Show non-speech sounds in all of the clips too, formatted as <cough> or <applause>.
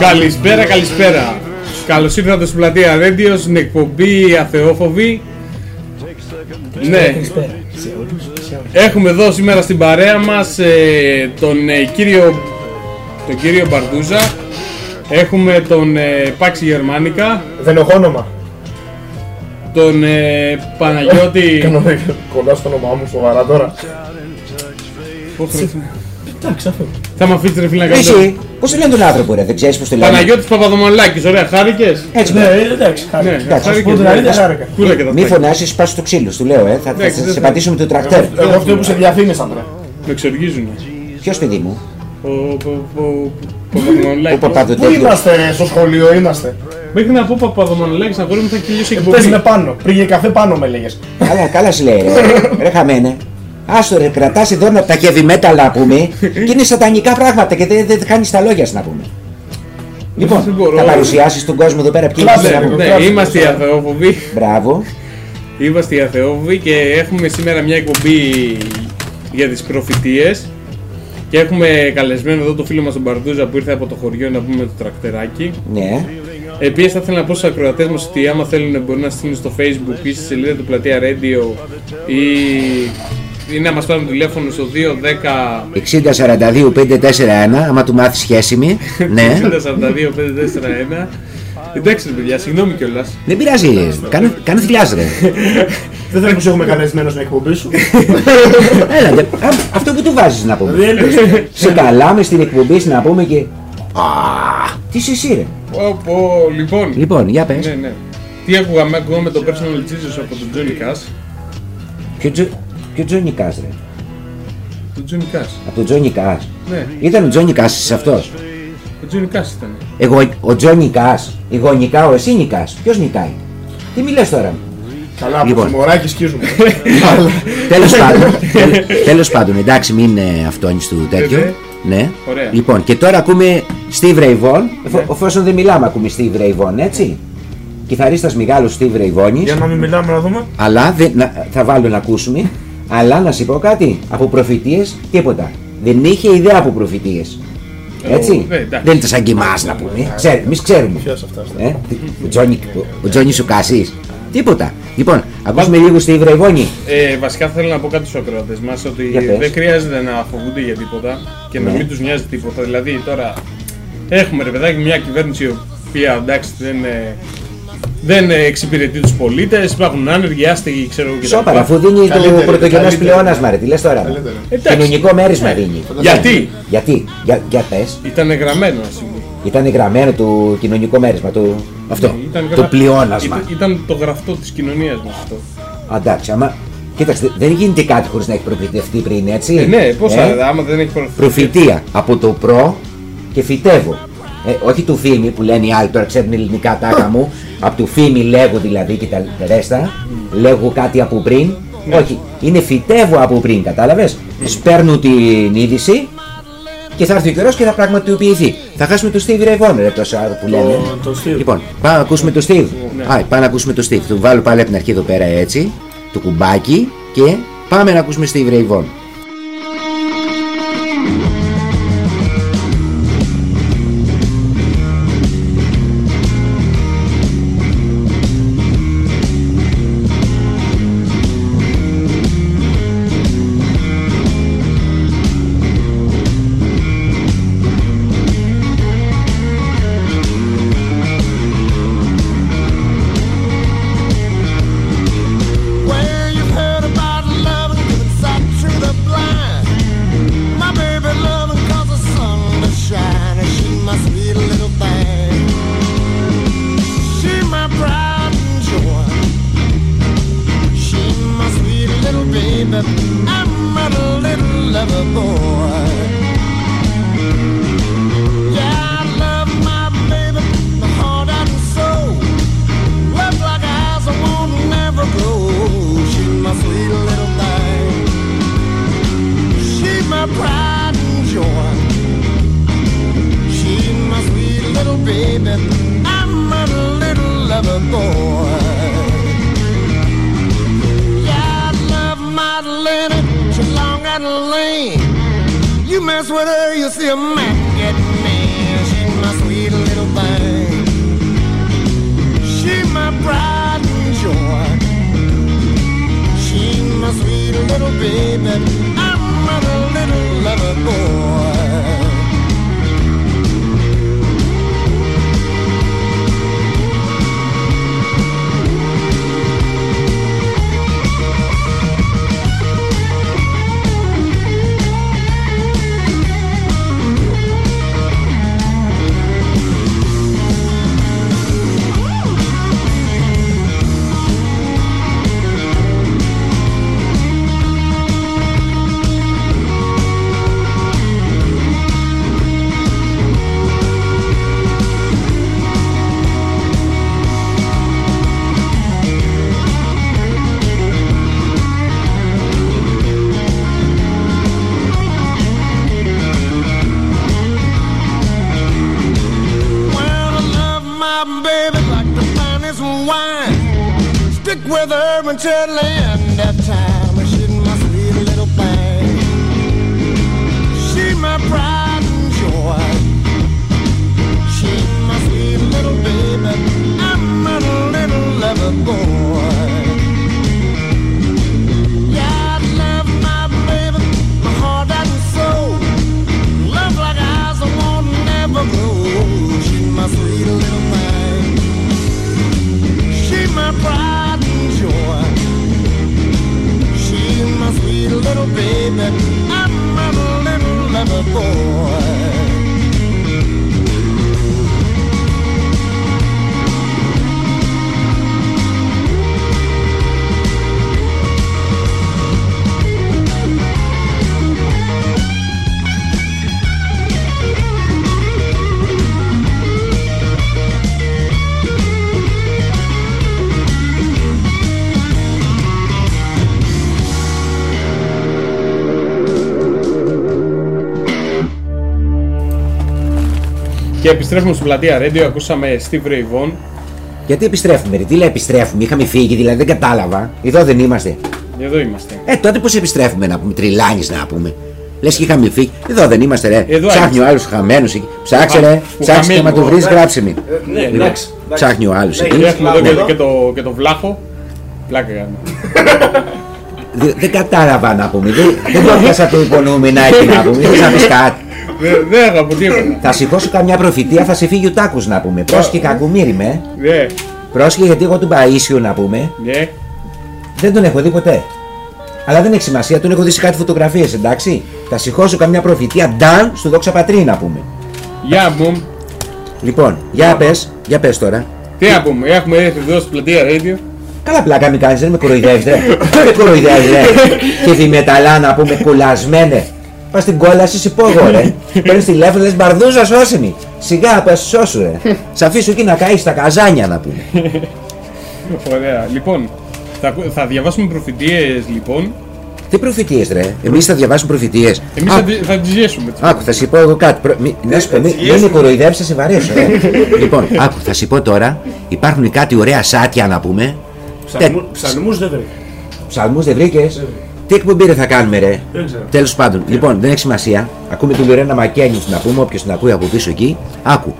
Καλησπέρα, καλησπέρα. Καλώς ήρθατε στην πλατεία Radio στην εκπομπή Αθεόφοβη. Ναι, Καλησπέρα σε όλους. σε όλους. έχουμε εδώ σήμερα στην παρέα μας ε, τον ε, κύριο, τον κύριο Μπαρδούζα. Έχουμε τον ε, Πάξι Γερμανικά, Δεν έχω όνομα. τον ε, Παναγιώτη. Κάνω κολλά στο όνομά μου σοβαρά τώρα. Πού χρειάζεται. Εντάξει, αφού. Θα με αφήσεις ρε φίλε να κάνω. Εσύ, πώς το λένε τον άνθρωπο ρε, δεν ξέρεις πώς το λένε; Παναγιώτης Παπαδομολάκης, ωραία, χάρηκες; Έτσι, Ναι, ναι. ε, εντάξει, χάρηκα. Ναι, Θα σου πω χάρηκες. την αλήθεια, χάρηκα. Κούλα και τα Μη φτάκια. φωνάσεις, σπάς το ξύλο, σου λέω, ε. Θα, θα, Εντάξει, θα δεν σε θα- πατήσουμε το τρακτέρ. Εγώ αυτό που σε διαφήμισαν, ρε. Με εξοργίζουνε. Ποιος παιδί μου, Ο ο- ο- ο ο Παπαδομολάκης. παπάδο Πού τέτοιο. είμαστε, ρε, στο σχολείο είμαστε; Μέχρι να πω Παπαδομολάκης, αγόρι μου θα κυλήσει η Πες εκπομπή. με πάνω. Πήγε καφέ πάνω με λέγες. Καλά, καλά σου λέει ρε. <laughs> Ρε χαμένε. Άστο ρε, κρατάς εδώ να τα heavy metal να πούμε και είναι σατανικά πράγματα και δεν δεν χάνεις τα λόγια σου να πούμε. Λοιπόν, Δεν μπορώ. θα παρουσιάσεις τον κόσμο εδώ πέρα ποιοι Κλάψε, είμαστε να ρε. πούμε. Ναι, Κλάψε, είμαστε οι κλάψε. Αθεόφοβοι. Μπράβο. Είμαστε οι Αθεόφοβοι και έχουμε σήμερα μια εκπομπή για τις προφητείες. Και έχουμε καλεσμένο εδώ το φίλο μας τον Μπαρδούζα που ήρθε από το χωριό να πούμε το τρακτεράκι. Ναι. Επίσης θα ήθελα να πω στους ακροατές μας ότι άμα θέλουν μπορούν να στείλουν στο facebook ή στη σελίδα του Πλατεία Radio ή, ή να μας πάρουν τηλέφωνο στο 210 60-42-541, άμα του μάθεις σχέσιμη. ναι. 542 Εντάξει ρε παιδιά, συγγνώμη κιόλας. Δεν πειράζει, κάνε, κάνε θηλιάς ρε. Δεν θέλω που σε έχουμε καλεσμένο στην εκπομπή σου. Έλα, δε- α, αυτό που του βάζεις να πούμε. Δεν είναι. Σε καλά με στην εκπομπή σου να πούμε και... Α, τι είσαι εσύ ρε. Πω, πω, λοιπόν. Λοιπόν, για πες. Ναι, ναι. Τι ακούγαμε, ακούγαμε το Personal Jesus από τον Johnny Cash. Ποιο, Τζο, ποιο Τζόνι Κάς ρε; Τον Johnny Cash. Από τον Τζόνι Κάς. Ναι, Ήταν ο Τζόνι Κάς σε αυτός; ο Johnny Cash ήταν. Εγώ, ο Τζόνι Κάς. Εγώ νικάω, εσύ νικάς. Ποιος νικάει; Τι μιλάς τώρα; Καλά, από Λοιπόν. χειμωράκι σκίζουμε. <laughs> τέλος πάντων, τέλος, τέλος πάντων, εντάξει μην ε, αυτόνεις του τέτοιο. ναι. Ναι. Ωραία. Λοιπόν, και τώρα ακούμε Steve Ray Vaughan, εφο- εφόσον δεν μιλάμε ακούμε Steve Ray Vaughan, έτσι. Κιθαρίστας μεγάλος Steve Ray Vaughan, Για να μην μιλάμε να δούμε. αλλά δεν, να- θα βάλω να ακούσουμε, αλλά να σου πω κάτι, από προφητείες τίποτα. Δεν είχε ιδέα από προφητείες. Έτσι, ναι, εντάξει. δεν ήταν σαν και εμάς να πούμε. Ξέρ, εμείς ξέρουμε. Ποιος αυτά. αυτά. Ε, ο Τζόνι, ο, ο Τζόνι Σουκάσης. Τίποτα. Λοιπόν, ακούσουμε λίγο Steve Ray Vaughan. Ε, βασικά θέλω να πω κάτι στους ακροατές μας ότι Για πες. δεν χρειάζεται να φοβούνται για τίποτα και να Ναι. μην τους νοιάζει τίποτα. Δηλαδή τώρα έχουμε ρε παιδάκι μια κυβέρνηση η οποία εντάξει δεν, ε, δεν ε, εξυπηρετεί τους πολίτες, υπάρχουν άνεργοι, άστεγοι, ξέρω εγώ κτλ. Σόπαρα, αφού δίνει το Καλύτερη, πρωτογενές καλύτερη. πλεόνασμα, ρε, τι λες τώρα. Καλύτερα. Εντάξει. Κοινωνικό μέρισμα δίνει. Γιατί; Γιατί, για, για πες. Ήταν γραμμένο ας πούμε. Ήταν γραμμένο το κοινωνικό μέρισμα, το, αυτό, Ήταν το γρα- πλεόνασμα. Ήταν, ήταν το γραφτό της κοινωνίας μας αυτό. Εντάξει, άμα, κοίταξε, δεν γίνεται κάτι χωρίς να έχει προφητευτεί πριν, έτσι. Ε, ναι, πώς θα, Ε, άμα δεν έχει προωθηθεί. Προφητεία, από το προ και φυτεύω. Ε, όχι του φήμη που λένε οι άλλοι, τώρα ξέρουν ελληνικά τάκα μου. Από του φήμη λέγω δηλαδή και τα ρέστα. Λέγω κάτι από πριν. Ναι. Όχι, είναι φυτεύω από πριν, κατάλαβες; Σπέρνω την είδηση και θα έρθει ο καιρός και θα πραγματοποιηθεί. Θα χάσουμε το Steve Ray Vaughan, ρε, τόσο άλλο που λένε. το Steve. Λοιπόν, πάμε να ακούσουμε το Steve. Ναι. Α, πάμε να ακούσουμε το Steve. Του βάλω πάλι από την αρχή εδώ πέρα έτσι, το κουμπάκι και πάμε να ακούσουμε Steve Ray Vaughan. Stick with her until the end of time. Oh. Και επιστρέφουμε στην πλατεία Radio, ακούσαμε Steve Ray Vaughan. Γιατί επιστρέφουμε, ρε, τι λέει επιστρέφουμε, είχαμε φύγει, δηλαδή δεν κατάλαβα. Εδώ δεν είμαστε. Εδώ είμαστε. Ε, τότε πώς επιστρέφουμε να πούμε, τριλάνεις να πούμε. Λες και είχαμε φύγει. Εδώ δεν είμαστε, ρε. Εδώ Ψάχνει ο είμαστε. άλλος χαμένος εκεί. Ψάξε, ρε. Που Ψάξε και χαμένοι. μα το βρει, γράψε με. Ναι, εντάξει. εντάξει. Ψάχνει ο άλλος Ναι, εκεί. Και έχουμε εδώ Εδώ. και, και, το, και το βλάχο. Πλάκα κάνουμε. Δε- Δεν κατάλαβα να πούμε. Δεν, δεν το έπιασα το υπονοούμενάκι να πούμε. Δεν θα πεις κάτι. Δεν δεν έχω από τίποτα. Θα σηκώσω καμιά προφητεία, θα σε φύγει ο τάκος να πούμε. Πρόσχε κακομίρι με. Ναι, Πρόσχε γιατί εγώ του Παΐσιου να πούμε. ναι. Δεν τον έχω δει ποτέ. Αλλά δεν έχει σημασία, τον έχω δει σε κάτι φωτογραφίες, εντάξει. Θα σηκώσω καμιά προφητεία, νταν, στο δόξα πατρί να πούμε. Για να πούμε. Λοιπόν, για πες, για πες τώρα. Τι να πούμε, έχουμε έρθει εδώ στην πλατεία Radio. Καλά πλάκα μην κάνεις, δεν με κοροϊδεύεις ρε. Δεν με κοροϊδεύεις ρε. <laughs> Και διμεταλά να πούμε κουλασμένε. Πας στην κόλαση σηκώγω ρε. <laughs> Παίρνεις τηλέφωνο λες μπαρδούζα σώσιμη. Σιγά πας σώσου ρε. <laughs> Σ' αφήσω εκεί να καείς τα καζάνια να πούμε. <laughs> Ωραία. Λοιπόν, θα, ακού- θα διαβάσουμε προφητείες λοιπόν. Τι προφητείες ρε. Εμείς θα διαβάσουμε προφητείες. Εμείς θα, τη- θα τις ζήσουμε. τις Άκου, θα σου πω εγώ κάτι. Προ- μη- Να σου πω, μη- μην με κοροϊδέψεις, θα σε βαρέσω. Ε. λοιπόν, άκου, θα σου πω τώρα. Υπάρχουν κάτι ωραία σάτια να πούμε. Ψαλμού- Ψαλμούς δεν βρήκα. Ψαλμούς δεν βρήκες. Τι εκπομπή ρε θα κάνουμε, ρε; Δεν ξέρω. Τέλος πάντων, λοιπόν, δεν έχει σημασία. Ακούμε τη Λορένα Μακένιους να πούμε, όποιος την ακούει από πίσω εκεί. Άκου.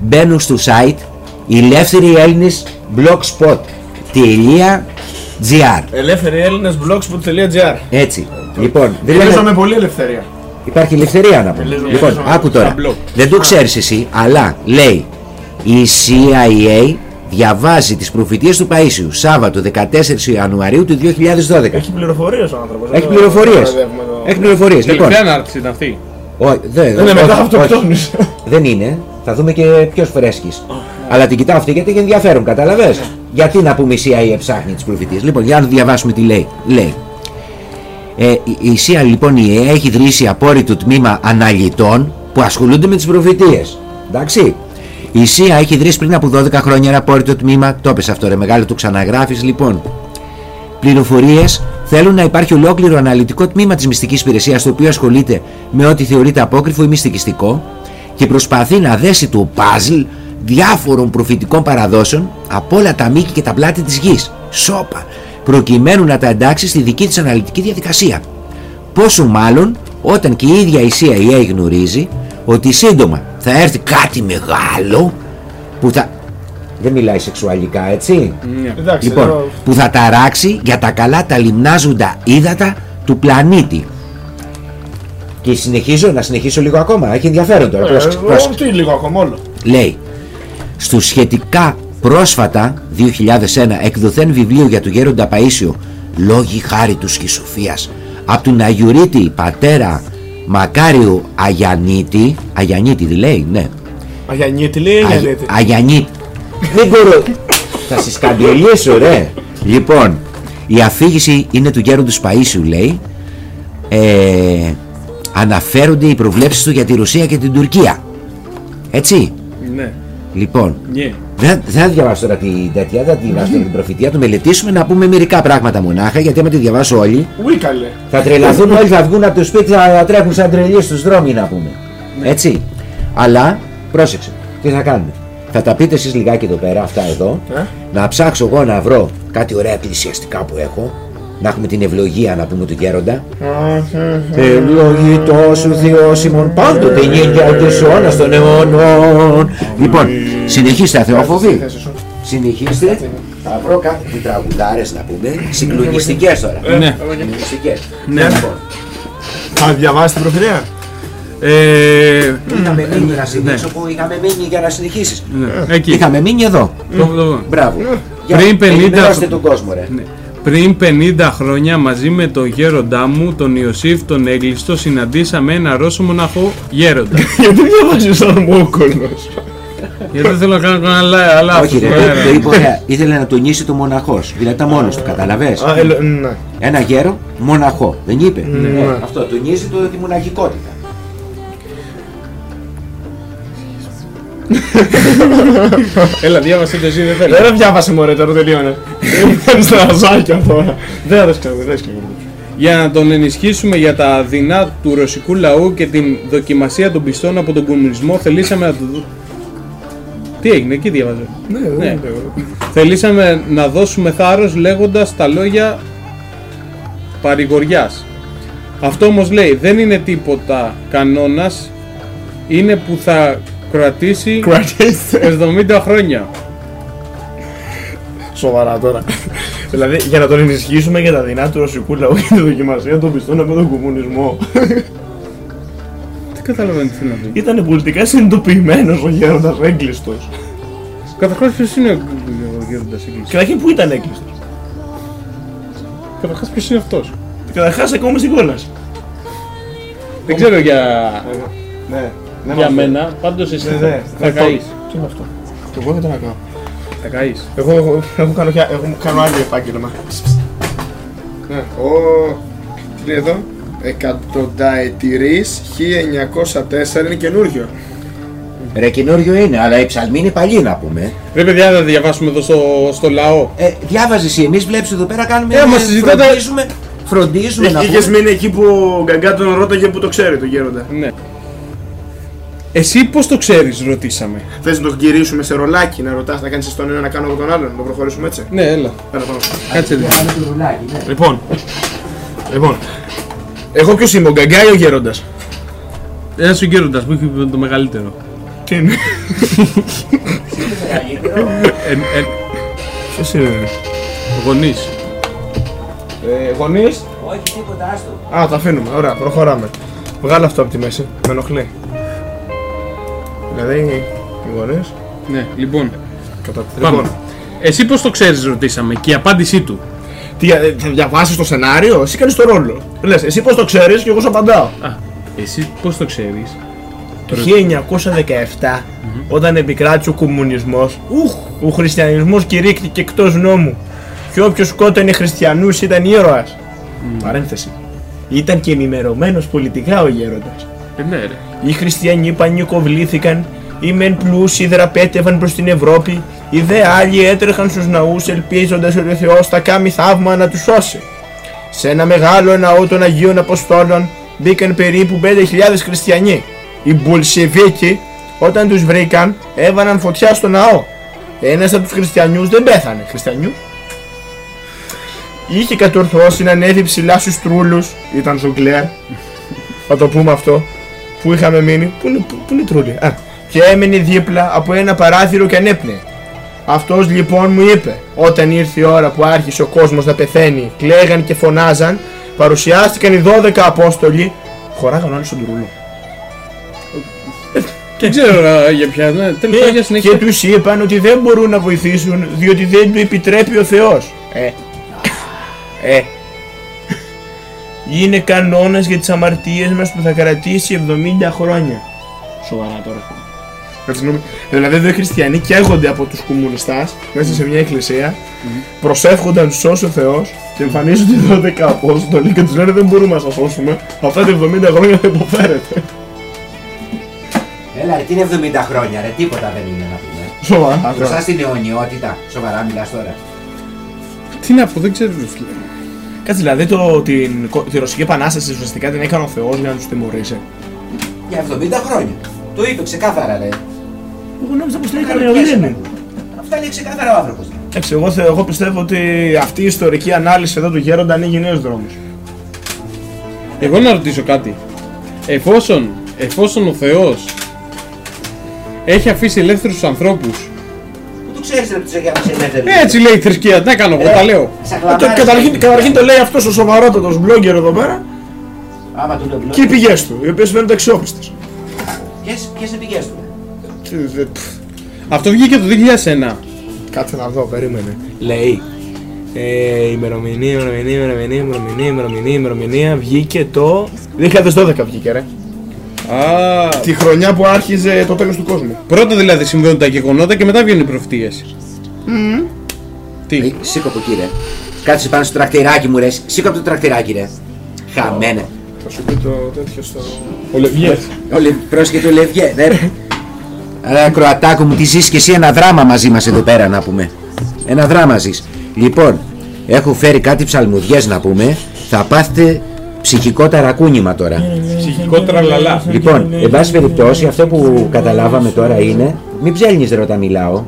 Μπαίνουν στο site ελεύθεροι Έλληνες blogspot.gr. Ελεύθεροι Έλληνες blogspot.gr Έτσι. Λοιπόν, δεν Ελίζω λέμε- με πολύ ελευθερία. Υπάρχει ελευθερία να πούμε. Ελίζω- Λοιπόν, ελίζω- άκου τώρα. στα blog. Δεν το ξέρεις εσύ, αλλά λέει η CIA διαβάζει τις προφητείες του Παΐσιου Σάββατο 14 Ιανουαρίου του 2012. Έχει πληροφορίες ο άνθρωπος. Έχει δεν το- πληροφορίες. δεν μπερδεύουμε το- Έχει πληροφορίες. Λοιπόν, Τελευταία ανάρτηση ήταν αυτή; όχι, δεν, Δεν είναι μετά όχι, αυτοκτόνης. όχι. Δεν είναι. Θα δούμε και ποιος φρέσκεις. Αλλά την κοιτάω αυτή γιατί έχει ενδιαφέρον, καταλαβες. Γιατί να πούμε η CIA ψάχνει τις προφητείες; Λοιπόν, για να διαβάσουμε τι λέει. Λέει. Ε, η- η ΣΥΑ λοιπόν η ΕΕ έχει ιδρύσει απόρριτο τμήμα αναλυτών που ασχολούνται με τις προφητείες. Εντάξει. Η ΣΥΑ έχει ιδρύσει πριν από 12 χρόνια ένα απόρριτο τμήμα. Το έπεσε αυτό ρε μεγάλο, το ξαναγράφεις λοιπόν. Πληροφορίες θέλουν να υπάρχει ολόκληρο αναλυτικό τμήμα της μυστικής υπηρεσίας το οποίο ασχολείται με ό,τι θεωρείται απόκριφο ή μυστικιστικό και προσπαθεί να δέσει το παζλ διάφορων προφητικών παραδόσεων από όλα τα μήκη και τα πλάτη της γης. Σόπα! Προκειμένου να τα εντάξει στη δική της αναλυτική διαδικασία. Πόσο μάλλον όταν και η ίδια η CIA γνωρίζει ότι σύντομα θα έρθει κάτι μεγάλο που θα... Δεν μιλάει σεξουαλικά έτσι; Ναι. Εντάξει, Λοιπόν, εδώ- που θα ταράξει για τα καλά τα λιμνάζοντα ύδατα του πλανήτη. Και συνεχίζω, να συνεχίσω λίγο ακόμα. Έχει ενδιαφέρον τώρα. Ε, πρόσεξε, εγώ πρόσεξε. τι λίγο ακόμα όλο. Λέει, στο σχετικά πρόσφατα 2001 εκδοθέν βιβλίο για τον γέροντα Παΐσιο «Λόγοι χάριτους και σοφίας» από τον Αγιουρίτη πατέρα Μακάριο Αγιανίτη Αγιανίτη λέει, ναι Αγιανίτη λέει, Αγι- Αγιανίτη. Αγιανίτη. Δεν μπορώ. Θα σε σκαντελίσω, ρε. Λοιπόν, η αφήγηση είναι του γέροντος Παΐσιου, λέει. Ε, αναφέρονται οι προβλέψεις του για τη Ρωσία και την Τουρκία. Έτσι. Ναι. Λοιπόν, Ναι. Δεν, δεν θα διαβάσω τώρα την τέτοια, δεν θα διαβάσω την προφητεία, το μελετήσουμε να πούμε μερικά πράγματα μονάχα, γιατί άμα τη διαβάσω όλοι, Ουί καλέ. θα τρελαθούν όλοι, θα βγουν από το σπίτι, θα τρέχουν σαν τρελοί στους δρόμοι να πούμε. Έτσι. Αλλά, πρόσεξε, τι θα κάνουμε. Θα τα πείτε εσείς λιγάκι εδώ πέρα, αυτά εδώ, Ε; να ψάξω εγώ να βρω κάτι ωραία εκκλησιαστικά που έχω, να έχουμε την ευλογία να πούμε του γέροντα. Ευλογητό σου Θεός ημών πάντοτε νύχια και σώνα των αιώνων. Λοιπόν, συνεχίστε αθεόφοβοι. Συνεχίστε. Θα βρω κάτι τραγουδάρες να πούμε, συγκλονιστικές τώρα. Ναι. Συγκλονιστικές. Ναι. Λοιπόν, Θα διαβάσει την προφητεία. Ε, Είχαμε μείνει να συνεχίσω που είχαμε μείνει για να συνεχίσεις. ναι. Εκεί. Είχαμε μείνει εδώ. Το- το- Μπράβο. Για Πριν 50 ενημερώστε τον κόσμο ρε. Ναι. Πριν 50 χρόνια μαζί με τον γέροντά μου, τον Ιωσήφ τον Έγκλειστο, συναντήσαμε ένα Ρώσο μοναχό γέροντα. <laughs> Γιατί διαβάζει σαν μόκολος. Γιατί δεν θέλω να κάνω κανένα λα- λάθος. Όχι ρε, Ναι, το- ναι. το είπε ωραία. Ήθελε να τονίσει το μοναχός. Δηλαδή ήταν μόνος του, καταλαβες; Α, ελ- ναι. Ένα γέρο μοναχό, δεν είπε; Ναι. Αυτό τονίζει το, τη μοναχικότητα. <laughs> Έλα, διάβασε το εσύ, δεν θέλω. Δεν διάβασε μωρέ τώρα τελείωνε. Ήμουν στα ραζάκια τώρα. Δεν θα σκέφτομαι, δεν σκέφτομαι. Για να τον ενισχύσουμε για τα δεινά του ρωσικού λαού και την δοκιμασία των πιστών από τον κομμουνισμό, θελήσαμε να του δω- Τι έγινε, εκεί διαβάζω. Ναι, Ναι. δεν Θελήσαμε να δώσουμε θάρρος λέγοντας τα λόγια παρηγοριάς. Αυτό όμως λέει δεν είναι τίποτα κανόνας, είναι που θα κρατήσει Κρατήστε. 70 χρόνια. Σοβαρά τώρα. δηλαδή για να τον ενισχύσουμε για τα δεινά του ρωσικού λαού και τη δοκιμασία των πιστών από τον κομμουνισμό. Τι καταλαβαίνω τι θέλει να πει. Ήταν πολιτικά συνειδητοποιημένος ο γέροντας έγκλειστος. Καταρχάς ποιος είναι ο γέροντας εκεί. Καταρχήν που ήταν έγκλειστος; Καταρχάς ποιος είναι αυτός; Καταρχάς ακόμα στην κόλαση. Δεν ξέρω για, Ναι, ναι, για μα- μένα, πάντως εσύ Ναι, θα, ναι. θα καείς. Τι είναι αυτό; Και εγώ δεν το να κάνω. Θα καείς. Εγώ έχω, έχω, κάνω, χια- έχω κάνω άλλο επάγγελμα. Ναι, ο... Τι είναι εδώ, εκατονταετηρής 1904 είναι καινούργιο. Ρε καινούριο είναι, αλλά η ψαλμή είναι παλιή να πούμε. Ρε παιδιά, θα διαβάσουμε εδώ στο, στο λαό. Ε, διάβαζε εσύ, εμείς βλέπεις εδώ πέρα κάνουμε. Ε, μας συζητάτε- Φροντίζουμε, φροντίζουμε να Είχες πούμε. μείνει εκεί που ο Γκαγκά τον ρώταγε που το ξέρει το γέροντα. Ναι. Εσύ πώς το ξέρεις, ρωτήσαμε. Θες να το γυρίσουμε σε ρολάκι, να ρωτάς, να κάνεις εσύ τον ένα, να κάνω εγώ τον άλλον, να το προχωρήσουμε έτσι; Ναι, έλα. Έλα πάμε. Κάτσε λίγο. Λοιπόν, λοιπόν, εγώ ποιος είμαι, ο Γκαγκά ή ο γέροντας. Ένας ο γέροντας που έχει το μεγαλύτερο. Τι είναι. Εν, εν, Ποιος είναι. γονείς. Ε, γονείς; Όχι τίποτα, άστο. Α, τα αφήνουμε. Ωραία, προχωράμε. Βγάλε αυτό από τη μέση. Με ενοχλεί. Δηλαδή, οι γονείς. Ναι, λοιπόν. Κατά... Πάμε. Λοιπόν, Εσύ πώς το ξέρεις, ρωτήσαμε. Και η απάντησή του. Τι, ε, θα διαβάσεις το σενάριο, εσύ κάνεις το ρόλο. Λες, εσύ πώς το ξέρεις και εγώ σου απαντάω. Α, εσύ πώς το ξέρεις. Το 1917, όταν επικράτησε ο κομμουνισμός, ουχ, ο χριστιανισμός κηρύχθηκε εκτός νόμου. Και όποιος σκότωνε χριστιανούς ήταν ήρωας. Παρένθεση. Ήταν και ενημερωμένος πολιτικά ο γέροντας. Ε, ναι, ρε. Οι χριστιανοί πανικοβλήθηκαν, οι μεν πλούσιοι δραπέτευαν προς την Ευρώπη, οι δε άλλοι έτρεχαν στους ναούς ελπίζοντας ότι ο Θεός θα κάνει θαύμα να τους σώσει. Σε ένα μεγάλο ναό των Αγίων Αποστόλων μπήκαν περίπου 5.000 χριστιανοί. Οι Μπουλσεβίκοι όταν τους βρήκαν έβαλαν φωτιά στο ναό. Ένας από τους χριστιανιούς δεν πέθανε. Χριστιανιούς. Είχε κατορθώσει να ανέβει ψηλά στους τρούλους. Ήταν ζογκλέρ. Θα το πούμε αυτό. Που είχαμε μείνει; Πού είναι, πού, πού είναι η τρούλη. Α. Και έμενε δίπλα από ένα παράθυρο και ανέπνεε. Αυτός λοιπόν μου είπε, όταν ήρθε η ώρα που άρχισε ο κόσμος να πεθαίνει, κλαίγαν και φωνάζαν, παρουσιάστηκαν οι 12 Απόστολοι, χωράγαν όλοι στον τρούλο. Δεν ξέρω ε, για ποια. Ναι, τέλος πάντων, για Και, συνέχεια. και τους είπαν ότι δεν μπορούν να βοηθήσουν, διότι δεν του επιτρέπει ο Θεός. Ε, ε. Είναι κανόνας για τις αμαρτίες μας που θα κρατήσει 70 χρόνια. Σοβαρά τώρα. Έτσι, νομι- Δηλαδή εδώ οι χριστιανοί καίγονται από τους κομμουνιστάς μέσα σε μια εκκλησία, προσεύχονται να τους σώσει ο Θεός και εμφανίζονται οι 12 Απόστολοι και τους λένε δεν μπορούμε να σας σώσουμε, αυτά τα 70 χρόνια θα υποφέρετε. Έλα, ρε, τι είναι 70 χρόνια, ρε, τίποτα δεν είναι να πούμε. Σοβαρά. Μπροστά στην αιωνιότητα. Σοβαρά μιλάς τώρα. Τι να πω, δεν ξέρω. ρε φίλε. Κάτσε δηλαδή το, την, κο- τη Ρωσική Επανάσταση ουσιαστικά την έκανε ο Θεός για να τους τιμωρήσει. Για 70 χρόνια. Το είπε ξεκάθαρα, ρε. Εγώ νόμιζα πως την έκανε ο Καλοπιέσαι, Λένιν. Αυτά λέει ξεκάθαρα ο άνθρωπος. Εντάξει, εγώ, θε- εγώ πιστεύω ότι αυτή η ιστορική ανάλυση εδώ του γέροντα ανοίγει νέους δρόμους. Εγώ να ρωτήσω κάτι. Εφόσον, εφόσον ο Θεός έχει αφήσει ελεύθερους τους ανθρώπους Πού το ξέρεις, ρε, που τους έχει αφήσει ελεύθερους. Έτσι λέει η θρησκεία, τι να κάνω, εγώ τα λέω. Ε, το- καταρχήν, καταρχήν το λέει αυτός ο σοβαρότατος blogger εδώ πέρα Άμα του λέω και οι πηγές του, οι οποίες φαίνονται αξιόπιστες. Ποιες είναι πηγές του; Αυτό βγήκε το 2001. Κάτσε να δω, περίμενε. Λέει. Ε, ημερομηνία, ημερομηνία, ημερομηνία, ημερομηνία, ημερομηνία, ημερομηνία, βγήκε το 2012 βγήκε ρε. Α, Τη χρονιά που άρχιζε το τέλος του κόσμου. πρώτα δηλαδή συμβαίνουν τα γεγονότα και μετά βγαίνουν οι προφητείες. Τι; Ε, Σήκω από εκεί, ρε. Κάτσε πάνω στο τρακτηράκι μου, ρε. Σήκω από το τρακτηράκι, ρε. Χαμένε. Θα σου πει το τέτοιο στο... Ο Λευγιές. Όλοι πρόσεχε το Λευγέ, ναι. Άρα, Κροατάκο μου, τι ζεις και εσύ ένα δράμα μαζί μας εδώ πέρα να πούμε. Ένα δράμα ζεις. Λοιπόν, έχω φέρει κάτι ψαλμουδιές να πούμε. Θα πάθετε ψυχικό ταρακούνημα τώρα. Ψυχικό τραλαλά. Λοιπόν, εν πάση περιπτώσει, αυτό που καταλάβαμε τώρα είναι. Μην ψέλνεις ρε όταν μιλάω.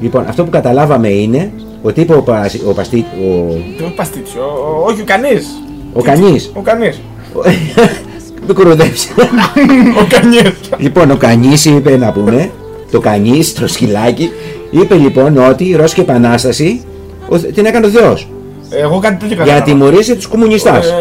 Λοιπόν, αυτό που καταλάβαμε είναι ότι είπε ο, Πασι- ο, Παστί, ο, Το παστίτσιο, ο- όχι κανείς. ο Κανής. Ο κανείς. Με κοροδέψει. Ο κανείς. λοιπόν, ο Κανής είπε να πούμε, το Κανής, το σκυλάκι, είπε λοιπόν ότι η Ρώσικη Επανάσταση ο, την έκανε ο Θεός. Εγώ κάτι τέτοιο Για να κατάλαβα. τιμωρήσεις τους κομμουνιστάς. Ε,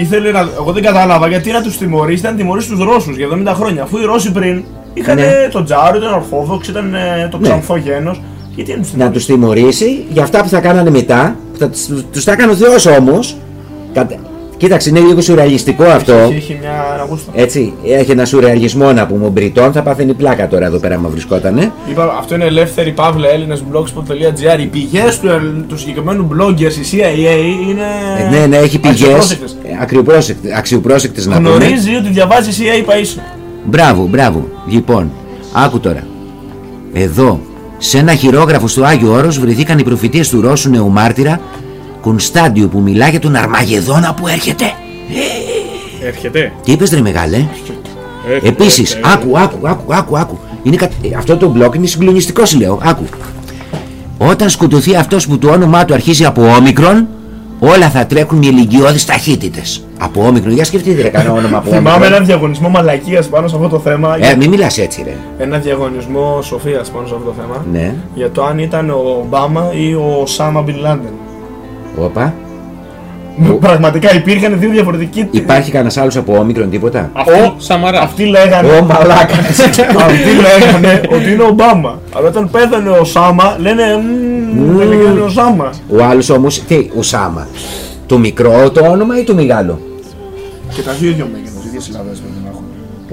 ήθελε να, εγώ δεν κατάλαβα γιατί να τους τιμωρήσεις, ήταν να τιμωρήσεις τους Ρώσους για 70 χρόνια. Αφού οι Ρώσοι πριν είχαν Ναι. τον Τζάρο, ήταν Ορθόδοξοι, ήταν ε, το Ναι. ξανθό γένος. Γιατί να τους να τιμωρήσεις; τους τιμωρήσει για αυτά που θα κάνανε μετά. Που θα, τους, τους τα έκανε ο Θεός όμως. Κατα... Κοίταξε, είναι λίγο σουρεαλιστικό αυτό. Έχει, έχει μια ένα γούστο. Έτσι, έχει ένα σουρεαλισμό να πούμε. Ο Μπριτών θα πάθαινε πλάκα τώρα εδώ πέρα, μα βρισκότανε. Είπα, αυτό είναι ελεύθερη παύλα Έλληνες blogspot.gr. Οι πηγές του, ελ- του συγκεκριμένου bloggers, η CIA, είναι. Ε, ναι, ναι, έχει πηγές αξιοπρόσεκτες. ε, αξιοπρόσεκτες, αξιοπρόσεκτες να πούμε. Γνωρίζει ότι διαβάζει CIA Paísio. Μπράβο, μπράβο. Λοιπόν, άκου τώρα. Εδώ, σε ένα χειρόγραφο στο Άγιο Όρος βρεθήκαν οι προφητείες του Ρώσου νεομάρτυρα Κωνσταντιου που μιλά για τον Αρμαγεδόνα που έρχεται. Έρχεται. Τι είπες ρε μεγάλε; Έρχεται, Επίσης, έρχεται. άκου, άκου, άκου, άκου, άκου. Είναι κα... ε, Αυτό το μπλοκ είναι συγκλονιστικό σου λέω. Άκου. Όταν σκοτωθεί αυτός που το όνομά του αρχίζει από όμικρον, όλα θα τρέχουν με ηλικιώδεις ταχύτητες. Από όμικρον, για σκεφτείτε ρε κανένα όνομα από Θυμάμαι όμικρον. ένα διαγωνισμό μαλακίας πάνω σε αυτό το θέμα. Ε, μην μιλάς έτσι ρε. Ένα διαγωνισμό σοφίας πάνω σε αυτό το θέμα. Ναι, Για το αν ήταν ο Ομπάμα ή ο Σάμα Μπιν Λάντεν. Όπα. Πραγματικά υπήρχαν δύο διαφορετικοί. Υπάρχει κανένας άλλος από όμικρον τίποτα; Αυτό Ο- Σαμαρά. Αυτοί λέγανε. Ω μαλάκα. <laughs> Αυτοί λέγανε ότι είναι ο Ομπάμα. Αλλά όταν πέθανε ο Σάμα, λένε «Μμμ, τελικά είναι ο Σάμας. Ο άλλος όμως, τι, Ουσάμα. Το μικρό το όνομα ή το μεγάλο; Και τα δύο ίδιο μέγεθος, ίδιες συλλαβές πρέπει να έχουν.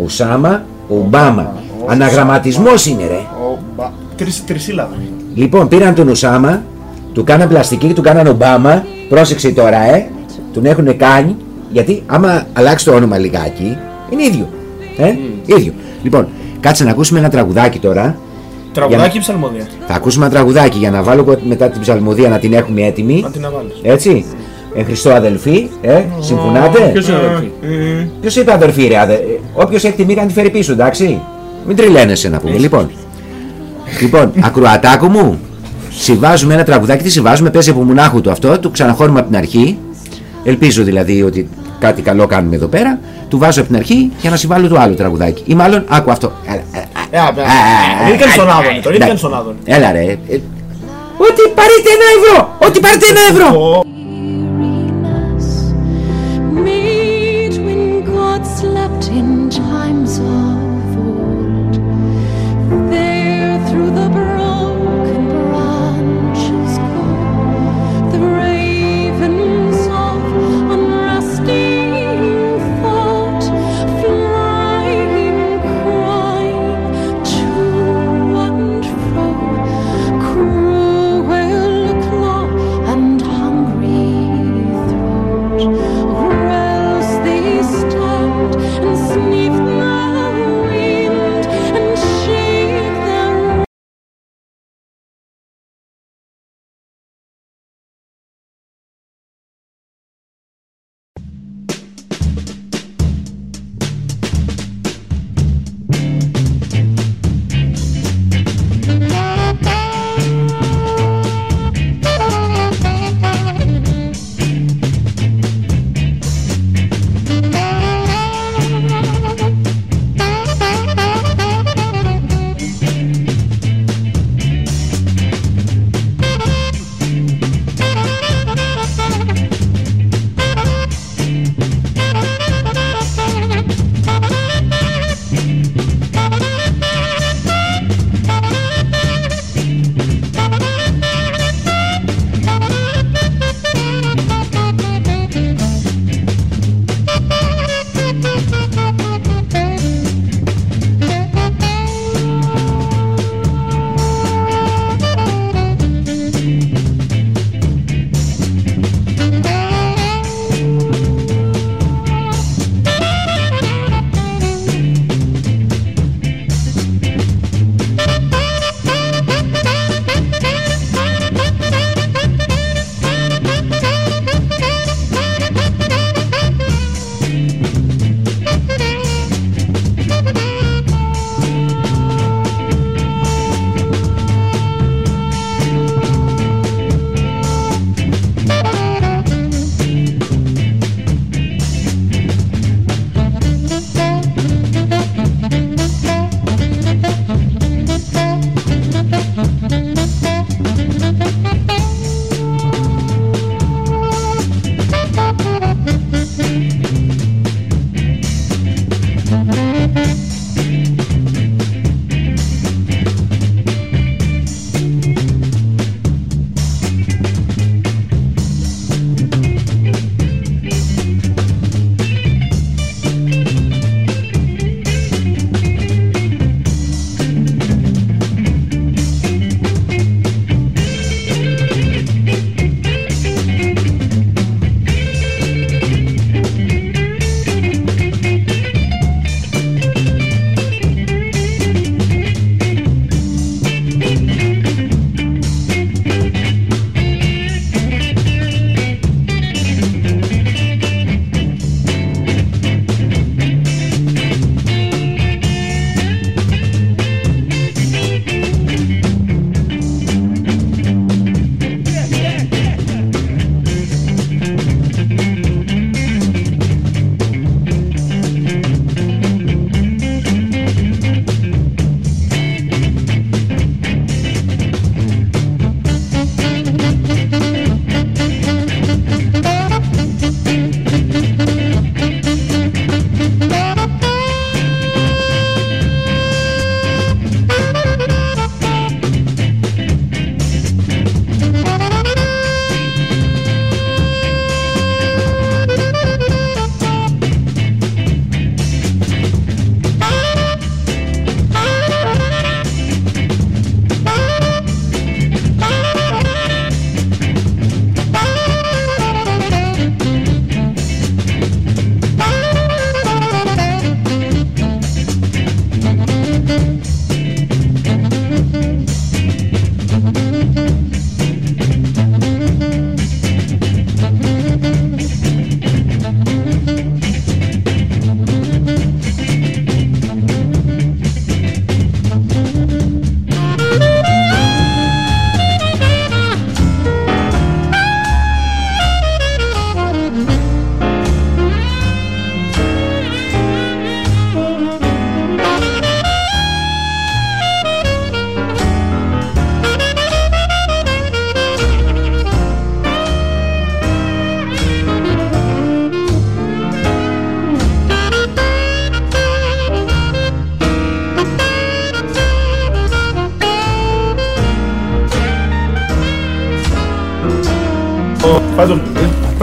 Ουσάμα, Ομπάμα. Αναγραμματισμός είναι ρε. Ο Μπα- Τρεις, τρισύλλαβα. Λοιπόν, πήραν τον Ουσάμα, του κάναν πλαστική, του κάναν Ομπάμα. Πρόσεξε τώρα, ε. Τον έχουν κάνει. Γιατί άμα αλλάξει το όνομα λιγάκι, είναι ίδιο. Ε, ίδιο. Λοιπόν, κάτσε να ακούσουμε ένα τραγουδάκι τώρα. Τραγουδάκι ή ψαλμόδια. Θα ακούσουμε ένα τραγουδάκι για να βάλω εγώ μετά την ψαλμοδία να την έχουμε έτοιμη. Να την αβάλεις. Έτσι. Εν Χριστώ αδελφοί, ε, συμφωνάτε; Ποιος είναι αδελφή; Ποιος είπε αδελφή, ρε, αδε... Όποιος έχει τη μήκα να τη φέρει πίσω, εντάξει. Μην τριλαίνεσαι να πούμε. Λοιπόν, λοιπόν, ακροατάκο μου, συμβάζουμε ένα τραγουδάκι. Τι συμβάζουμε, παίζει από μονάχου του αυτό, του ξαναχώρουμε από την αρχή. Ελπίζω δηλαδή ότι κάτι καλό κάνουμε εδώ πέρα. Του βάζω από την αρχή για να συμβάλλω το άλλο τραγουδάκι. Ή μάλλον, άκου αυτό. Έλα, έλα, Ε, α, ε, Ήρθαν στον Άδωνη, τον ήρθαν στον Άδωνη. Έλα ρε. ε, Ότι πάρετε ένα ευρώ! Ότι πάρετε ένα ευρώ!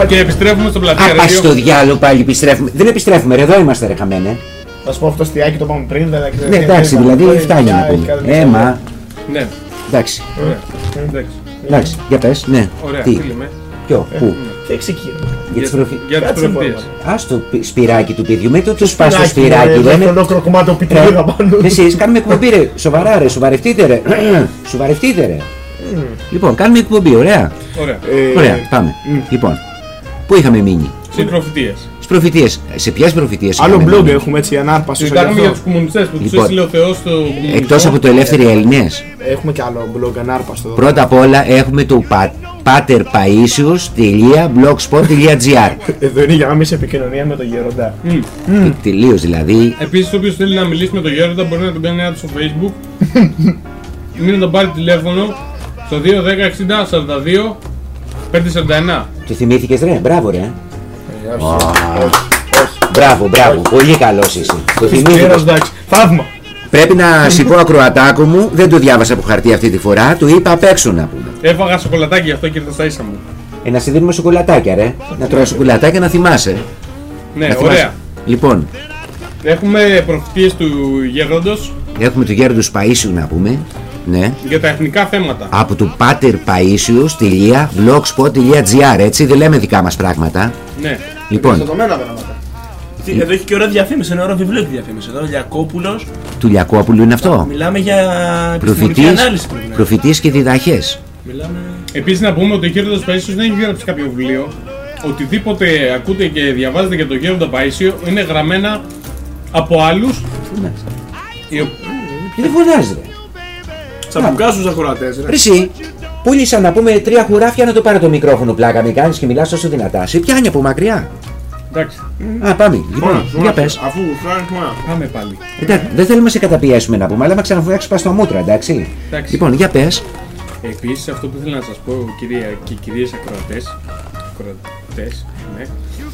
Και επιστρέφουμε στο πλατεία Α, πας Radio. στο διάλογο πάλι επιστρέφουμε. Δεν επιστρέφουμε, ρε, εδώ είμαστε ρε χαμένε. Θα σου πω αυτό το αστιάκι το πάμε πριν. Δεν Ναι, εντάξει, δηλαδή φτάνει να πούμε. Ε, μα, Ναι, εντάξει. ωραία. Εντάξει. Εντάξει, για πες, ναι. Ωραία, Τι, φίλοι με. ποιο, πού, Τι ξεκίνημα. για τις προφη... Για τις Κάτσε προφητείες. μόνο. Ας το πι- σπυράκι του παιδιού, μην το του σπάς το Σπυράκι, σπυράκι, ρε, δεν με είναι... ολόκληρο κομμάτι το πιτρίδα πάνω. <laughs> Εσείς κάνουμε εκπομπή ρε, σοβαρά ρε, σοβαρευτείτε ρε, <clears throat> σοβαρευτείτε ρε. Λοιπόν, κάνουμε εκπομπή, ωραία. Ωραία. Ε, Ωραία, πάμε. Λοιπόν, πού είχαμε μείνει; Στις προφητείες. Στις προφητείες, σε ποιες προφητείες Άλλο είχαμε blog μείνει; έχουμε έτσι ανάρπαστος. Συζητάγαμε για τους κομμουνιστές που τους Λοιπόν, έστειλε ο Θεός στο κομμουνισμό. Εκτός από το ελεύθεροι Έλληνες, Έχουμε και άλλο blog ανάρπαστο. εδώ. πρώτα απ' όλα έχουμε το πα- paterpaisios.blogspot.gr Εδώ είναι για να μην σε επικοινωνία με τον Γεροντά. Μμ. Τελείως δηλαδή, Επίσης, όποιος θέλει να μιλήσει με τον Γέροντα μπορεί να τον κάνει άδειο στο facebook. <laughs> Μην να τον πάρει τηλέφωνο στο 210 60 42 541. Το θυμήθηκες ρε, μπράβο ρε. Ε, όχι, όχι. Μπράβο, μπράβο, πολύ καλός είσαι. Το θυμήθηκες. Γέρος, εντάξει. Θαύμα. Πρέπει να σηκώ <laughs> ακροατάκο μου, δεν το διάβασα από χαρτί αυτή τη φορά, το είπα απ' έξω να πούμε. Έφαγα σοκολατάκι γι' αυτό και ήρθα στα ίσα μου. Ε, να σε δίνουμε σοκολατάκια ρε, να τρώει σοκολατάκια να θυμάσαι. Ναι, να θυμάσαι. ωραία. Λοιπόν, Έχουμε προφητείες του Γέροντος έχουμε το γέροντος Παΐσιου να πούμε, ναι, για τα εθνικά θέματα. από το paterpaisios.blogspot.gr έτσι, δεν λέμε δικά μας πράγματα. Ναι. Λοιπόν, Δεδομένα πράγματα. Τι, Εδώ έχει και ώρα διαφήμιση, ένα ώρα βιβλίο έχει διαφήμιση. Εδώ Λιακόπουλος. του Λιακόπουλου είναι αυτό; Μιλάμε για επιστημονική Προφητής, ανάλυση. πρέπει να είναι. προφητής και διδαχές. Μιλάμε. Επίσης να πούμε ότι ο Γέροντας Παΐσιος δεν έχει γράψει κάποιο βιβλίο. Οτιδήποτε ακούτε και διαβάζετε για τον Γέροντα Παΐσιο είναι γραμμένα από άλλους οι ο- Γιατί φωνάζει ρε. Τσαμπουκά στου ακροατές, ρε. Ρε εσύ, πούλησα να πούμε τρία χουράφια να το πάρω το μικρόφωνο πλάκα μην κάνεις και μιλάς τόσο δυνατά. Σε πιάνει από μακριά. Εντάξει, Α, πάμε. Λοιπόν, για πες. Αφού φράνει μόνος. πάμε πάλι. Εντάξει, δεν θέλουμε να σε καταπιέσουμε να πούμε, αλλά με ξαναφωνάξει πας στο μούτρα, εντάξει. Εντάξει. Λοιπόν, για πες. Επίσης αυτό που ήθελα να σας πω κυρία και κυρίες ακροατές, ακροατές ναι,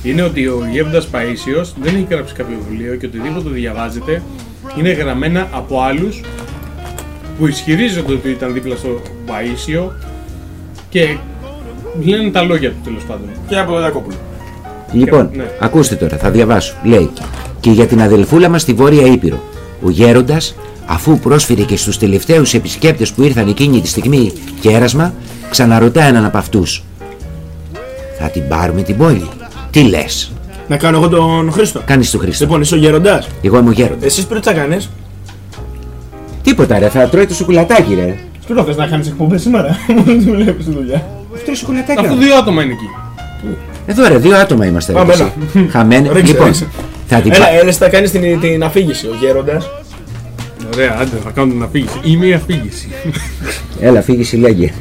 είναι ότι ο Γέροντας Παΐσιος δεν έχει γράψει κάποιο βιβλίο και οτιδήποτε διαβάζετε είναι γραμμένα από άλλους που ισχυρίζονται ότι ήταν δίπλα στο Παΐσιο και λένε τα λόγια του τέλος πάντων. Και από τον Δακόπουλο. Λοιπόν, ναι. ακούστε τώρα, θα διαβάσω. Λέει και για την αδελφούλα μας στη Βόρεια Ήπειρο. Ο Γέροντας, αφού πρόσφερε και στους τελευταίους επισκέπτες που ήρθαν εκείνη τη στιγμή κέρασμα, ξαναρωτά έναν από αυτούς. Θα την πάρουμε την πόλη. Τι λες, Να κάνω εγώ τον Χρήστο. κάνεις του Χρήστο. Λοιπόν, είσαι ο Γεροντά. Εγώ είμαι ο Γέροντας. Εσύ πριν τι θα κάνεις. Τίποτα ρε, θα τρώει το σοκολατάκι ρε. Πριν θες να κάνεις εκπομπή σήμερα. <laughs> Μόνος τη βλέπει τη δουλειά. Τρώει σοκολατάκι. Αφού ρε; δύο άτομα είναι εκεί. Εδώ ρε, δύο άτομα είμαστε. ρε, Πάμε, εσύ. <laughs> Χαμένοι. Ρίξε, Λοιπόν, ρίξε. θα την Έλα, πά- έλα, θα κάνεις την, την αφήγηση. Ο Γέροντας. Ωραία, άντε θα κάνω την αφήγηση. Είμαι η αφήγηση. <laughs> Έλα, φύγει λέγε.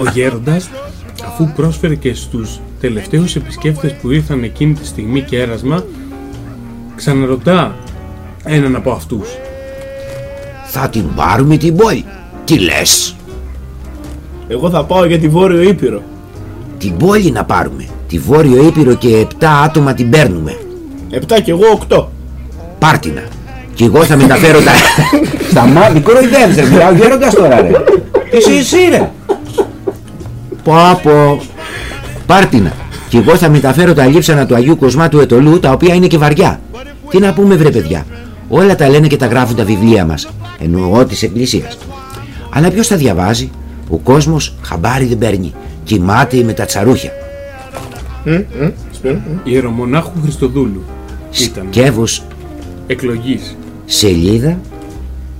Ο Γέροντας, αφού πρόσφερε και στους τελευταίους επισκέπτες που ήρθαν εκείνη τη στιγμή κέρασμα, ξαναρωτά έναν από αυτούς. Θα την πάρουμε την πόλη. Τι λες; Εγώ θα πάω για τη Βόρειο Ήπειρο. Την πόλη να πάρουμε. Τη Βόρειο Ήπειρο και 7 άτομα την παίρνουμε. Επτά και εγώ οκτώ. Πάρτινα. Και εγώ θα μεταφέρω τα... <laughs> Στα μάτια, κοροϊδεύεις ρε, μιλάω γέροντας τώρα ρε. Εσύ εσύ ρε; Πω πω. Πάρτινα. Και εγώ θα μεταφέρω τα λείψανα του Αγίου Κοσμά του Ετωλού, τα οποία είναι και βαριά. Τι να πούμε βρε παιδιά. Όλα τα λένε και τα γράφουν τα βιβλία μας. Εννοώ της Εκκλησίας. Αλλά ποιος τα διαβάζει; Ο κόσμος χαμπάρι δεν παίρνει. Κοιμάται με τα τσαρούχια. Ιερομονάχου Χριστοδούλου ήταν Σκεύος εκλογής σελίδα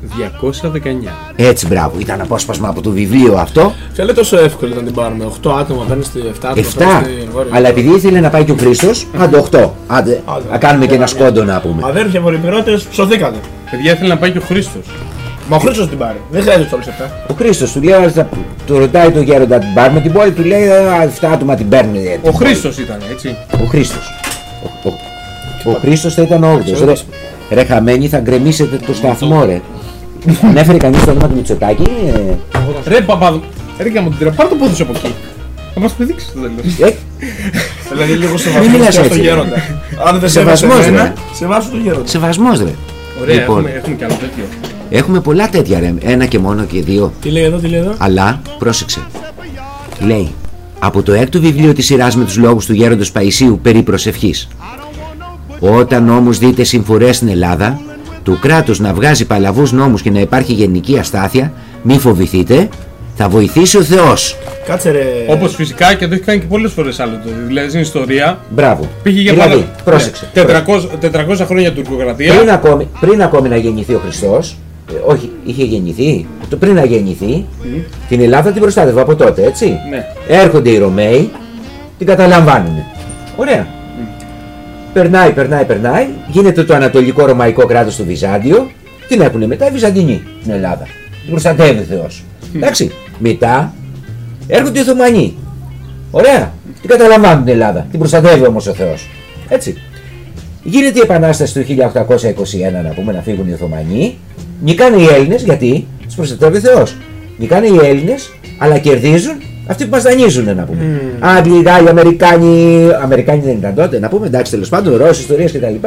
219. Έτσι, μπράβο, ήταν απόσπασμα από το βιβλίο αυτό. Και λέει τόσο εύκολο να την πάρουμε. 8 άτομα παίρνει στη 7 άτομα. 7. παίρνει στη Βόρεια. Αλλά επειδή ήθελε να πάει και ο Χρήστος, άντε 8. Άντε, Άντε. να κάνουμε και ένα σκόντο να πούμε. Αδέρφια βορειοπυρώτε, σωθήκατε. Παιδιά ήθελε να πάει και ο Χρήστος. Μα ο Χρήστος την πάρει. Δεν χρειάζεται όλου 7. Ο Χρήστος του λέει, «Α, θα- του ρωτάει το γέροντα την πάρουμε την πόλη, του λέει 7 άτομα την παίρνει. ε, την Ο πόλη». Χρήστος ήταν έτσι. Ο Χρήστος. Ο, ο, ο Χρήστος θα ήταν ο 8ο. Ρε, ρε χαμένοι, θα γκρεμίσετε το σταθμό, ρε. <laughs> Ανέφερε κανείς το όνομα του Μητσοτάκη. ε, Ρε παπάδο, ρε και μου την τρε, πάρ' το πόδι σου από εκεί. Θα μας πηδήξεις το τέλος. ε, Δηλαδή λίγο Μην σεβασμός μιλάς στον έτσι, ρε. γέροντα. Αν δεν σεβάσαι Σεβασμός, εμένα, ρε. σεβάσου τον γέροντα. Σεβασμός, ρε. Ωραία, Λοιπόν. έχουμε, έχουμε και άλλο τέτοιο. Έχουμε πολλά τέτοια, ρε. Ένα και μόνο και δύο. Τι λέει εδώ, τι λέει εδώ; Αλλά πρόσεξε. Λέει από το έκτο βιβλίο της σειράς με τους λόγους του γέροντος Παϊσίου περί προσευχής. Όταν όμως δείτε συμφορές στην Ελλάδα, του κράτους να βγάζει παλαβούς νόμους και να υπάρχει γενική αστάθεια, μη φοβηθείτε, θα βοηθήσει ο Θεός. Κάτσε ρε. Όπως φυσικά και το έχει κάνει και πολλές φορές άλλο το. Δηλαδή στην ιστορία Μπράβο. πήγε για δηλαδή, παρα- πρόσεξε. Ναι, 400, 400 χρόνια τουρκοκρατία. Πριν ακόμη, πριν ακόμη να γεννηθεί ο Χριστός, ε, όχι, είχε γεννηθεί, το πριν να γεννηθεί, την Ελλάδα την προστάτευε από τότε, έτσι. Ναι. Έρχονται οι Ρωμαίοι, την καταλαμβάνουν. Ωραία. Περνάει, περνάει, περνάει, γίνεται το Ανατολικό Ρωμαϊκό κράτος του Βυζάντιο, την έχουν μετά οι Βυζαντινοί στην Ελλάδα. Την προστατεύει ο Θεός. Εντάξει. Μετά έρχονται οι Οθωμανοί. Ωραία. Την καταλαμβάνουν την Ελλάδα. Την προστατεύει όμως ο Θεός. Έτσι. Γίνεται η Επανάσταση του 1821 να πούμε να φύγουν οι Οθωμανοί. Νικάνε οι Έλληνες γιατί τους προστατεύει ο Θεός. Νικάνε οι Έλληνες αλλά κερδίζουν αυτοί που μας δανείζουν να πούμε. Άγγλοι, Γάλλοι, Αμερικάνοι. Αμερικάνοι δεν ήταν τότε να πούμε. Εντάξει τέλος πάντων, Ρώσοι, ιστορίες κτλ.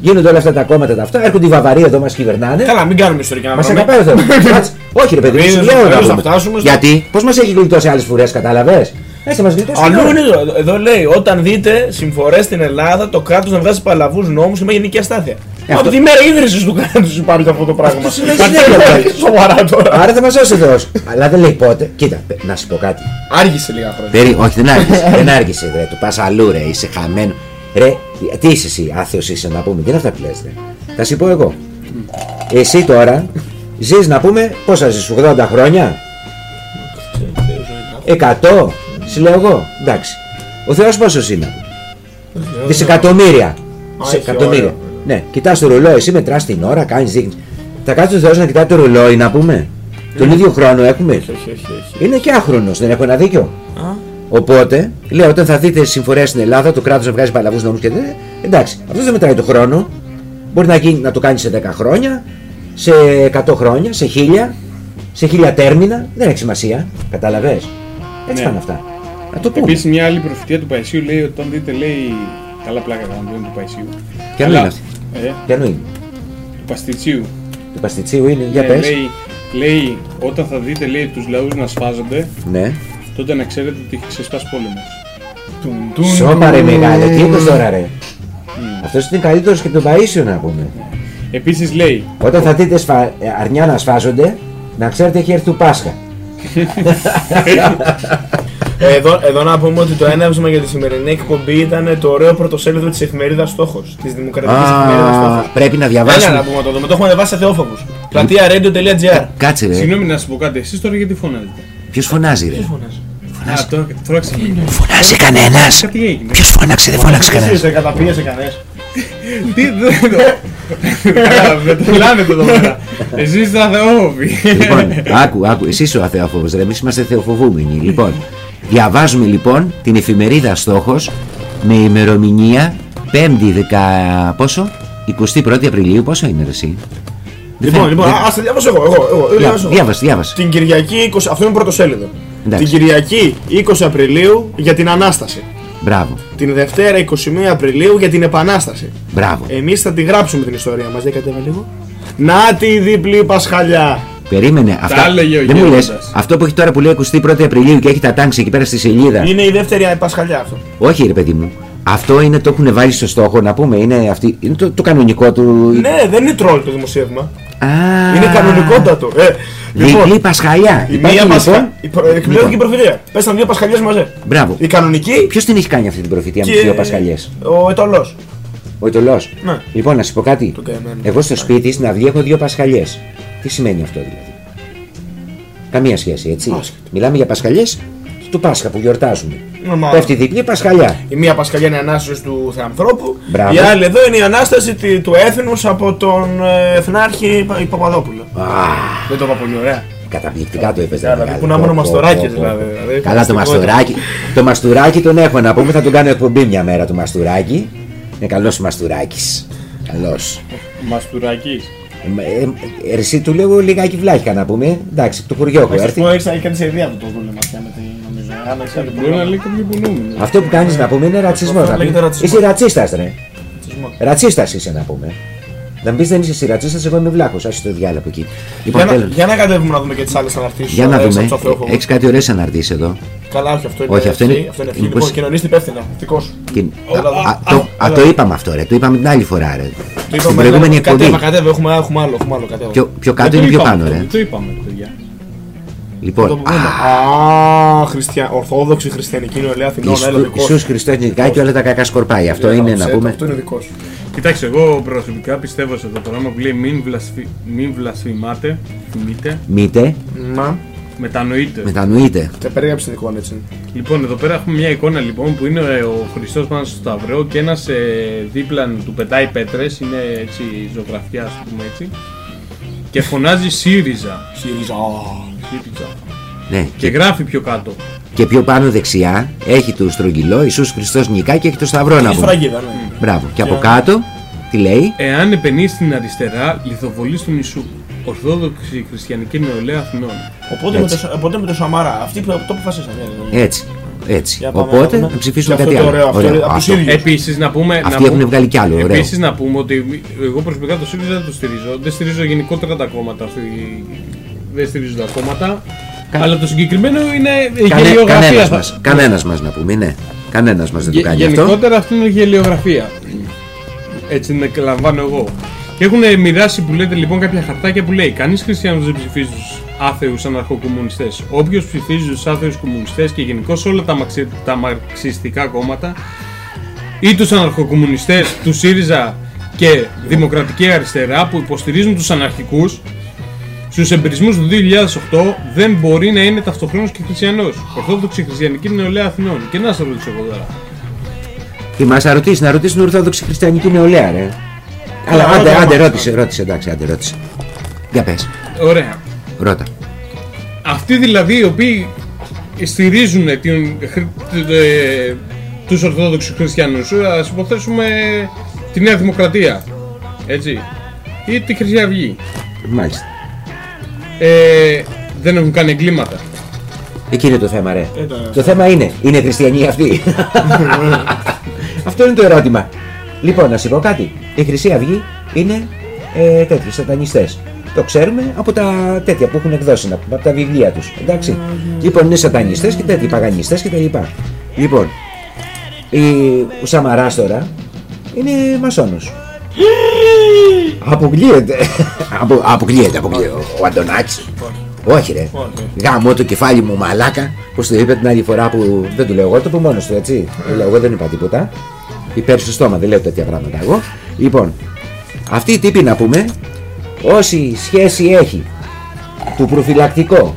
Γίνονται όλα αυτά τα κόμματα τα αυτά. Έρχονται οι Βαβαροί εδώ μας κυβερνάνε. Καλά, μην κάνουμε ιστορικά Μας σε πράγματα. αγαπάει ο Θεός. <laughs> Κάτσε. Όχι ρε παιδί, μου, Εμείς σου λέω να βεβαίως θα πούμε. φτάσουμε στο- Γιατί, πώς μας έχει γλιτώσει άλλες φορές, κατάλαβες; Έτσι, μας γλιτώσει. Αλλού τώρα. είναι εδώ, εδώ λέει, όταν δείτε συμφορές στην Ελλάδα, το κράτος να βγάζει παλαβούς νόμους και με γενική αστάθεια. Αυτό- Από τη μέρα ίδρυσης του κράτους υπάρχει αυτό το πράγμα. Αυτό σημαίνει συνέχεια, δηλαδή. Σοβαρά τώρα. Άρα θα μας σώσει ο Θεός. Αλλά δεν λέει πότε. Κοίτα, πε- να σου πω κάτι. Άργησε λίγα χρόνια. Περί, όχι, δεν άργησε. <laughs> δεν άργησε, ρε. Του πας αλλού, ρε. Είσαι χαμένο. Ρε, τι είσαι εσύ, άθεος είσαι να πούμε. Τι είναι αυτά που λες, ρε. Θα σου πω εγώ. Εσύ τώρα ζεις να πούμε πόσα ζεις, 80 χρόνια; 100, σου λέω εγώ. Εντάξει. Ο Θεός πόσος είναι; Δισεκατομμύρια. Σε έχει εκατομμύρια. Ώρα. Ναι, κοιτάς το ρολόι, εσύ μετράς την ώρα, κάνεις δείχνεις. Θα κάτσεις ο Θεός να κοιτάει το ρολόι να πούμε. Τον ίδιο χρόνο έχουμε. Όχι, όχι, όχι. Είναι και άχρονος, δεν έχω ένα δίκιο. Οπότε, λέω, όταν θα δείτε συμφορέ στην Ελλάδα, το κράτος να βγάζει παλαβούς νόμους και δεν. Εντάξει, αυτός δεν μετράει το χρόνο. Μπορεί να, γίνει, να το κάνει σε 10 χρόνια, σε 100 χρόνια, σε 1000, σε 1000 τέρμινα. Δεν έχει σημασία. Καταλαβέ. Έτσι Ναι. πάνε αυτά. Να το πούμε. Επίσης, μια άλλη προφητεία του Παϊσίου λέει ότι όταν δείτε, λέει. Καλά πλάκα κάνουν δεν είναι του Παϊσίου. Ποια Αλλά- είναι αυτή. Ε, Ποιανού είναι. του Παστιτσίου. Του Παστιτσίου είναι. Για Ναι, πες. λέει, λέει, όταν θα δείτε λέει, τους λαούς να σφάζονται, Ναι. τότε να ξέρετε ότι έχει ξεσπάσει πόλεμος. Σώπα ρε μεγάλε, τι είπες τώρα ρε; Αυτός είναι καλύτερος και τον Παΐσιο να πούμε. Επίσης λέει, Όταν θα δείτε σφα... ε, αρνιά να σφάζονται, να ξέρετε έχει έρθει του Πάσχα. <laughs> <laughs> Εδώ, εδώ να πούμε ότι το έναυσμα για τη σημερινή εκπομπή ήταν το ωραίο πρωτοσέλιδο της εφημερίδας Στόχος. Της δημοκρατικής εφημερίδας Α, Στόχος. πρέπει να Έλα να διαβάσουμε. πούμε το δούμε, το έχουμε ανεβάσει σε θεόφοβους. Πλατεία radio.gr. Κάτσε ρε. συγγνώμη να σου πω κάτι, εσείς τώρα γιατί φωνάζετε; Ποιος φωνάζει ρε; Α, τώρα, τώρα ξεκινάει. Φωνάζει κανένας. Κάτι έγινε. Ποιος φώναξε, δεν φώναξε κανένας. σε καταπίεσε κανένας. Τι δεν το. Καλά, με τρελάνε το εδώ πέρα. Εσείς είστε αθεόφοβοι. Λοιπόν, άκου, άκου, εσύ είσαι ο αθεόφοβος ρε, εμείς είμαστε θεοφοβούμενοι. Λοιπόν, διαβάζουμε λοιπόν την εφημερίδα Στόχος με ημερομηνία 5η δεκα... πόσο; 21η Απριλίου, πόσο είναι ρε εσύ; Λοιπόν, λοιπόν, δεν- α το διαβάσω εγώ. εγώ, εγώ, Δια- διαβάσω εγώ. Διάβασε, διάβασε. Την Κυριακή 20. Αυτό είναι πρωτοσέλιδο. Εντάξει. Την Κυριακή 20 Απριλίου για την Ανάσταση. Μπράβο, Την Δευτέρα 21 Απριλίου για την Επανάσταση. μπράβο. Εμείς θα τη γράψουμε την ιστορία μας. Δεν κατέβα λίγο. Να τη διπλή Πασχαλιά. Περίμενε, αυτά. έλεγε ο δεν μου λες, γέροντας. αυτό που έχει τώρα που λέει 21η Απριλίου και έχει τα τάξη εκεί πέρα στη σελίδα. Είναι η δεύτερη Πασχαλιά αυτό. Όχι, ρε παιδί μου. Αυτό είναι το έχουν βάλει στο στόχο να πούμε. Είναι, αυτή, είναι το, το κανονικό του. Ναι, δεν είναι τρόλ το δημοσίευμα. Α, Είναι κανονικότατο. Ε, Διπλή Πασχαλιά. η Υπάρχει, μία λοιπόν- Πασχαλιά. Η προ- εκπληρωματική προφητεία. Πέσαν δύο Πασχαλιές μαζί. Μπράβο. Η κανονική Ποιος την έχει κάνει αυτή την προφητεία με και τις δύο Πασχαλιές; ο Ετωλός. Ο Ιτωλό. Ναι. Λοιπόν, να σου πω κάτι. Τον καημένο. Εγώ στο σπίτι στην αυλή έχω δύο Πασχαλιές. Τι σημαίνει αυτό δηλαδή; Καμία σχέση, έτσι; Άσχετο. Μιλάμε για Πασχαλιές του Πάσχα που γιορτάζουμε. Normal. Πέφτει διπλή Πασχαλιά. Η μία Πασχαλιά είναι η ανάσταση του Θεανθρώπου. Μπράβο. Η άλλη εδώ είναι η ανάσταση τη- του έθνους από τον ε, Εθνάρχη Πα- Παπαδόπουλο. Α, Δεν το είπα πολύ ωραία. Καταπληκτικά το έπαιζε. Δηλαδή μεγάλε. που να ήμουν Πω, πω, μαστοράκι πω, δηλαδή. πω. δηλαδή, Καλά το φανταστικό ήταν. μαστοράκι. Το μαστουράκι τον έχω να πούμε, θα τον κάνω εκπομπή μια μέρα του μαστουράκι. Είναι καλός μαστουράκι. Καλός. Μαστουρακής. Ε, ε, εσύ του λέω λιγάκι βλάχικα να πούμε. Εντάξει, από το χωριό έχω Έχεις έρθει. πω, έχεις κάνει σε ιδέα αυτό το δούλεμα πια με τη νομίζω. Αν έχεις κάνει Μπορεί να λέει κάποιο που νόμιμο. Αυτό που κάνεις να πούμε είναι ρατσισμό. Αυτό λέγεται ρατσισμός. Είσαι ρατσίστας, ρε. ρατσισμό. Ρατσίστας είσαι να πούμε. Να μου πεις δεν είσαι εσύ ρατσίστας, εγώ είμαι βλάχος. Άσε το διάλογο εκεί. Λοιπόν, Για να, τέλος. για να κατέβουμε να δούμε και τις άλλες αναρτήσεις. Για να ωραίες δούμε. από τους αθεόφοβους. Έχεις κάτι ωραίες αναρτήσεις εδώ. Καλά, όχι, αυτό είναι Όχι, αυτό ευχή, είναι- Αυτό είναι ευχή. μήπως- Λοιπόν, κοινωνήστε υπεύθυνα. Δικός σου. Και- Όλα, Α, α, το- α, α, όλα. Το είπαμε αυτό, ρε. Το είπαμε την άλλη φορά, ρε. Το Στην είπαμε, προηγούμενη ναι, εκπομπή. Κατέβα, κατέβα, έχουμε, έχουμε άλλο, έχουμε άλλο, κατέβα. Πιο, πιο Δεν κάτω το είναι πιο είπαμε πάνω, αυτό, ρε. Δεν το είπαμε, παιδιά. Το Λοιπόν, πούμε. Α, χριστια... Ορθόδοξη χριστιανική νεολαία Αθηνών, έλα δικός σου. Ιησούς Χριστός νικά και όλα τα κακά σκορπάει. Αυτό είναι να Ψέτο, πούμε. Αυτό είναι δικό σου. Κοιτάξτε, εγώ προσωπικά πιστεύω σε αυτό το πράγμα που λέει μην, βλασφι... μην βλασφημάτε, θυμείτε, Μήτε, Μα, μετανοείτε. μετανοείτε. και περίγραψε την εικόνα έτσι. Λοιπόν, εδώ πέρα έχουμε μια εικόνα λοιπόν που είναι ε, ο Χριστός πάνω στο Σταυρό και ένας ε, δίπλα του πετάει πέτρες, είναι έτσι ζωγραφιά, ας πούμε έτσι. Και φωνάζει ΣΥΡΙΖΑ. ΣΥΡΙΖΑ. ΣΥΡΙΖΑ. Ναι, Και γράφει πιο κάτω. και πιο πάνω δεξιά έχει το στρογγυλό Ιησούς Χριστός νικά και έχει το σταυρό να Έχει πούμε. φραγίδα, ναι. Μπράβο. Και από Για- κάτω, τι λέει; Εάν επενείς στην αριστερά, λιθοβολείς στον Ιησού. Ορθόδοξη χριστιανική νεολαία Αθηνών. Οπότε με, Έτσι. το, οπότε με το Σαμάρα, αυτοί που το αποφασίσαν. ναι, ναι. Έτσι. Έτσι. Για πάμε Οπότε να δούμε. να ψηφίσουμε Και κάτι αυτό το άλλο. ωραίο, αυτό Ωραίο. είναι από τους Αυτό. ίδιους. Επίσης, να πούμε. Αυτοί να έχουν πούμε- βγάλει κι άλλο. Ωραίο. Επίσης να πούμε ότι εγώ προσωπικά το ΣΥΡΙΖΑ δεν το στηρίζω. Δεν στηρίζω γενικότερα τα κόμματα. Αυτή... Δεν στηρίζω τα κόμματα. Αλλά το συγκεκριμένο είναι Κανε, γελιογραφία. κανένας θα- μας, κανένας μας να πούμε, ναι. Κανένας μας δεν το Γε- κάνει αυτό. γενικότερα αυτό είναι γελιογραφία. Έτσι είναι, λαμβάνω εγώ. Και έχουν μοιράσει που λέτε λοιπόν κάποια χαρτάκια που λέει Κανείς χριστιανός δεν ψηφίζει του άθεους αναρχοκομμουνιστές. Όποιος ψηφίζει του άθεους κομμουνιστές και γενικώ όλα τα, μαξι... τα μαρξιστικά κόμματα ή τους αναρχοκομμουνιστές του ΣΥΡΙΖΑ και Δημοκρατική Αριστερά που υποστηρίζουν τους αναρχικούς στους εμπειρισμού του 2008 δεν μπορεί να είναι ταυτοχρόνως και χριστιανός. Ορθόδοξη χριστιανική νεολαία Αθηνών. Και να σα ρωτήσω εγώ τώρα. Τι μας θα ρωτήσεις, να ρωτήσει την Ορθόδοξη Χριστιανική Νεολαία, ρε. Αλλά ρώτα, άντε, άντε, ρώτα. ρώτησε, ρώτησε, εντάξει, άντε, ρώτησε. Για πες, Ωραία. ρώτα. Αυτοί δηλαδή οι οποίοι στηρίζουν την, χρ- ε, τους Ορθόδοξους Χριστιανούς, ας υποθέσουμε τη Νέα Δημοκρατία, έτσι, ή τη Χρυσή Αυγή, Μάλιστα. ε, δεν έχουν κάνει εγκλήματα. Εκεί είναι το θέμα, ρε. Ε, το- Το θέμα είναι, είναι χριστιανοί αυτοί; <laughs> Αυτό είναι το ερώτημα. Λοιπόν, να σου πω κάτι. Η Χρυσή Αυγή είναι ε, τέτοιοι σατανιστές. Το ξέρουμε από τα τέτοια που έχουν εκδώσει, να πούμε, από τα βιβλία τους. Εντάξει. Λοιπόν, είναι σατανιστές και τέτοιοι παγανιστές κτλ. Λοιπόν, η, ο Σαμαράς τώρα είναι μασόνο. <gasps> Αποκλείεται. Απο, αποκλείεται, αποκλείεται. Ο Αντωνάκης. Όχι, ρε. Γάμο το κεφάλι μου, μαλάκα. Πώ το είπε την άλλη φορά που. Δεν του λέω εγώ, το είπε μόνος του, έτσι. Δεν λέω, εγώ δεν είπα τίποτα. Υπέρ στο στόμα, δεν λέω τέτοια πράγματα εγώ. Λοιπόν, αυτή η τύπη να πούμε, όση σχέση έχει του προφυλακτικό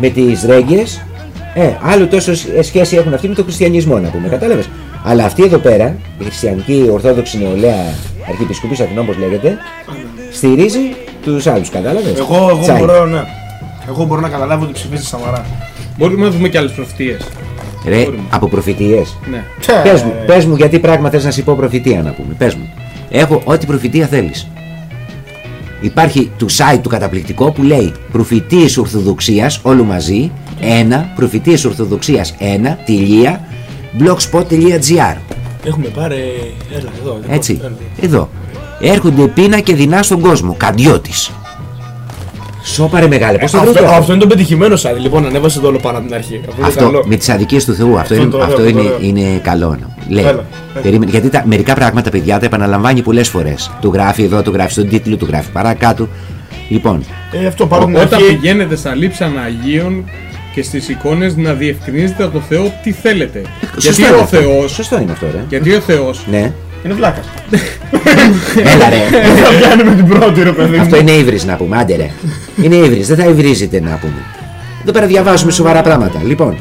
με τις ρέγγες, ε, άλλο τόσο σ- σχέση έχουν αυτοί με τον χριστιανισμό να πούμε, κατάλαβες. Αλλά αυτή εδώ πέρα, η χριστιανική ορθόδοξη νεολαία αρχιεπισκοπής Αθηνών όπως λέγεται, στηρίζει τους άλλους, κατάλαβες. Εγώ, εγώ, Τσάι. μπορώ, ναι. εγώ μπορώ να καταλάβω ότι ψηφίζει Σαμαρά. Μπορούμε να δούμε και άλλες προφητείες. Ρε, μπορούμε. από προφητείες. Ναι. Πες μου, πες μου γιατί πράγμα θες να σου πω προφητεία να πούμε. Πες μου. Έχω ό,τι προφητεία θέλεις. Υπάρχει του site του καταπληκτικό που λέει προφητείες ορθοδοξίας όλο μαζί ένα προφητείες ορθοδοξίας ένα τελεία blogspot.gr Έχουμε πάρει. Έλα, εδώ. εδώ, έτσι έλα. εδώ έρχονται πείνα και δεινά στον κόσμο καντιώτης Σώπαρε μεγάλε πώς το βρήκε Αυτό, αυτό; αυτό είναι το πετυχημένο site. Λοιπόν, ανέβασε το όλο πάνω από την αρχή. Αυτό, είναι Αυτό καλό. με τις αδικίες του Θεού, αυτό, Αυτό είναι, το ωραίο, αυτό αυτό το είναι, ωραίο. είναι καλό. να- Λέει. Έλα, Περίμενε, γιατί τα, μερικά πράγματα, παιδιά, τα επαναλαμβάνει πολλές φορές. Του γράφει εδώ, του γράφει στον τίτλο, του γράφει παρακάτω. Λοιπόν, Ε, αυτό πάρω την Όταν αρχή. πηγαίνετε στα λείψανα Αγίων και στις εικόνες να διευκρινίζετε από το Θεό τι θέλετε. σωστό Γιατί είναι ο αυτό. Θεός, Σωστό είναι αυτό, ρε. γιατί ο Θεός Ναι, Είναι βλάκας. έλα ρε. <laughs> Θα πιάνει με την πρώτη, ρε παιδί. αυτό είναι ύβρις να πούμε, άντε ρε. Είναι ύβρις, δεν θα υβρίζετε να πούμε. Εδώ πέρα διαβάζουμε σοβαρά πράγματα. Λοιπόν,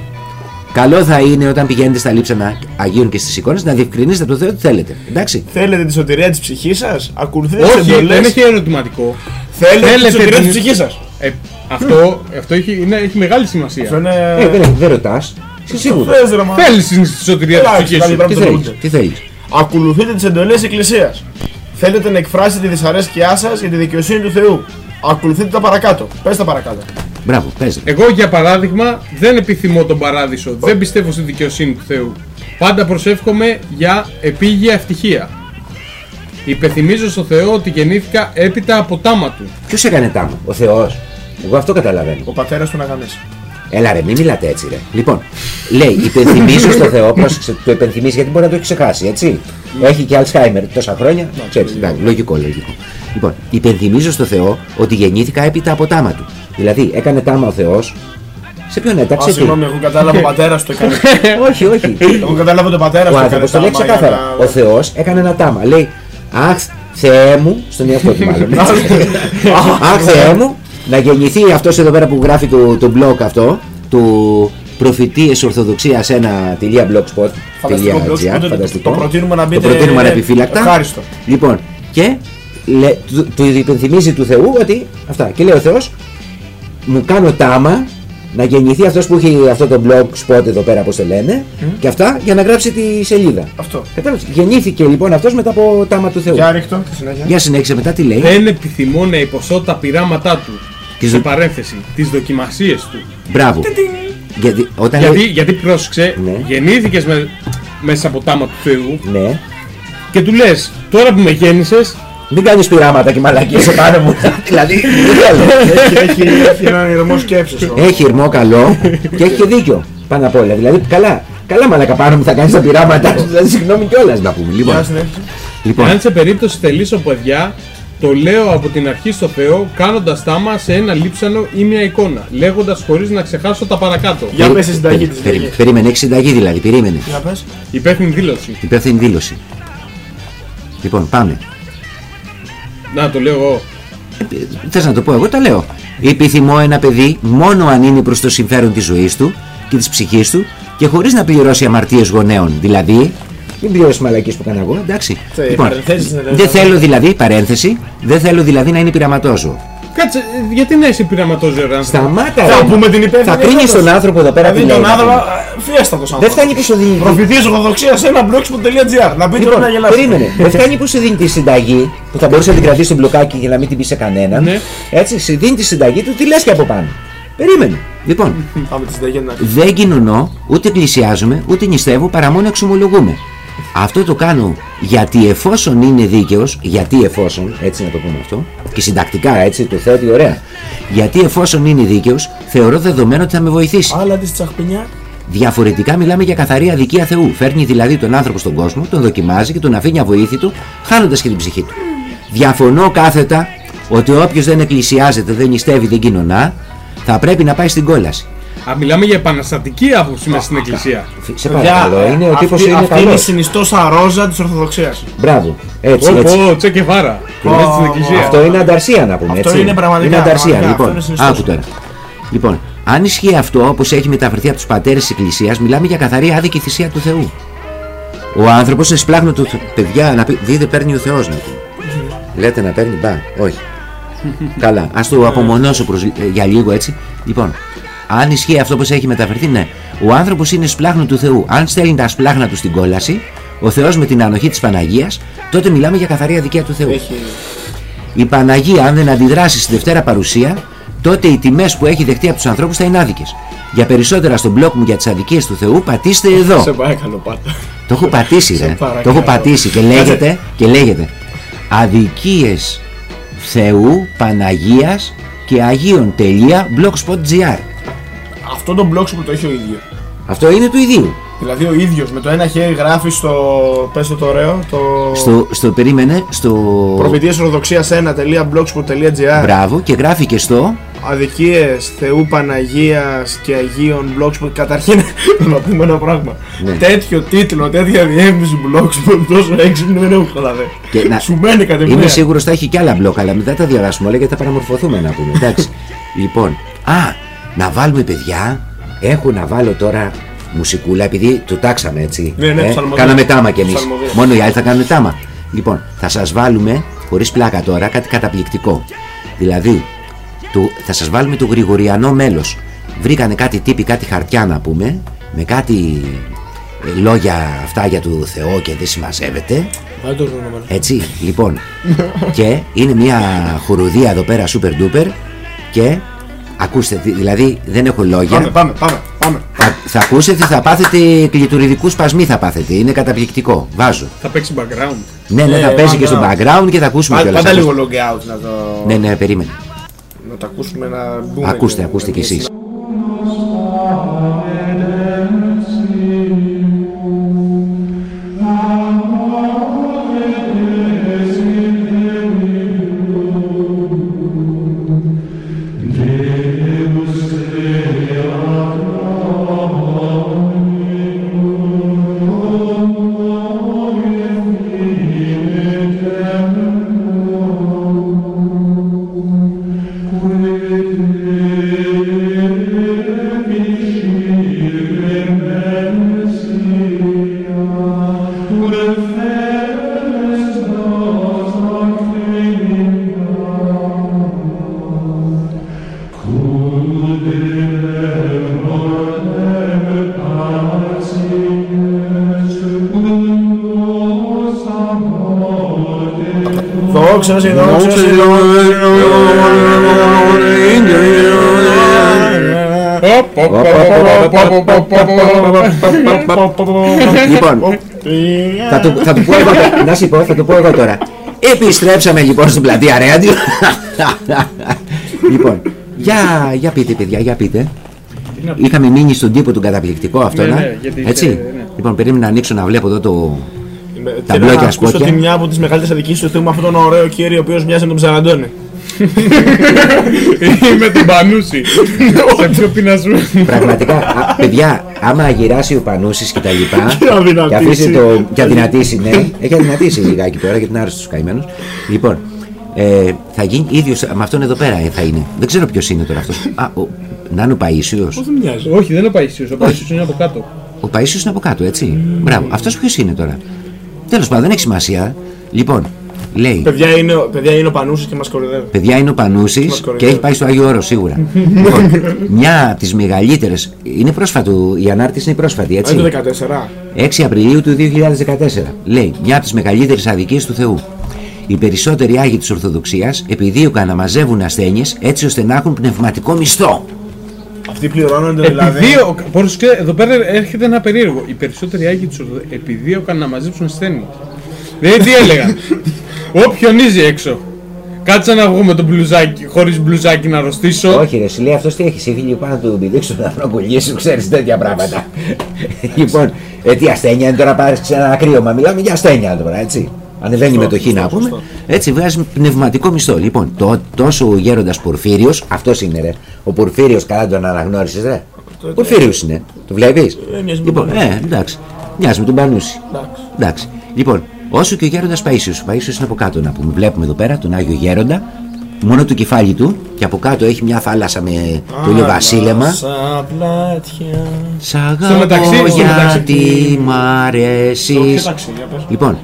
καλό θα είναι όταν πηγαίνετε στα λείψανα Αγίων και στις εικόνες να διευκρινίζετε από το Θεό τι θέλετε. Εντάξει. Θέλετε τη σωτηρία της ψυχής σας, ακολουθείτε τις όχι, δεν εντολές; έχει ερωτηματικό. Θέλετε τη Θέλετε σωτηρία την- τη ψυχής σας; Ε, αυτό αυτό έχει, είναι, έχει μεγάλη σημασία. Αυτό Ε, είναι. δεν, δεν ρωτάς. Είσαι σίγουρο. Θες, ρε, μα. Θέλεις τη σωτηρία της Εντάξει, ψυχής καλή σου. πράγματα Τι θέλεις. Λέγονται. Τι θέλει. Ακολουθείτε τις εντολές της Εκκλησίας. Θέλετε να εκφράσετε τη δυσαρέσκειά σας για τη δικαιοσύνη του Θεού. Ακολουθείτε τα παρακάτω. Πες τα παρακάτω. Μπράβο, πες. ρε. Εγώ για παράδειγμα δεν επιθυμώ τον παράδεισο. Δεν πιστεύω στη δικαιοσύνη του Θεού. Πάντα προσεύχομαι για επίγεια ευτυχία. Υπενθυμίζω στο Θεό ότι γεννήθηκα έπειτα από τάμα του. Ποιος έκανε τάμο, ο Θεός. Εγώ αυτό καταλαβαίνω. Ο πατέρας του να γαμίσει. Έλα ρε, μην μιλάτε έτσι ρε. Λοιπόν, λέει, υπενθυμίζω στο Θεό, πρόσεξε, το υπενθυμίζει γιατί μπορεί να το έχει ξεχάσει, έτσι. Έχει και Αλτσχάιμερ τόσα χρόνια. Ξέρεις, εντάξει, λογικό, λογικό. Λοιπόν, υπενθυμίζω στο Θεό ότι γεννήθηκα έπειτα από τάμα του. Δηλαδή, έκανε τάμα ο Θεός. Σε ποιον Α, έταξε, τι. συγγνώμη, εγώ κατάλαβα ο πατέρας του έκανε. <laughs> όχι, όχι. Εγώ κατάλαβα τον πατέρας Ο του έκανε. άνθρωπος το λέει τάμα για ξεκάθαρα. να- Ο Θεός έκανε ένα τάμα. Λέει, Αχ, Θεέ μου, στον εαυτό του μάλλον. <laughs> Αχ, Θεέ μου, να γεννηθεί αυτός εδώ πέρα που γράφει το, το blog αυτό, του προφητείες ορθοδοξίας 1.blogspot.gr Φανταστικό blogspot, το- φανταστικό. το προτείνουμε να Το μπείτε, προτείνουμε ε, ανεπιφύλακτα. ευχάριστο. Λοιπόν, και λέ, του, του υπενθυμίζει του Θεού ότι αυτά. Και λέει ο Θεός, μου κάνω τάμα να γεννηθεί αυτός που έχει αυτό το blogspot εδώ πέρα, όπως το λένε, και αυτά για να γράψει τη σελίδα. Αυτό. Κατάλαβες. Γεννήθηκε λοιπόν αυτός μετά από τάμα του Θεού. Για ρίχτω τη συνέχεια. Για συνέχισε μετά τι λέει; Δεν επιθυμώ να υποστώ τα πειράματά του. Τις Σε δο- παρένθεση, τις δοκιμασίες του. Μπράβο. Γιατί όταν Γιατί, λέει. γιατί πρόσεξε, Ναι. γεννήθηκες με, μέσα από τάμα του Θεού Ναι. και του λες, τώρα που με γέννησες, Μην κάνεις πειράματα και μαλακίες επάνω μου. <laughs> δηλαδή, δεν θέλω. Έχει, έχει, έχει έναν ηρμό σκέψης. Έχει ηρμό καλό και έχει και δίκιο. Πάνω απ' όλα. Δηλαδή, καλά. Καλά, μαλακα πάνω μου θα κάνεις τα πειράματα. σου. <laughs> Δηλαδή, συγγνώμη κιόλας να πούμε. Λοιπόν, Για συνέχεια. λοιπόν αν σε περίπτωση θελήσω παιδιά, το λέω από την αρχή στο Θεό, κάνοντας τάμα σε ένα λείψανο ή μια εικόνα, λέγοντας χωρίς να ξεχάσω τα παρακάτω. Για περι- πες τη συνταγή περι- της περι- συνταγής. Περίμενε, έχει συνταγή δηλαδή. Περίμενε. Για πες. Υπεύθυνη δήλωση. Υπεύθυνη δήλωση. Λοιπόν, πάμε. Να το λέω εγώ. Θες να το πω εγώ, τα λέω. Επιθυμώ ένα παιδί μόνο αν είναι προς το συμφέρον της ζωής του και της ψυχής του και χωρίς να πληρώσει αμαρτίες γονέων. Δηλαδή, μην πληρώσεις μαλακίες που έκανα εγώ, εντάξει. Θε- Λοιπόν, παρενθέσεις είναι, δεν δεν θέλω δηλαδή, παρένθεση, δεν θέλω δηλαδή να είναι πειραματόζωο. Κάτσε, ε, γιατί να είσαι πειραματόζωο ρε άνθρωπο; Σταμάτα, Θα ρε. πούμε την υπεύθυνη Θα κρίνεις δήλωση. τον άνθρωπο εδώ πέρα τι Δηλαδή λέει. τον να άνθρωπο, πούμε. ε, φίεστα το Δεν άνθρωπο. φτάνει που σου δίνει. Προφητής ορθοδοξία σε ένα blogspot.gr. Να πείτε Λοιπόν, να γελάσετε. περίμενε. <laughs> Δεν φτάνει που σου δίνει τη συνταγή που θα μπορούσε να την κρατήσει στο μπλοκάκι και να μην την πει σε κανέναν. Ναι. Έτσι, σου δίνει τη συνταγή του, τι λες και από πάνω. Περίμενε. Λοιπόν, Πάμε τη συνταγή να δεν κοινωνώ, ούτε πλησιάζομαι, ούτε νηστεύω, παρά μόνο εξομολογούμε. Αυτό το κάνω γιατί εφόσον είναι δίκαιος, γιατί εφόσον, έτσι να το πούμε αυτό, και συντακτικά έτσι, το θέτει ωραία. Γιατί εφόσον είναι δίκαιος, θεωρώ δεδομένο ότι θα με βοηθήσει. Άλλα της τσαχπινιά. Διαφορετικά μιλάμε για καθαρή αδικία Θεού. Φέρνει δηλαδή τον άνθρωπο στον κόσμο, τον δοκιμάζει και τον αφήνει αβοήθητο, χάνοντας και την ψυχή του. Διαφωνώ κάθετα ότι όποιος δεν εκκλησιάζεται, δεν νηστεύει, δεν κοινωνά, θα πρέπει να πάει στην κόλαση. Α, μιλάμε για επαναστατική άποψη μέσα στην εκκλησία. Σε παρακαλώ, είναι ο τύπος αυτή, είναι αυτή είναι η καλό. συνιστόσα ρόζα της Ορθοδοξίας. Μπράβο. Έτσι, έτσι. Όπω τσεκεβάρα. Μέσα στην εκκλησία. Αυτό είναι ανταρσία να πούμε. Αυτό έτσι. είναι πραγματικά, Είναι ανταρσία. πραγματικά, αυτό Λοιπόν, είναι συνιστόσα. άκου τώρα. Λοιπόν, αν ισχύει αυτό όπως έχει μεταφερθεί από τους πατέρες της Εκκλησίας, μιλάμε για καθαρή άδικη θυσία του Θεού. Ο άνθρωπος είναι σπλάχνο του Θεού. Παιδιά, να πει, δείτε, παίρνει ο Θεός να πει. Λέτε να παίρνει, μπα, όχι. <laughs> Καλά, ας το απομονώσω προς, ε, για λίγο έτσι. Λοιπόν, αν ισχύει αυτό που έχει μεταφερθεί, ναι. Ο άνθρωπος είναι σπλάχνο του Θεού. Αν στέλνει τα σπλάχνα του στην κόλαση, ο Θεός με την ανοχή της Παναγίας, τότε μιλάμε για καθαρή αδικία του Θεού. Η Παναγία, αν δεν αντιδράσει στη Δευτέρα Παρουσία, τότε οι τιμές που έχει δεχτεί από τους ανθρώπους θα είναι άδικες. Για περισσότερα στον blog μου για τις αδικίες του Θεού, πατήστε εδώ. Σε παρακαλώ πάντα. Το έχω πατήσει, <laughs> ρε. παρακαλώ. Το έχω πατήσει και λέγεται, και λέγεται Αδικίες Θεού, Παναγίας και Αγίων τελεία blogspot.gr Αυτό το blogspot το έχει ο ίδιος. Αυτό είναι του ιδίου. Δηλαδή ο ίδιος με το ένα χέρι γράφει στο. Πες το το ωραίο. Το. Στο, στο περίμενε, στο. Προφητείες Ορθοδοξίας 1.blogspot.gr Μπράβο και γράφει και στο. Αδικίες Θεού Παναγίας και Αγίων Blogspot Καταρχήν <laughs> να πούμε ένα πράγμα Ναι. Τέτοιο τίτλο, τέτοια διεύθυνση Blogspot τόσο έξυπνο δεν έχω καταλαβαίνει Και να- Σου μένει κατευθείαν Είμαι σίγουρος θα έχει και άλλα μπλοκ, αλλά μετά τα διαβάσουμε όλα γιατί θα παραμορφωθούμε να πούμε. Εντάξει. λοιπόν, α, να βάλουμε παιδιά. Έχω να βάλω τώρα μουσικούλα επειδή το τάξαμε έτσι. Ναι, ναι, ψαλμοδία. κάναμε τάμα κι εμείς. Ψαλμοδία. Μόνο οι άλλοι θα κάνουν τάμα. Λοιπόν, θα σας βάλουμε, χωρίς πλάκα τώρα, κάτι καταπληκτικό. Δηλαδή, του, θα σας βάλουμε το Γρηγοριανό μέλος. Βρήκανε κάτι τύποι, κάτι χαρτιά να πούμε, με κάτι ε, λόγια αυτά για του Θεό και δεν συμμαζεύεται. Βάλε το νούμερο. Έτσι, λοιπόν. και είναι μια χορουδία εδώ πέρα super duper και ακούστε, δη- δηλαδή δεν έχω λόγια. Πάμε, πάμε, πάμε, πάμε Θα, θα ακούσετε, θα πάθετε κλειτουριδικού σπασμοί θα πάθετε. Είναι καταπληκτικό. Βάζω. Θα παίξει background. Ναι, ναι, Ε, θα παίζει και στο background. background και θα ακούσουμε Πάντα, κιόλας. πάντα λίγο Ακούστε. log out να το, Ναι, ναι, περίμενε. να το ακούσουμε να μπούμε Ακούστε, και- ακούστε κι να- Δόξα σε, δόξα σε, Λοιπόν, θα του, θα του πω εγώ, τώρα- να σου πω, θα του πω εγώ τώρα. Επιστρέψαμε λοιπόν στην πλατεία Ρέντιο. λοιπόν, για, για πείτε παιδιά, για πείτε. Είχαμε μείνει στον τύπο του καταπληκτικό αυτό, Ναι, να. ναι, γιατί Έτσι. είχε- ναι. Λοιπόν, περίμενα να ανοίξω να βλέπω εδώ το. Τα Θέλω μπλόκια να ακούσω σπότια. ότι μια από τις μεγαλύτερες αδικήσεις του Θεού με αυτόν τον ωραίο κύριο ο οποίος μοιάζει με τον Ψαραντώνη. Είμαι τον Πανούση. <laughs> Σε ποιο πεινασμό. Πραγματικά, α, παιδιά, άμα αγυράσει ο Πανούσης και τα λοιπά. <laughs> Και αδυνατήσει. και αφήσει το. και αδυνατήσει, ναι. Έχει αδυνατήσει λιγάκι τώρα γιατί είναι άρρωστος καημένος. Λοιπόν, ε, θα γίνει ίδιος με αυτόν εδώ πέρα ε, θα είναι. Δεν ξέρω ποιος είναι τώρα αυτός. Α, ο, να είναι ο Παίσιο. Πώς δεν μοιάζει. Όχι, δεν είναι ο Παϊσίος. Ο Παϊσίος είναι από κάτω. Ο Παίσιο είναι από κάτω, έτσι. Μπράβο. Αυτός ποιος είναι τώρα; Τέλος πάντων, δεν έχει σημασία. Λοιπόν, λέει. Παιδιά είναι, ο- παιδιά είναι ο Πανούσης και μας κορυδεύει. Παιδιά είναι ο Πανούσης Μας και κοροϊδεύει. έχει πάει στο Άγιο Όρος σίγουρα. <laughs> λοιπόν, μια από τις μεγαλύτερε. Είναι πρόσφατο, η ανάρτηση είναι πρόσφατη, Αν είναι έτσι. το 14. 6 Απριλίου του 2014. Λέει μια από τις μεγαλύτερες αδικίες του Θεού. Οι περισσότεροι Άγιοι της Ορθοδοξίας επιδίωκαν να μαζεύουν ασθένειες έτσι ώστε να έχουν πνευματικό μισθό. Αυτοί πληρώνονται δηλαδή. Επειδή, ο- πρόσεξε, εδώ πέρα έρχεται ένα περίεργο. Οι περισσότεροι Άγιοι τους επιδίωκαν να μαζέψουν ασθένειες. Δηλαδή τι έλεγαν; <laughs> Όποιον είσαι έξω. Κάτσε να βγω με το μπλουζάκι, χωρίς μπλουζάκι να αρρωστήσω. Όχι, ρε, σου λέει αυτός τι έχεις. Ήφυγε πάνω του πηδήξου να προκουλήσει, ξέρεις τέτοια πράγματα. <laughs> λοιπόν, ε, τι ασθένεια είναι τώρα πάρει ξανά ένα κρύωμα. Μιλάμε για ασθένεια τώρα, έτσι. Ανεβαίνει η μετοχή να πούμε. Έτσι βγάζει πνευματικό μισθό. Λοιπόν, το, τόσο ο γέροντας Πορφύριος, αυτός είναι ρε. Ο Πορφύριος, καλά τον αναγνώρισες, ρε. Πορφύριος είναι. Το βλέπεις; Ε, μοιάζει με Λοιπόν, τον ε, εντάξει. Μοιάζει με τον Πανούση. Εντάξει. Εντάξει. Λοιπόν, όσο και ο γέροντας Παίσιο. Ο Παίσιο είναι από κάτω να πούμε. Βλέπουμε εδώ πέρα τον Άγιο Γέροντα. Μόνο το κεφάλι του και από κάτω έχει μια θάλασσα με το ηλιοβασίλεμα. Σαν πλάτια. Σ' αγαπώ Στο μεταξύ- στο μεταξύ- γιατί μ' Όχι, αρέσεις εντάξει, για πες. Λοιπόν,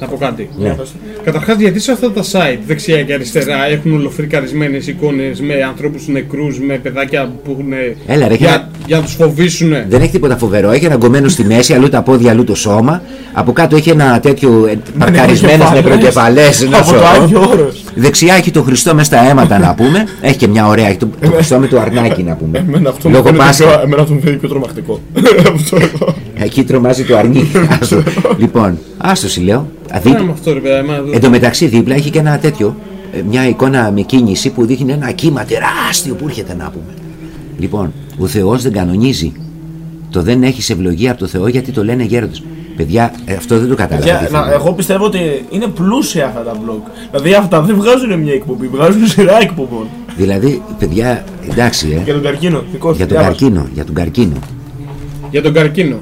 Να πω κάτι. ναι. Καταρχάς, γιατί σε αυτά τα site δεξιά και αριστερά έχουν ολοφρικαρισμένες εικόνες με ανθρώπους νεκρούς, με παιδάκια που έχουν. Έλα, ρε, για, για- για να τους φοβήσουν. δεν έχει τίποτα φοβερό. Έχει ένα γκομμένο στη μέση, αλλού τα πόδια, αλλού το σώμα. Από κάτω έχει ένα τέτοιο ε, παρκαρισμένε νεκροκεφαλές. νεκροκεφαλέ. Από το Άγιο Όρος. Δεξιά έχει το Χριστό με στα αίματα να πούμε. Έχει και μια ωραία. Έχει το, το Χριστό με το αρνάκι να πούμε. Εμένα αυτό μου Λόγω φαίνεται Πάσχα. πιο- εμένα αυτό μου φαίνεται πιο τρομακτικό. <laughs> Αυτό εδώ. Εκεί τρομάζει το αρνί. <laughs> Άστο. λοιπόν, άστο σου λέω. Αδί... Ναι, με αυτό ρε παιδιά, εμένα δεν- Εν τω μεταξύ δίπλα έχει και ένα τέτοιο. ε, Μια εικόνα με κίνηση που δείχνει ένα κύμα τεράστιο που έρχεται να πούμε. Λοιπόν, ο Θεός δεν κανονίζει. Το δεν έχεις ευλογία από το Θεό γιατί το λένε γέροντες. Παιδιά, ε, αυτό δεν το κατάλαβα. Για- τι να- θέλω. Εγώ πιστεύω ότι είναι πλούσια αυτά τα blog. Δηλαδή αυτά δεν βγάζουν μια εκπομπή, βγάζουν σειρά εκπομπών. Δηλαδή, παιδιά, εντάξει, ε, Για τον καρκίνο, δικό σου. για τον διάβασε. καρκίνο. Για τον καρκίνο. Για τον καρκίνο.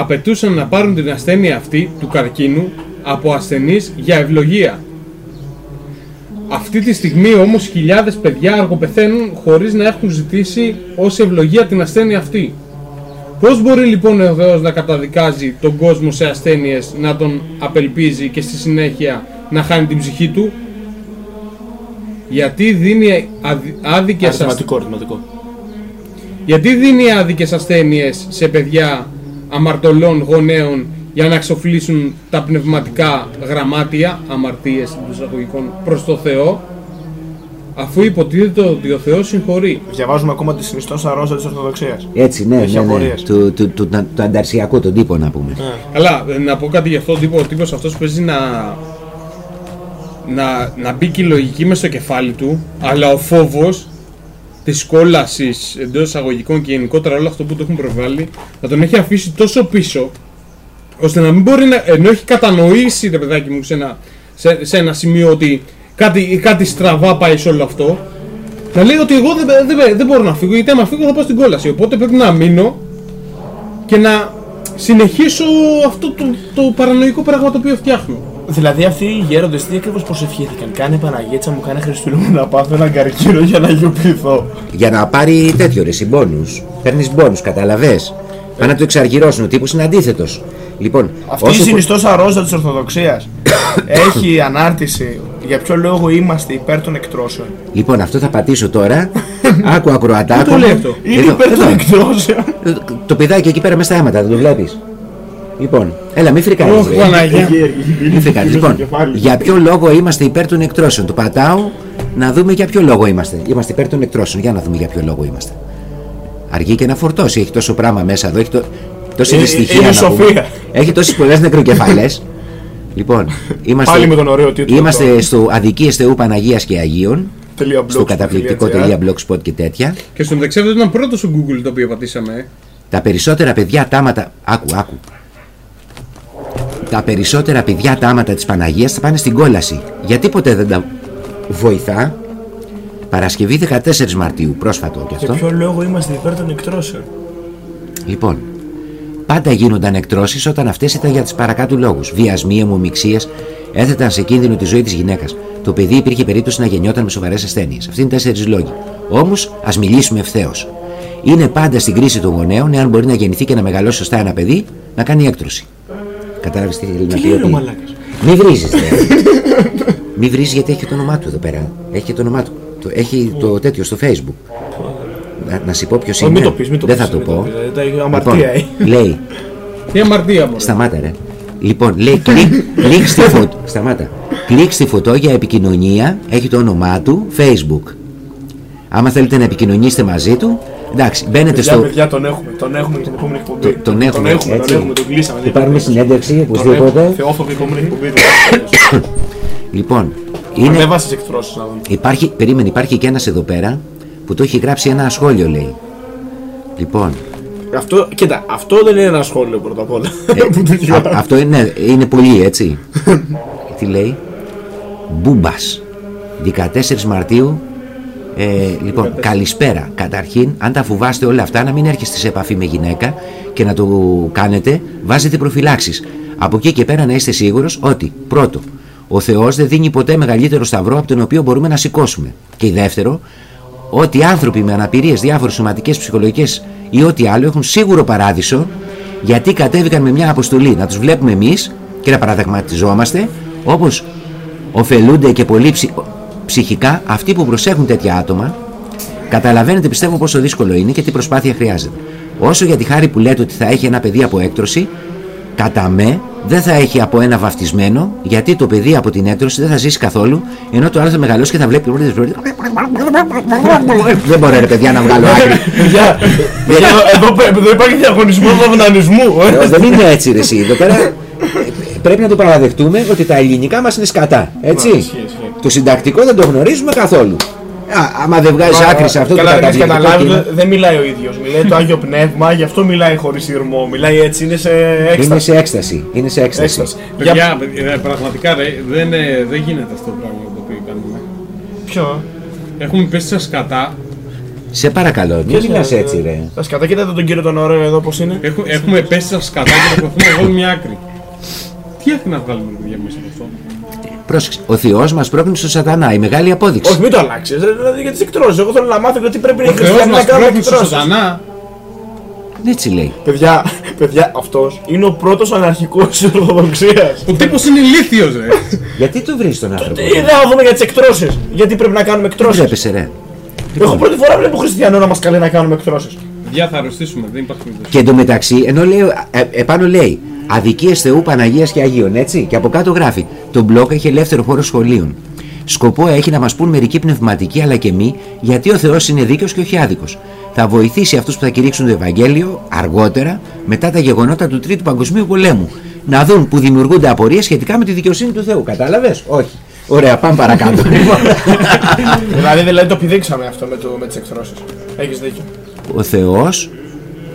Απαιτούσαν να πάρουν την ασθένεια αυτή του καρκίνου από ασθενείς για ευλογία. Αυτή τη στιγμή όμως χιλιάδες παιδιά αργοπεθαίνουν χωρίς να έχουν ζητήσει ως ευλογία την ασθένεια αυτή. Πώς μπορεί λοιπόν ο Θεός να καταδικάζει τον κόσμο σε ασθένειες, να τον απελπίζει και στη συνέχεια να χάνει την ψυχή του; Γιατί δίνει αδι- άδικες ασθένειες. Αριθματικό, αριθματικό. Γιατί δίνει άδικες ασθένειες σε παιδιά αμαρτωλών γονέων για να εξοφλήσουν τα πνευματικά γραμμάτια, αμαρτίες των εισαγωγικών, προς το Θεό, αφού υποτίθεται ότι ο Θεός συγχωρεί. Διαβάζουμε ακόμα τη συνιστόσα ρόζα της Ορθοδοξίας. Έτσι, ναι, Έχει ναι, ναι. απορίες. Του, του, του, του, του ανταρσιακού τον τύπο να πούμε. Καλά, ε, να πω κάτι γι' αυτό, ο τύπο- ο τύπος αυτός παίζει να, να, να μπήκε η λογική μες στο κεφάλι του, αλλά ο φόβος της κόλασης εντός εισαγωγικών και γενικότερα όλο αυτό που το έχουν προβάλλει, να τον έχει αφήσει τόσο πίσω, ώστε να μην μπορεί να, ενώ έχει κατανοήσει το παιδάκι μου σε ένα, σε, σε ένα σημείο ότι κάτι, κάτι στραβά πάει σε όλο αυτό, να λέει ότι εγώ δεν, δεν, δεν μπορώ να φύγω, γιατί άμα φύγω θα πάω στην κόλαση. Οπότε πρέπει να μείνω και να συνεχίσω αυτό το, το παρανοϊκό πράγμα το οποίο φτιάχνω. Δηλαδή αυτοί οι γέροντες τι ακριβώς προσευχήθηκαν; Κάνε Παναγίτσα μου, κάνε Χριστούλη μου να πάθω έναν καρκίνο για να γιοποιηθώ. Για να πάρει τέτοιο ρε συμπόνους. Παίρνεις μπόνους, καταλαβέ. Πάνε να το εξαργυρώσουν. Ο τύπος είναι αντίθετος. Λοιπόν, Αυτή όσο η πο- συνιστόσα ρόζα της Ορθοδοξίας έχει ανάρτηση για ποιο λόγο είμαστε υπέρ των εκτρώσεων; λοιπόν, αυτό θα πατήσω τώρα. <laughs> Άκου ακροατάκο. Πού το λέει αυτό; Είναι Εδώ, υπέρ των εδώ. εκτρώσεων. Το παιδάκι εκεί πέρα μέσα στα αίματα, δεν το βλέπεις; Λοιπόν, έλα, μην φρικάρεις. Ωχ, ρε. Παναγία. Μην φρικάρεις. Λοιπόν, για ποιο λόγο είμαστε υπέρ των εκτρώσεων; Το πατάω να δούμε για ποιο λόγο είμαστε. Είμαστε υπέρ των εκτρώσεων. Για να δούμε για ποιο λόγο είμαστε. Αργεί και να φορτώσει. Έχει τόσο πράγμα μέσα εδώ. Έχει το... τόση Ε, δυστυχία. είναι να σοφία. πούμε. Έχει τόσες πολλές νεκροκεφαλές. λοιπόν, είμαστε, Πάλι με τον ωραίο τίτλο. είμαστε το- στο Αδικίες Θεού Παναγίας και Αγίων. Τελεία Στο blogspot.gr. καταπληκτικό τελεία blogspot και τέτοια. Και στο μεταξύ αυτό ήταν πρώτος στο Google το οποίο πατήσαμε. ε. Τα περισσότερα παιδιά τάματα. Άκου, άκου. Τα περισσότερα παιδιά τάματα της Παναγίας θα πάνε στην κόλαση. Γιατί ποτέ δεν τα βοηθά; Παρασκευή 14 Μαρτίου, πρόσφατο και Για αυτό. ποιο λόγο είμαστε υπέρ των εκτρώσεων; Λοιπόν, πάντα γίνονταν εκτρώσεις όταν αυτές ήταν για τις παρακάτω λόγους. Βιασμοί, αιμομιξίες έθεταν σε κίνδυνο τη ζωή της γυναίκας. Το παιδί υπήρχε περίπτωση να γεννιόταν με σοβαρές ασθένειες. Αυτοί είναι τέσσερις λόγοι. Όμως, ας μιλήσουμε ευθέως. Είναι πάντα στην κρίση των γονέων, εάν μπορεί να γεννηθεί και να μεγαλώσει σωστά ένα παιδί, να κάνει έκτρωση. Κατάλαβες τι θέλει να πει. λέει ο ότι- μαλάκας; Μη βρίζεις. Μη βρίζεις γιατί έχει και το όνομά του εδώ πέρα. Έχει και το όνομά του. Το- Έχει το τέτοιο στο facebook. Να, να σου πω ποιος Ω, είναι. Μην το πεις, μην το Δεν πεις, θα το μην πω. πεις, ε, τα- Λοιπόν, Αμαρτία, ε. λέει, Τι αμαρτία μου. σταμάτα ρε. Λοιπόν, λέει κλικ, <laughs> κλικ στη φωτό. Σταμάτα. Κλικ στη φωτό για επικοινωνία. Έχει το όνομά του Facebook. Άμα θέλετε να επικοινωνήσετε μαζί του, εντάξει, μπαίνετε Παιδιά, στο. παιδιά, τον έχουμε. Τον έχουμε για την επόμενη εκπομπή. Το- τον έχουμε, Τον έχουμε, έτσι. τον έχουμε, τον κλείσαμε. Και πάρουμε συνέντευξη Τον οπωσδήποτε. έχουμε. Θεόφοβη επόμενη εκπομπή. Λοιπόν, είναι, Ανέβασες εκτρώσεις να δούμε. υπάρχει, περίμενε, υπάρχει και ένας εδώ πέρα που το έχει γράψει ένα σχόλιο, λέει. Λοιπόν, Αυτό, κοίτα, αυτό δεν είναι ένα σχόλιο πρώτα απ' όλα. Που το έχει Α, γράψει. αυτό είναι, είναι πολύ έτσι. <laughs> Τι λέει; Μπούμπας. 14 Μαρτίου. Ε, λοιπόν, καλησπέρα. Καταρχήν, αν τα φοβάστε όλα αυτά, να μην έρχεστε σε επαφή με γυναίκα και να το κάνετε, βάζετε προφυλάξεις. Από εκεί και πέρα να είστε σίγουρος ότι, πρώτο, ο Θεός δεν δίνει ποτέ μεγαλύτερο σταυρό από τον οποίο μπορούμε να σηκώσουμε. Και δεύτερο, ότι άνθρωποι με αναπηρίες διάφορες σωματικές, ψυχολογικές ή ό,τι άλλο έχουν σίγουρο παράδεισο γιατί κατέβηκαν με μια αποστολή να τους βλέπουμε εμείς και να παραδειγματιζόμαστε όπως ωφελούνται και πολύ ψη- ψυχικά αυτοί που προσέχουν τέτοια άτομα καταλαβαίνετε πιστεύω πόσο δύσκολο είναι και τι προσπάθεια χρειάζεται όσο για τη χάρη που λέτε ότι θα έχει ένα παιδί από έκτρωση κατά με δεν θα έχει από ένα βαφτισμένο γιατί το παιδί από την έκτρωση δεν θα ζήσει καθόλου ενώ το άλλο θα μεγαλώσει και θα βλέπει δεν μπορεί ρε παιδιά να βγάλω άκρη Παιδιά, παιδιά, εδώ, πέ- εδώ υπάρχει διαγωνισμό αυνανισμού. Ε, Δεν είναι έτσι ρε εσύ. Εδώ πέρα ε, πρέπει να το παραδεχτούμε ότι τα ελληνικά μας είναι σκατά. Έτσι. Ναι, ισχύει, ισχύει. Το συντακτικό δεν το γνωρίζουμε καθόλου. Α, άμα δεν βγάζει άκρη σε αυτό το Καλά, δεν έχεις καταπληκτικό καταλάβει, κείμενο, δεν μιλάει ο ίδιος. Μιλάει το Άγιο Πνεύμα, γι' αυτό μιλάει χωρίς ήρμο. Μιλάει έτσι, είναι σε Είναι έκσταση. σε έκσταση. Είναι σε έκσταση. Έκσταση. Παιδιά, Για παιδιά, πραγματικά ρε, δεν, ε, δεν γίνεται αυτό το πράγμα το οποίο κάνουμε. ποιο; Έχουμε πέσει στα σκατά. Σε παρακαλώ, μην μιλάς έτσι ρε. Τα σκατά, κοίτατε τον κύριο τον ωραίο εδώ πώς είναι. Έχουμε, έχουμε πέσει στα σκατά και προσπαθούμε να βγάλουμε μια άκρη. Τι έχει να βγάλουμε παιδιά μέσα από αυτό; Πρόσεξε. Ο Θεός μας πρόκειται στο σατανά. Η μεγάλη απόδειξη. Όχι, μην το αλλάξεις. Δηλαδή για τις εκτρώσεις. Εγώ θέλω να μάθω γιατί πρέπει οι Ο Θεός χριστιανοί να μας κάνουν πρόκειται στο εκτρώσεις. σατανά. Έτσι λέει. Παιδιά, παιδιά αυτός είναι ο πρώτος αναρχικός της Ορθοδοξίας. Ο τύπος είναι ηλίθιος ρε. Γιατί το βρεις τον άνθρωπο. Τι να δούμε για τις εκτρώσεις. Γιατί πρέπει να κάνουμε Δεν εκτρώσει. τρέπεσαι ρε; Εγώ πρώτη φορά βλέπω χριστιανό να μας καλεί να κάνουμε εκτρώσεις. Παιδιά θα αρρωστήσουμε, δεν υπάρχει περίπτωση. Και εντωμεταξύ, ενώ λέει, ε, επάνω λέει Αδικίες Θεού, Παναγίας και Αγίων, έτσι; Και από κάτω γράφει: Το blog έχει ελεύθερο χώρο σχολείων. Σκοπό έχει να μας πούν μερικοί πνευματικοί αλλά και μη, γιατί ο Θεός είναι δίκαιος και όχι άδικος. Θα βοηθήσει αυτούς που θα κηρύξουν το Ευαγγέλιο αργότερα, μετά τα γεγονότα του Τρίτου Παγκοσμίου Πολέμου. Να δουν που δημιουργούνται απορίες σχετικά με τη δικαιοσύνη του Θεού. Κατάλαβες, Όχι. Ωραία, πάμε παρακάτω. <laughs> δηλαδή, δηλαδή το πηδήξαμε αυτό με, το, με τις εκτρώσεις. Έχεις δίκιο. ο Θεός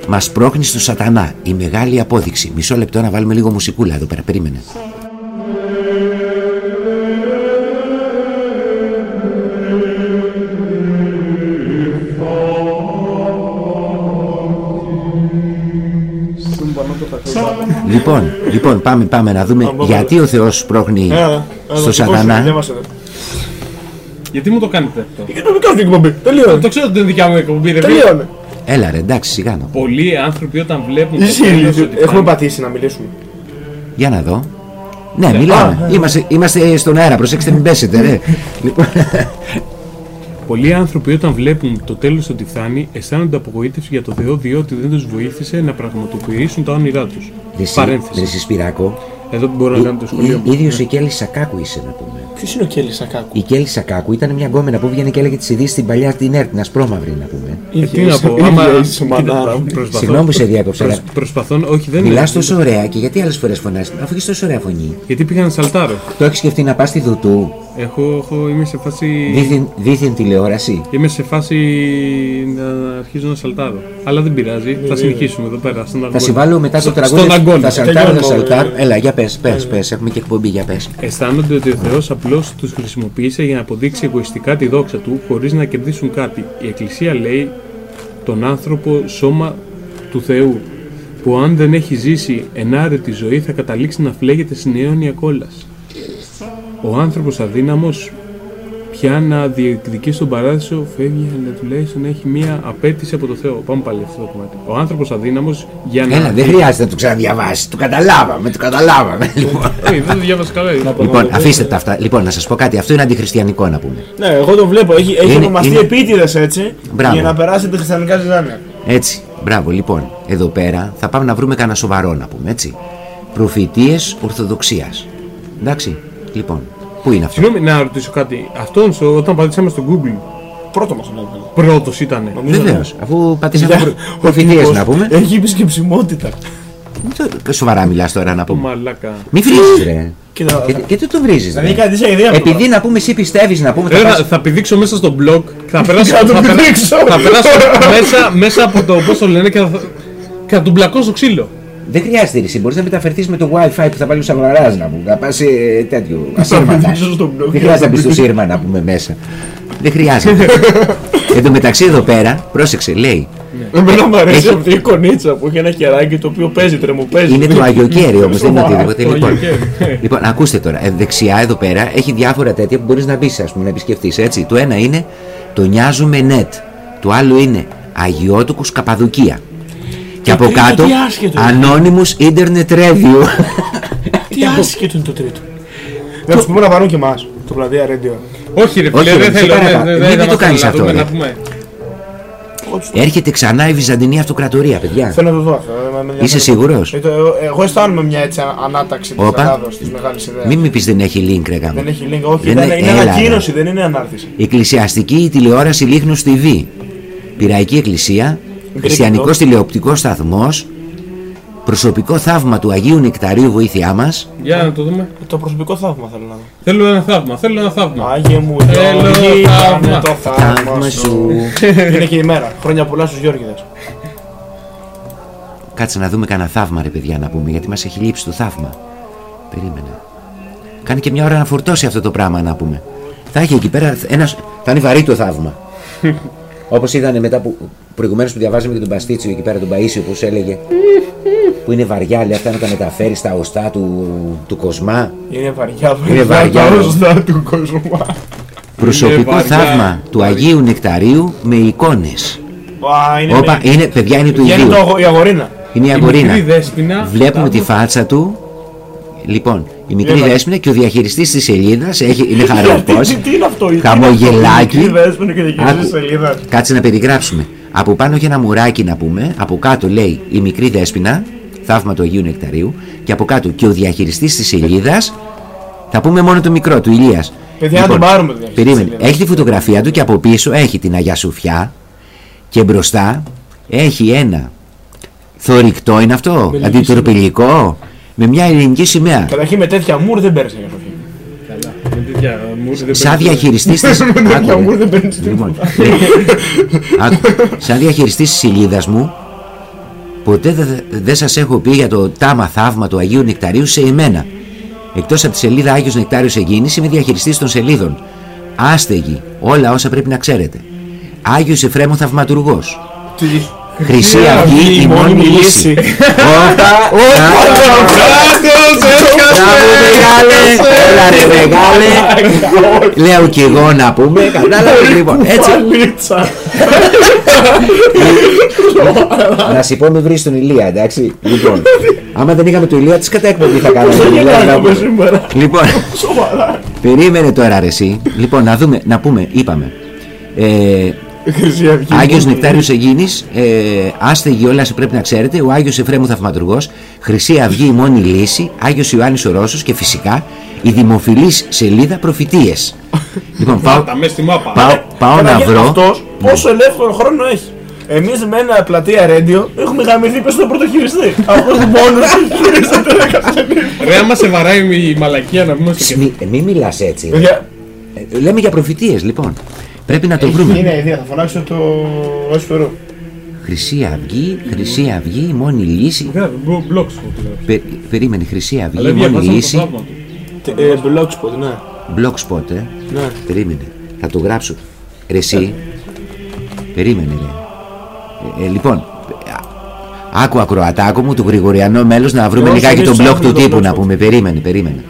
μας πρόχνει στο σατανά. Η μεγάλη απόδειξη. Μισό λεπτό να βάλουμε λίγο μουσικούλα εδώ πέρα. Περίμενε. Λοιπόν, λοιπόν πάμε, πάμε να δούμε γιατί ο Θεός πρόχνει Έλα, στο σατανά. Γιατί μου το κάνετε αυτό; Και το δικό σου εκπομπή. Τελείωνε. Το ξέρω ότι είναι δικιά μου εκπομπή ρε. Τελείωνε. Έλα ρε, εντάξει, σιγά να. Πολλοί άνθρωποι όταν βλέπουν το Εσύ, τέλος ότι Έχουμε πάνε- πατήσει να μιλήσουμε. Για να δω. Ναι, μιλάμε. Είμαστε, είμαστε στον αέρα, προσέξτε μην πέσετε, ρε. λοιπόν, Πολλοί άνθρωποι όταν βλέπουν το τέλος ότι φτάνει αισθάνονται απογοήτευση για το Θεό διότι δεν τους βοήθησε να πραγματοποιήσουν τα όνειρά τους. Παρένθεση. Ρε Σπυράκο, Εδώ μπορώ να κάνω το σχολείο μου. ίδιος η Κέλλης Σακάκου είσαι να πούμε. Ποιος είναι ο Κέλλης Σακάκου; Η Κέλλη Σακάκου ήταν μια γκόμενα που βγαίνει και έλεγε τις ειδήσεις στην παλιά την ΕΡΤ, την ασπρόμαυρη να πούμε. Ε, τι να πω, ίδια άμα είσαι, μανάρα μου. προσπαθώ, Συγγνώμη που σε διάκοψα, προσ- αλλά προσπαθώ, όχι δεν μιλάς είναι. τόσο ωραία και γιατί άλλες φορές φωνάζει, αφού έχεις τόσο ωραία φωνή. Γιατί πήγα να σαλτάρω. Το έχεις σκεφτεί να πας στη Δουτού, Έχω, έχω, είμαι σε φάση... δίθεν, δίθεν τηλεόραση. Είμαι σε φάση να αρχίζω να σαλτάρω. Αλλά δεν πειράζει, θα συνεχίσουμε εδώ πέρα. Στον Θα αγκώνα. συμβάλλω μετά το Στο- τραγούδι. Στον αγκώνα. Θα σαλτάρω, θα Τελειώνουμε, σαλτάρω. ε. Έλα, για πες, πες, πες. Έχουμε και εκπομπή, για πες. Αισθάνονται ότι ο Θεός απλώς τους χρησιμοποίησε για να αποδείξει εγωιστικά τη δόξα του χωρίς να κερδίσουν κάτι. Η Εκκλησία λέει τον άνθρωπο σώμα του Θεού, που αν δεν έχει ζήσει ενάρετη ζωή θα καταλήξει να φλέγεται στην αιώνια κόλαση. Ο άνθρωπος αδύναμος πια να διεκδικεί στον παράδεισο φεύγει αλλά τουλάχιστον έχει μία απέτηση από το Θεό. Πάμε πάλι αυτό το κομμάτι. Ο άνθρωπος αδύναμος για να... Έλα, δεν χρειάζεται να το ξαναδιαβάσει. Το καταλάβαμε, το καταλάβαμε. Λοιπόν, Όχι, δεν το διάβασα καλά. λοιπόν αφήστε τα αυτά. Λοιπόν, να σας πω κάτι. Αυτό είναι αντιχριστιανικό να πούμε. Ναι, εγώ το βλέπω. Έχει, έχει Είναι- ονομαστεί είναι- επίτηδες έτσι Μπράβο. για να περάσει τα χριστιανικά ζυζάνια. Έτσι. Μπράβο, λοιπόν. Εδώ πέρα θα πάμε να βρούμε κανένα σοβαρό να πούμε, έτσι. Προφητείες Ορθοδοξίας. Εντάξει. Λοιπόν, πού είναι αυτό; Συγγνώμη, να ρωτήσω κάτι. Αυτόν στο- όταν πατήσαμε στο Google, Πρώτο μας ανέβαλε. πρώτος ήταν. Βεβαίως. Αφού πατήσαμε προ... προφητείε Ευτυχώς. να πούμε. Έχει επισκεψιμότητα. Το- Σοβαρά μιλάς τώρα να Το πούμε. μαλάκα. Μη βρίζει, ρε. Κοίτα, Και, και τι το βρίζεις, Δηλαδή κάτι σαν ιδέα. Επειδή να πούμε, εσύ πιστεύεις να πούμε. Ρε, Θα θα, πας... θα πηδήξω μέσα στο blog και θα <laughs> περάσω, Θα το θα περάσω, πηδήξω. θα περάσω μέσα, μέσα από το πώς το λένε και θα, και θα του μπλακώσω ξύλο. Δεν χρειάζεται εσύ. Μπορείς να μεταφερθείς με το WiFi που θα βάλει ο Σαμαρά να πούμε. Να πας σε τέτοιο. Ασύρματα. πηδήξω στο blog. Δεν χρειάζεται να μπεις στο σύρμα να πούμε μέσα. Δεν χρειάζεται. <laughs> Εν τω μεταξύ εδώ πέρα, πρόσεξε, λέει. Εμένα μου αρέσει Έχει- αυτή η κονίτσα που έχει ένα κεράκι το οποίο παίζει, τρεμοπαίζει. Είναι το Αγιοκέρι <laughs> όμως, δεν είναι οτιδήποτε. Το Λοιπόν, Αγιοκέρι. λοιπόν, ακούστε τώρα. ε, Δεξιά εδώ πέρα έχει διάφορα τέτοια που μπορείς να μπεις, ας πούμε, να επισκεφτείς. Έτσι. Το ένα είναι το νοιάζουμε net. Το άλλο είναι Αγιώτοκος Καπαδοκία. Και από τρίτο κάτω τι άσχετο είναι. Anonymous Internet Review. Τι άσχετο είναι το τρίτο. Να τους πούμε να βάλουν και εμάς. Το πλατεία Radio. Όχι, ρε Όχι, φίλε, ρε, δεν σε θέλω. παρακαλώ. δεν- Μην- δεν μην θα το μας κάνεις θέλει να αυτό, δούμε, ρε. να πούμε. Έρχεται ξανά η Βυζαντινή Αυτοκρατορία, παιδιά. Θέλω να το δω αυτό. ε, με ενδιαφέρει. Είσαι σίγουρος; Ε, το- Εγώ, εγώ αισθάνομαι μια έτσι ανα- ανάταξη της Όπα. Ελλάδος, της μεγάλης ιδέας. Μην με πεις δεν έχει link, ρε γάμο. Δεν έχει link, όχι, Δεν ήταν, είναι- είναι έλα, ανακοίνωση, δεν είναι ανάρτηση. Εκκλησιαστική τηλεόραση Λίχνους TV. Πυραϊκή Εκκλησία. Χριστιανικός τηλεοπτικός σταθμός. Προσωπικό θαύμα του Αγίου Νεκταρίου βοήθειά μας. Για να το δούμε. Το προσωπικό θαύμα θέλω να δω. Θέλω ένα θαύμα, θέλω ένα θαύμα. Άγιε μου, Θέλω Γιώργη, θαύμα. κάνε το θαύμα Θαύμα σου. σου. Είναι και η μέρα. Χρόνια πολλά στους Γιώργηδες. Κάτσε να δούμε κανένα θαύμα ρε παιδιά να πούμε γιατί μας έχει λείψει το θαύμα. Περίμενε. Κάνει και μια ώρα να φορτώσει αυτό το πράγμα να πούμε. Θα έχει εκεί πέρα ένας... Θα είναι βαρύ το θαύμα. Όπως είδανε μετά που προηγουμένως που διαβάζαμε και τον Παστίτσιο εκεί πέρα τον Παΐσιο που σου έλεγε που είναι βαριά λέει αυτά να τα μεταφέρεις στα οστά του, του Κοσμά. Είναι βαριά, Είναι βαριά, Τα ναι. οσδά του κόσμου. Προσωπικό βαριά. θαύμα του Αγίου Νεκταρίου με εικόνες. Α, είναι Όπα, με- είναι, παιδιά είναι του Βγαίνει ιδίου. το αγο- η αγορίνα. Είναι η Η αγορίνα. μικρή δέσποινα. Βλέπουμε τη θαύμα. φάτσα του. Λοιπόν, η μικρή Βλέπα. δέσποινα και ο διαχειριστής της σελίδας έχει, είναι <laughs> χαροπός. Τι- Τι είναι αυτό, τι είναι Χαμογελάκι. αυτό, η δέσποινα και διαχείριση Άκου. σελίδας. Κάτσε να περιγράψουμε. Από πάνω έχει ένα μουράκι να πούμε. Από κάτω λέει η μικρή δέσποινα, θαύμα του Αγίου Νεκταρίου. Και από κάτω και ο διαχειριστής της σελίδας. Θα πούμε μόνο το μικρό του Ηλίας. Παιδιά, να τον πάρουμε το διαχειριστή Περίμενε. σελίδας. Έχει τη φωτογραφία του και από πίσω έχει την Αγία Σοφιά. Και μπροστά έχει ένα θορυκτό είναι αυτό, αντιτορπιλικό, με μια ελληνική σημαία. Καταρχήν με τέτοια μουρ δεν παίρνει για σοφία. Καλά. Με τέτοια μουρ δεν Σαν παίρνει. διαχειριστής της... <laughs> Με τέτοια Άκου, μουρ ρε. δεν παίρνει Λοιπόν, τίποτα. άκου, σαν διαχειριστής της σελίδας μου, ποτέ δεν δεν σας έχω πει για το τάμα θαύμα του Αγίου Νεκταρίου σε εμένα. Εκτός από τη σελίδα Άγιος Νεκτάριος Εγίνης είμαι διαχειριστής των σελίδων. Άστεγη, όλα όσα πρέπει να ξέρετε. Άγιος Εφρέμου Θαυματουργός. Τι. Χρυσή Αυγή η μόνιμη λύση. Όπα, Μπράβο μεγάλε, έλα ρε μεγάλε. Λέω κι εγώ να πούμε, κατάλαβες λοιπόν. Έτσι, Παλίτσα. να σου πω μην βρεις τον Ηλία, εντάξει. Λοιπόν, άμα δεν είχαμε τον Ηλία, τις κατά εκπομπή θα κάναμε. Δεν δηλαδή, να γελάγαμε πούμε. σήμερα. Λοιπόν, Σοβαρά. περίμενε τώρα ρε εσύ. Λοιπόν, να δούμε, να πούμε, είπαμε. Ε, Χρυσή Αυγή. Άγιος Νεκτάριος Αιγίνης, ε, άστεγοι όλα σε πρέπει να ξέρετε, ο Άγιος Εφρέμου Θαυματουργός, Χρυσή Αυγή η μόνη λύση, Άγιος Ιωάννης ο Ρώσος και φυσικά η δημοφιλής σελίδα Προφητείες. <laughs> λοιπόν, πάω, Πάτα, μέσα στη μάπα. πάω, πάω να Καταρχήν, βρω. Αυτός πόσο ελεύθερο χρόνο έχει. Εμείς με ένα πλατεία ρέντιο έχουμε γαμηθεί πες στον πρωτοχειριστή. <laughs> Αυτός μόνος τους χειρίζεται να κάνει. Ρε, άμα σε βαράει η μαλακία να βγούμε στο Μη, ε, μη μιλάς έτσι. Παιδιά, Ε, λέμε για προφητείες λοιπόν. Πρέπει να το βρούμε. είναι ιδέα, θα φωνάξω το Όσφαιρο. Χρυσή Αυγή, Χρυσή Αυγή, η μόνη λύση. Blogspot. Πε, περίμενε, Χρυσή Αυγή, Αλλά η μόνη διαβάζαμε το λύση. θαύμα του. Blogspot, ναι. Blogspot, ε. Ναι. Περίμενε. Θα το γράψω. Ρε εσύ. Περίμενε ρε. Ε, ε, λοιπόν. α- Άκου ακροατάκο μου του Γρηγοριανό μέλος να βρούμε Εγώ λιγάκι τον συνήθως blog του άκουγα το τύπου να Blogspot. πούμε. Περίμενε, περίμενε.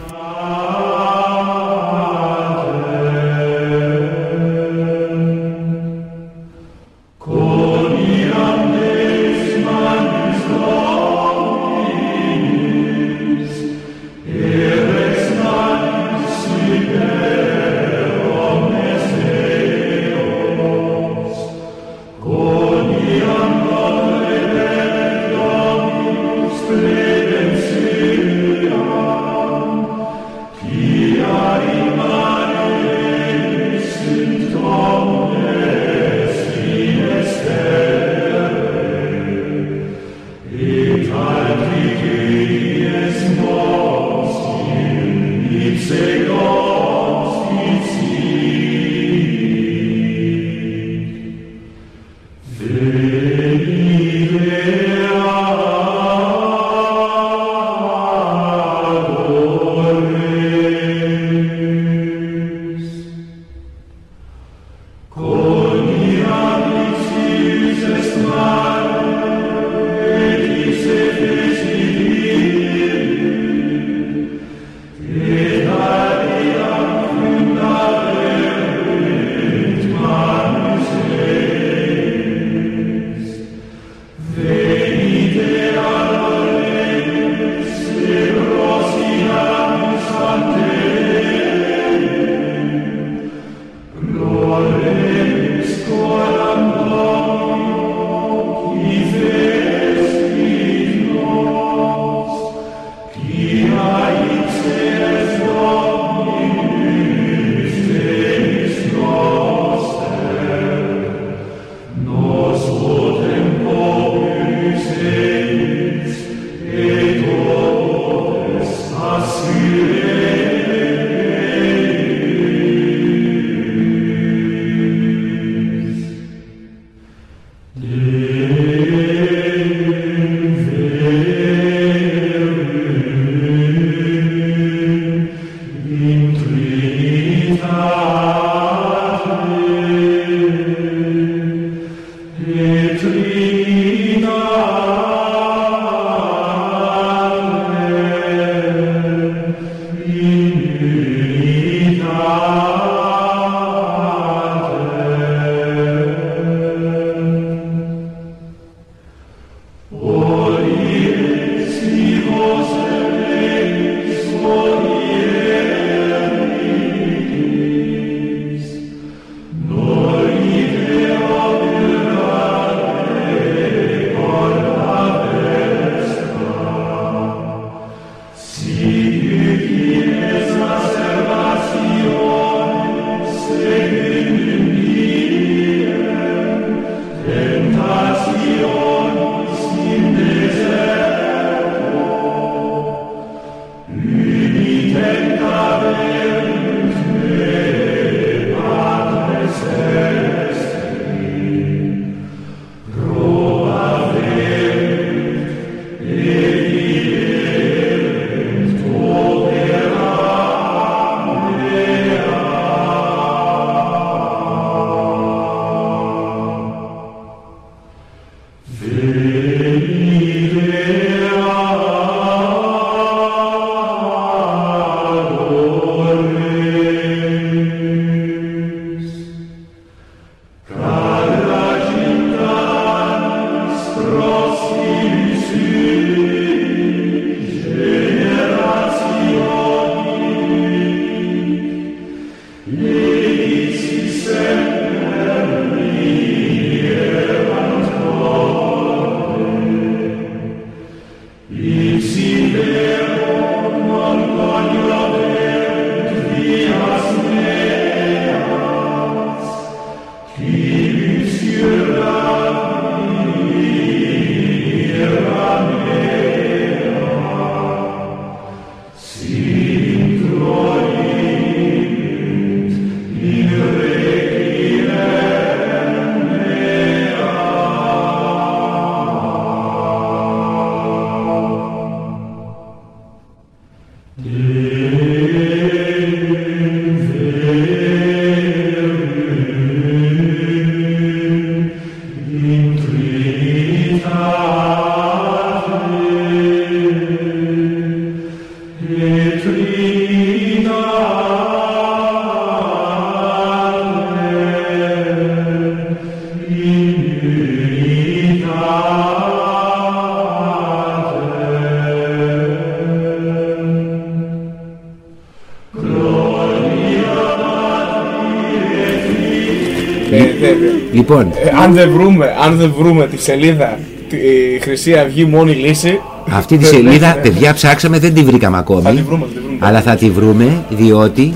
Λοιπόν, Ε, αν, δεν βρούμε, αν δεν βρούμε τη σελίδα τη η Χρυσή Αυγή μόνη λύση. αυτή τη δεν- <laughs> σελίδα, ναι. παιδιά, ψάξαμε, δεν τη βρήκαμε Θα τη ακόμη. βρούμε, θα τη βρούμε. Αλλά θα τη βρούμε διότι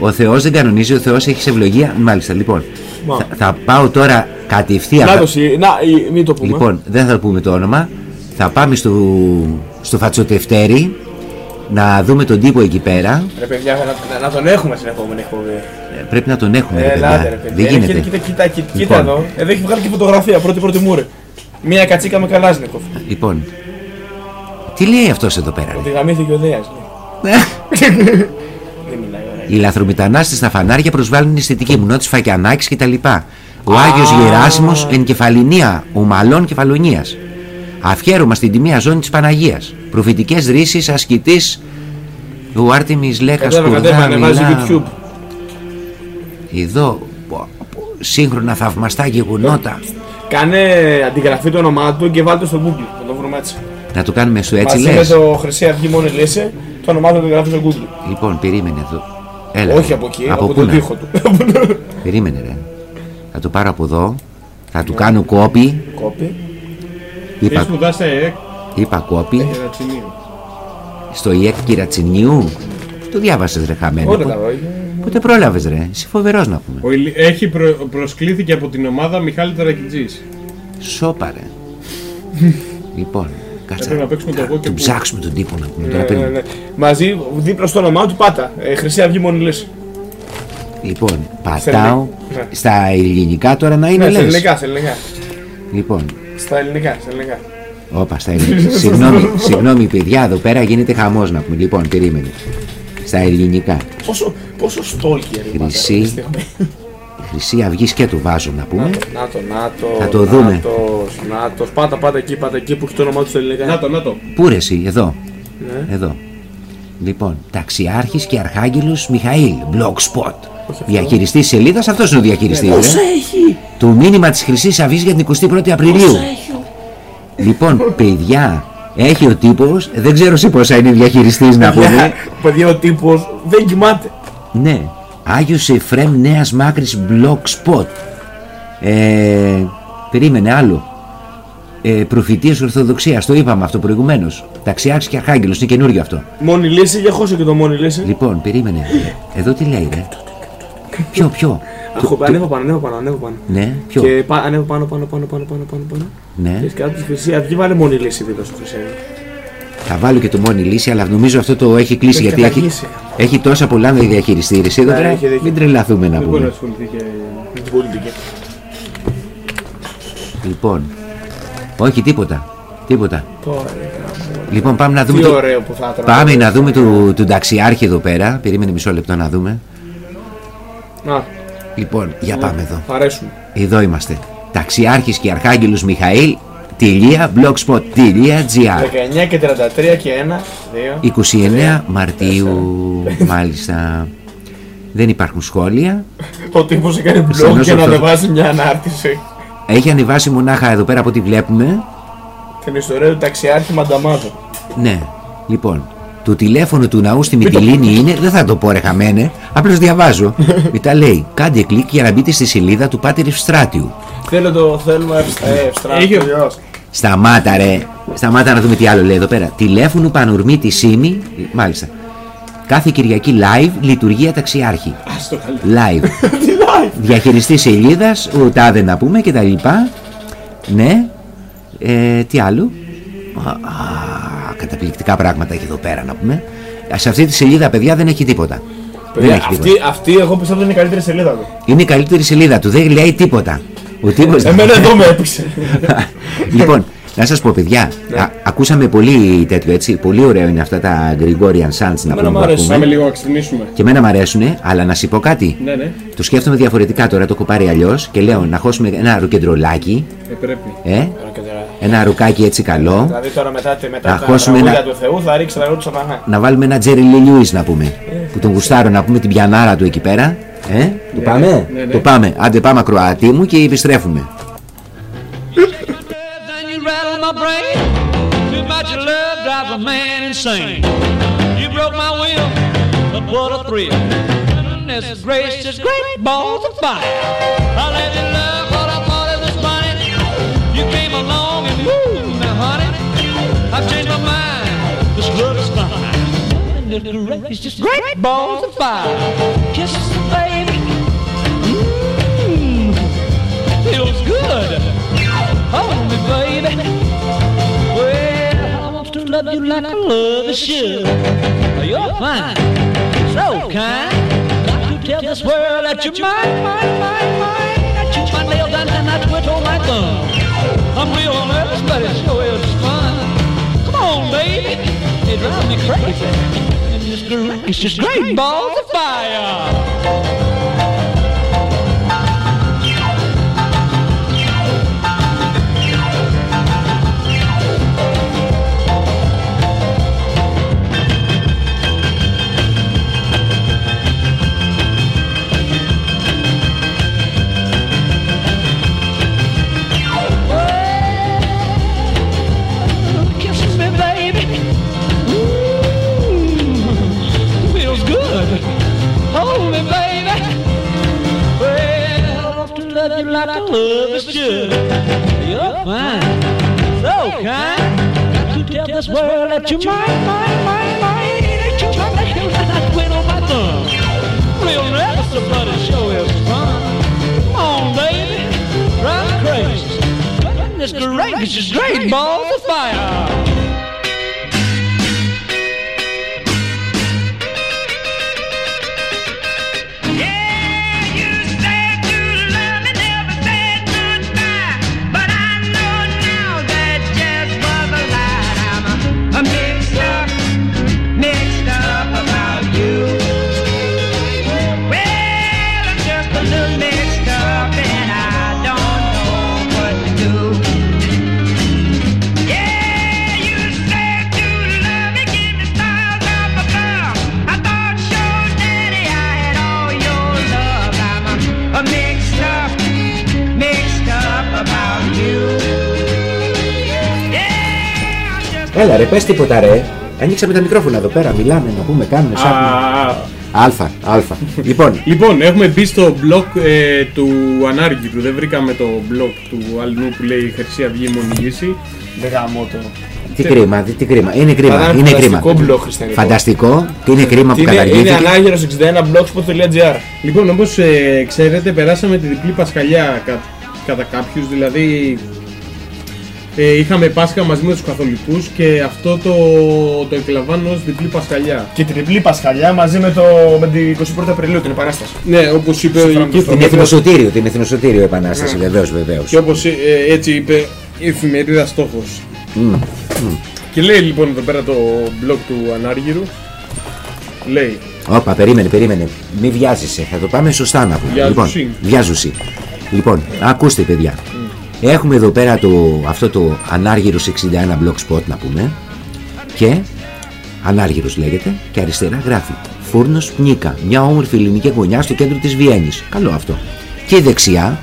ο Θεός δεν κανονίζει, ο Θεός έχει σε ευλογία. Μάλιστα, λοιπόν. Μα. Θα, θα πάω τώρα κατευθείαν. Να το συ- να, η- μην το πούμε. Λοιπόν, δεν θα πούμε το όνομα. Θα πάμε στο, στο Φατσοτευτέρι να δούμε τον τύπο εκεί πέρα. Ρε παιδιά, να, να, να τον έχουμε στην επόμενη εκπομπή. Ε, Πρέπει να τον έχουμε, ρε Ε, Ελάτε, ρε παιδιά. παιδιά. Δεν Ε, γίνεται. Κοίτα, κοίτα, κοίτα, κοίτα, Λοιπόν. εδώ. Εδώ έχει βγάλει και φωτογραφία. Πρώτη πρώτη μου ρε. Μία κατσίκα με καλάζνικοφ. Λοιπόν, τι λέει αυτός εδώ πέρα. ρε; Ότι γαμήθηκε ο Δέας. λέει. <laughs> Δεν μιλάει ωραία. Οι λαθρομετανάστες στα φανάρια προσβάλλουν αισθητική μου, νότης Φακιανάκης κτλ. Ο Άγιος Γεράσιμος εν κεφαλινία ομαλών κεφαλονίας. Αφιέρωμα στην τιμία ζώνη της Παναγίας. Προφητικές ρίσεις ασκητής ο Άρτεμις Λέκας Κατέβα, κατέβα, Κουρδά ανεβάζει μιλά. YouTube. Εδώ πω, πω, σύγχρονα θαυμαστά γεγονότα. Κάνε αντιγραφή το όνομά του και βάλτε στο Google. Θα το βρούμε έτσι. Να το κάνουμε στο έτσι Μαζί με λες; το Χρυσή Αυγή μόνη λύση, το όνομά του το γράφει στο Google. Λοιπόν, περίμενε εδώ. Έλα. Όχι από εκεί, από, πού τον να; τοίχο του. <laughs> Περίμενε ρε. Θα το πάρω από εδώ. Θα του κάνω κόπη. Κόπη. Τι Είπα, σπουδά σε ΕΚ είπα κόπη. Γερατσινίου. Στο ΙΕΚ Κυρατσινιού. Το διάβασες ρε χαμένο. Όλα Πο- τα λόγια. Πότε πρόλαβες ρε; Είσαι φοβερός να πούμε. Ο Ηλι- Έχει προ... προσκλήθηκε από την ομάδα Μιχάλη Ταρακιτζής. Σώπα ρε. <laughs> λοιπόν, κάτσε. Έπρεπε να παίξουμε το θα εγώ και τον πού. ψάξουμε τον τύπο να πούμε. Τώρα Ναι, ναι, περίμενε. ναι. Μαζί, δίπλα στο όνομά του, πάτα. Ε, Χρυσή Αυγή μόνη λύση. Λοιπόν, πατάω Ναι. στα ελληνικά τώρα να είναι Ναι, σε λες. ελληνικά, σε ελληνικά. Λοιπόν, Στα ελληνικά, σε ελληνικά. όπα στα ελληνικά. συγγνώμη, <laughs> συγγνώμη παιδιά, εδώ πέρα γίνεται χαμός να πούμε. Λοιπόν, περίμενε. Στα ελληνικά. Πόσο, πόσο στόλκι ρε Χρυσή. πατέρα, αυτή τη στιγμή. Χρυσή Αυγής και το βάζω να πούμε. Να το, να το. Θα το δούμε. Νάτος, νάτος. Πάτα, πάτα εκεί, πάτα εκεί που έχει το όνομά του στα ελληνικά. Να το, να το. Πού ρε εσύ, εδώ. Ναι. Εδώ. Λοιπόν, ταξιάρχης και αρχάγγελος Μιχαήλ, blogspot. Διαχειριστής σελίδας, αυτός είναι ο διαχειριστής. ρε. έχει! Το μήνυμα της Χρυσής Αυγής για την 21η Απριλίου. Λοιπόν, παιδιά, έχει ο τύπος, δεν ξέρω σε πόσα είναι διαχειριστής να Παιδιά, πούμε. <laughs> παιδιά, ο τύπος δεν κοιμάται. Ναι, Άγιος Εφρέμ Νέας Μάκρης blogspot. Ε, περίμενε άλλο. Ε, προφητείες Ορθοδοξίας, το είπαμε αυτό προηγουμένως. Ταξιάρχης και αρχάγγελος, είναι καινούριο αυτό. Μόνη λύση, για χώσε και το μόνη λύση. Λοιπόν, περίμενε. Εδώ τι λέει, ρε; Ποιο, ποιο; Αχω, ανέβω πάνω, ανέβω πάνω, ανέβω πάνω. Ναι, ποιο; Και πά, ανέβω πάνω, πάνω, πάνω, πάνω, πάνω, πάνω, πάνω. Ναι. Και κάτω της Χρυσή Αυγή βάλε μόνη λύση δίπλα στο Χρυσή Αυγή. Θα βάλω και το μόνη λύση, αλλά νομίζω αυτό το έχει κλείσει Έχει γιατί έχει, καταργήσει. έχει τόσα πολλά με διαχειριστή. Ρε, εσύ εδώ Ναι, πέρα έχει δίκιο. μην τρελαθούμε να Δεν μπορεί να πούμε. ασχοληθεί και. Με την πολιτική. Λοιπόν, όχι τίποτα. Τίποτα. Τώρα, ρε, γάμο. Λοιπόν, πάμε να δούμε. Τι το- ωραίο που θα ήταν. Πάμε να δούμε του, του ταξιάρχη εδώ πέρα. Περίμενε μισό λεπτό να δούμε. Να, Λοιπόν, για πάμε εδώ. θα αρέσουν. Εδώ είμαστε. Ταξιάρχης και Αρχάγγελος Μιχαήλ. Τελεία blogspot.gr 19 και 33 και 1, 2. 29 Μαρτίου. Μάλιστα. Δεν υπάρχουν σχόλια. Ο τύπος έκανε blog Στενός για να αυτό. ανεβάσει μια ανάρτηση. Έχει ανεβάσει μονάχα εδώ πέρα από ό,τι βλέπουμε. Την ιστορία του ταξιάρχη Μανταμάδο. Ναι. Λοιπόν, το τηλέφωνο του ναού στη Μυτιλίνη είναι, δεν θα το πω ρε χαμένε, απλώς διαβάζω. <laughs> Μετά λέει, κάντε κλικ για να μπείτε στη σελίδα του Πάτερ Ευστράτιου. Θέλω το θέλουμε Έχει- ευστράτιο. Σταμάτα ρε, σταμάτα να δούμε τι άλλο λέει εδώ πέρα. Τηλέφωνο Πανουρμίτη Σίμη, μάλιστα. Κάθε Κυριακή live, λειτουργία ταξιάρχη. Α το καλή. <laughs> Live. Διαχειριστή σελίδας, ο τάδε να πούμε και τα λοιπά. Ναι. Ε, τι άλλο; Α, α, καταπληκτικά πράγματα έχει εδώ πέρα να πούμε. Σε αυτή τη σελίδα, παιδιά, δεν έχει τίποτα. δεν έχει αυτή, τίποτα. αυτή εγώ πιστεύω ότι είναι η καλύτερη σελίδα του. Είναι η καλύτερη σελίδα του, δεν λέει τίποτα. Ο τύπος... Εμένα εδώ με έπειξε. <laughs> λοιπόν, να σας πω παιδιά, Ναι. α- ακούσαμε πολύ τέτοιο έτσι, πολύ ωραίο είναι αυτά τα Gregorian Chants να Εμένα πούμε μου που αρέσει. ακούμε. Πάμε λίγο να ξυπνήσουμε. Και εμένα μου αρέσουν, αλλά να σου πω κάτι. Ναι, ναι. Το σκέφτομαι διαφορετικά τώρα, το έχω πάρει αλλιώς και λέω να χώσουμε ένα ρουκεντρολάκι, Ε, πρέπει. ε, ένα ρουκάκι έτσι καλό, Δηλαδή τώρα μετά, τη- μετά Να τα χώσουμε τραγούδια ένα- του Θεού θα ρίξει τα τραγούδια του Σαμαχά. να βάλουμε ένα Τζέρι Λιούις να πούμε, που τον γουστάρω να πούμε την πιανάρα του εκεί πέρα. Ε, το πάμε, ναι, ναι. το πάμε, άντε πάμε ακροατή μου και επιστρέφουμε. Then you rattle my brain. Too much love drives a man insane. You broke my will, but what a thrill. Goodness gracious, great balls of fire. I let you mind. This love is fine. Goodness gracious, great balls of fire. Kisses, baby. Mmm, feels good. Hold me, baby. Well, I want to love you like I love a should. You're fine, so kind. Got to tell this world that you're mine, mine, mine, mine. I chew my nails and then I twiddle my thumb. I'm real nervous, but it sure is fun. Come on, baby, it drives me crazy. This great, it's just great balls of fire. not our club is true. You're fine, so kind. Got to tell this world that you're mine, mine, mine, mine. Ain't you from the hill that I quit on my thumb? Real never somebody show his fun. Come on, baby, drive crazy. Goodness gracious, great balls of fire. Έλα ρε, πες τίποτα ρε. Ανοίξαμε τα μικρόφωνα εδώ πέρα, μιλάμε, να πούμε, κάνουμε, σάπουμε. Α, Αλφα, αλφα. λοιπόν, Λοιπόν, έχουμε μπει στο blog ε, του Ανάργυρου. Δεν βρήκαμε το blog του Αλνού που λέει Χρυσή Αυγή Μονηγήση. Δεν γαμώ το. τι κρίμα, τι, τι κρίμα. Είναι κρίμα, Θα ήταν είναι κρίμα. φανταστικό blog, Χριστιανικό. Φανταστικό και είναι κρίμα που Είναι, είναι καταργήθηκε. ανάγερος 61blogspot.gr Λοιπόν, όπως ε, ξέρετε, περάσαμε τη διπλή Πασχαλιά κα, κατά κάποιους. Δηλαδή, ε, είχαμε Πάσχα μαζί με τους Καθολικούς και αυτό το, το εκλαμβάνω ως διπλή Πασχαλιά. Και τριπλή Πασχαλιά μαζί με, το, με την 21η Απριλίου την Επανάσταση. Ναι, όπως είπε Στο η Φράγκο. Κίθο. Την Εθνοσωτήριο, την Εθνοσωτήριο Επανάσταση, βεβαίως, βεβαίως. Και όπως έτσι είπε η εφημερίδα Στόχος. Και λέει λοιπόν εδώ πέρα το blog του Ανάργυρου. Λέει, Όπα, περίμενε, περίμενε. Μη βιάζεσαι. Θα το πάμε σωστά να πούμε. Βιάζουσι. Λοιπόν, βιάζουσι. Λοιπόν, ακούστε παιδιά. Έχουμε εδώ πέρα το, αυτό το ανάργυρος 61 blogspot να πούμε. Και ανάργυρος λέγεται. Και αριστερά γράφει Φούρνος Πνίκα. Μια όμορφη ελληνική γωνιά στο κέντρο της Βιέννης. Καλό αυτό. Και δεξιά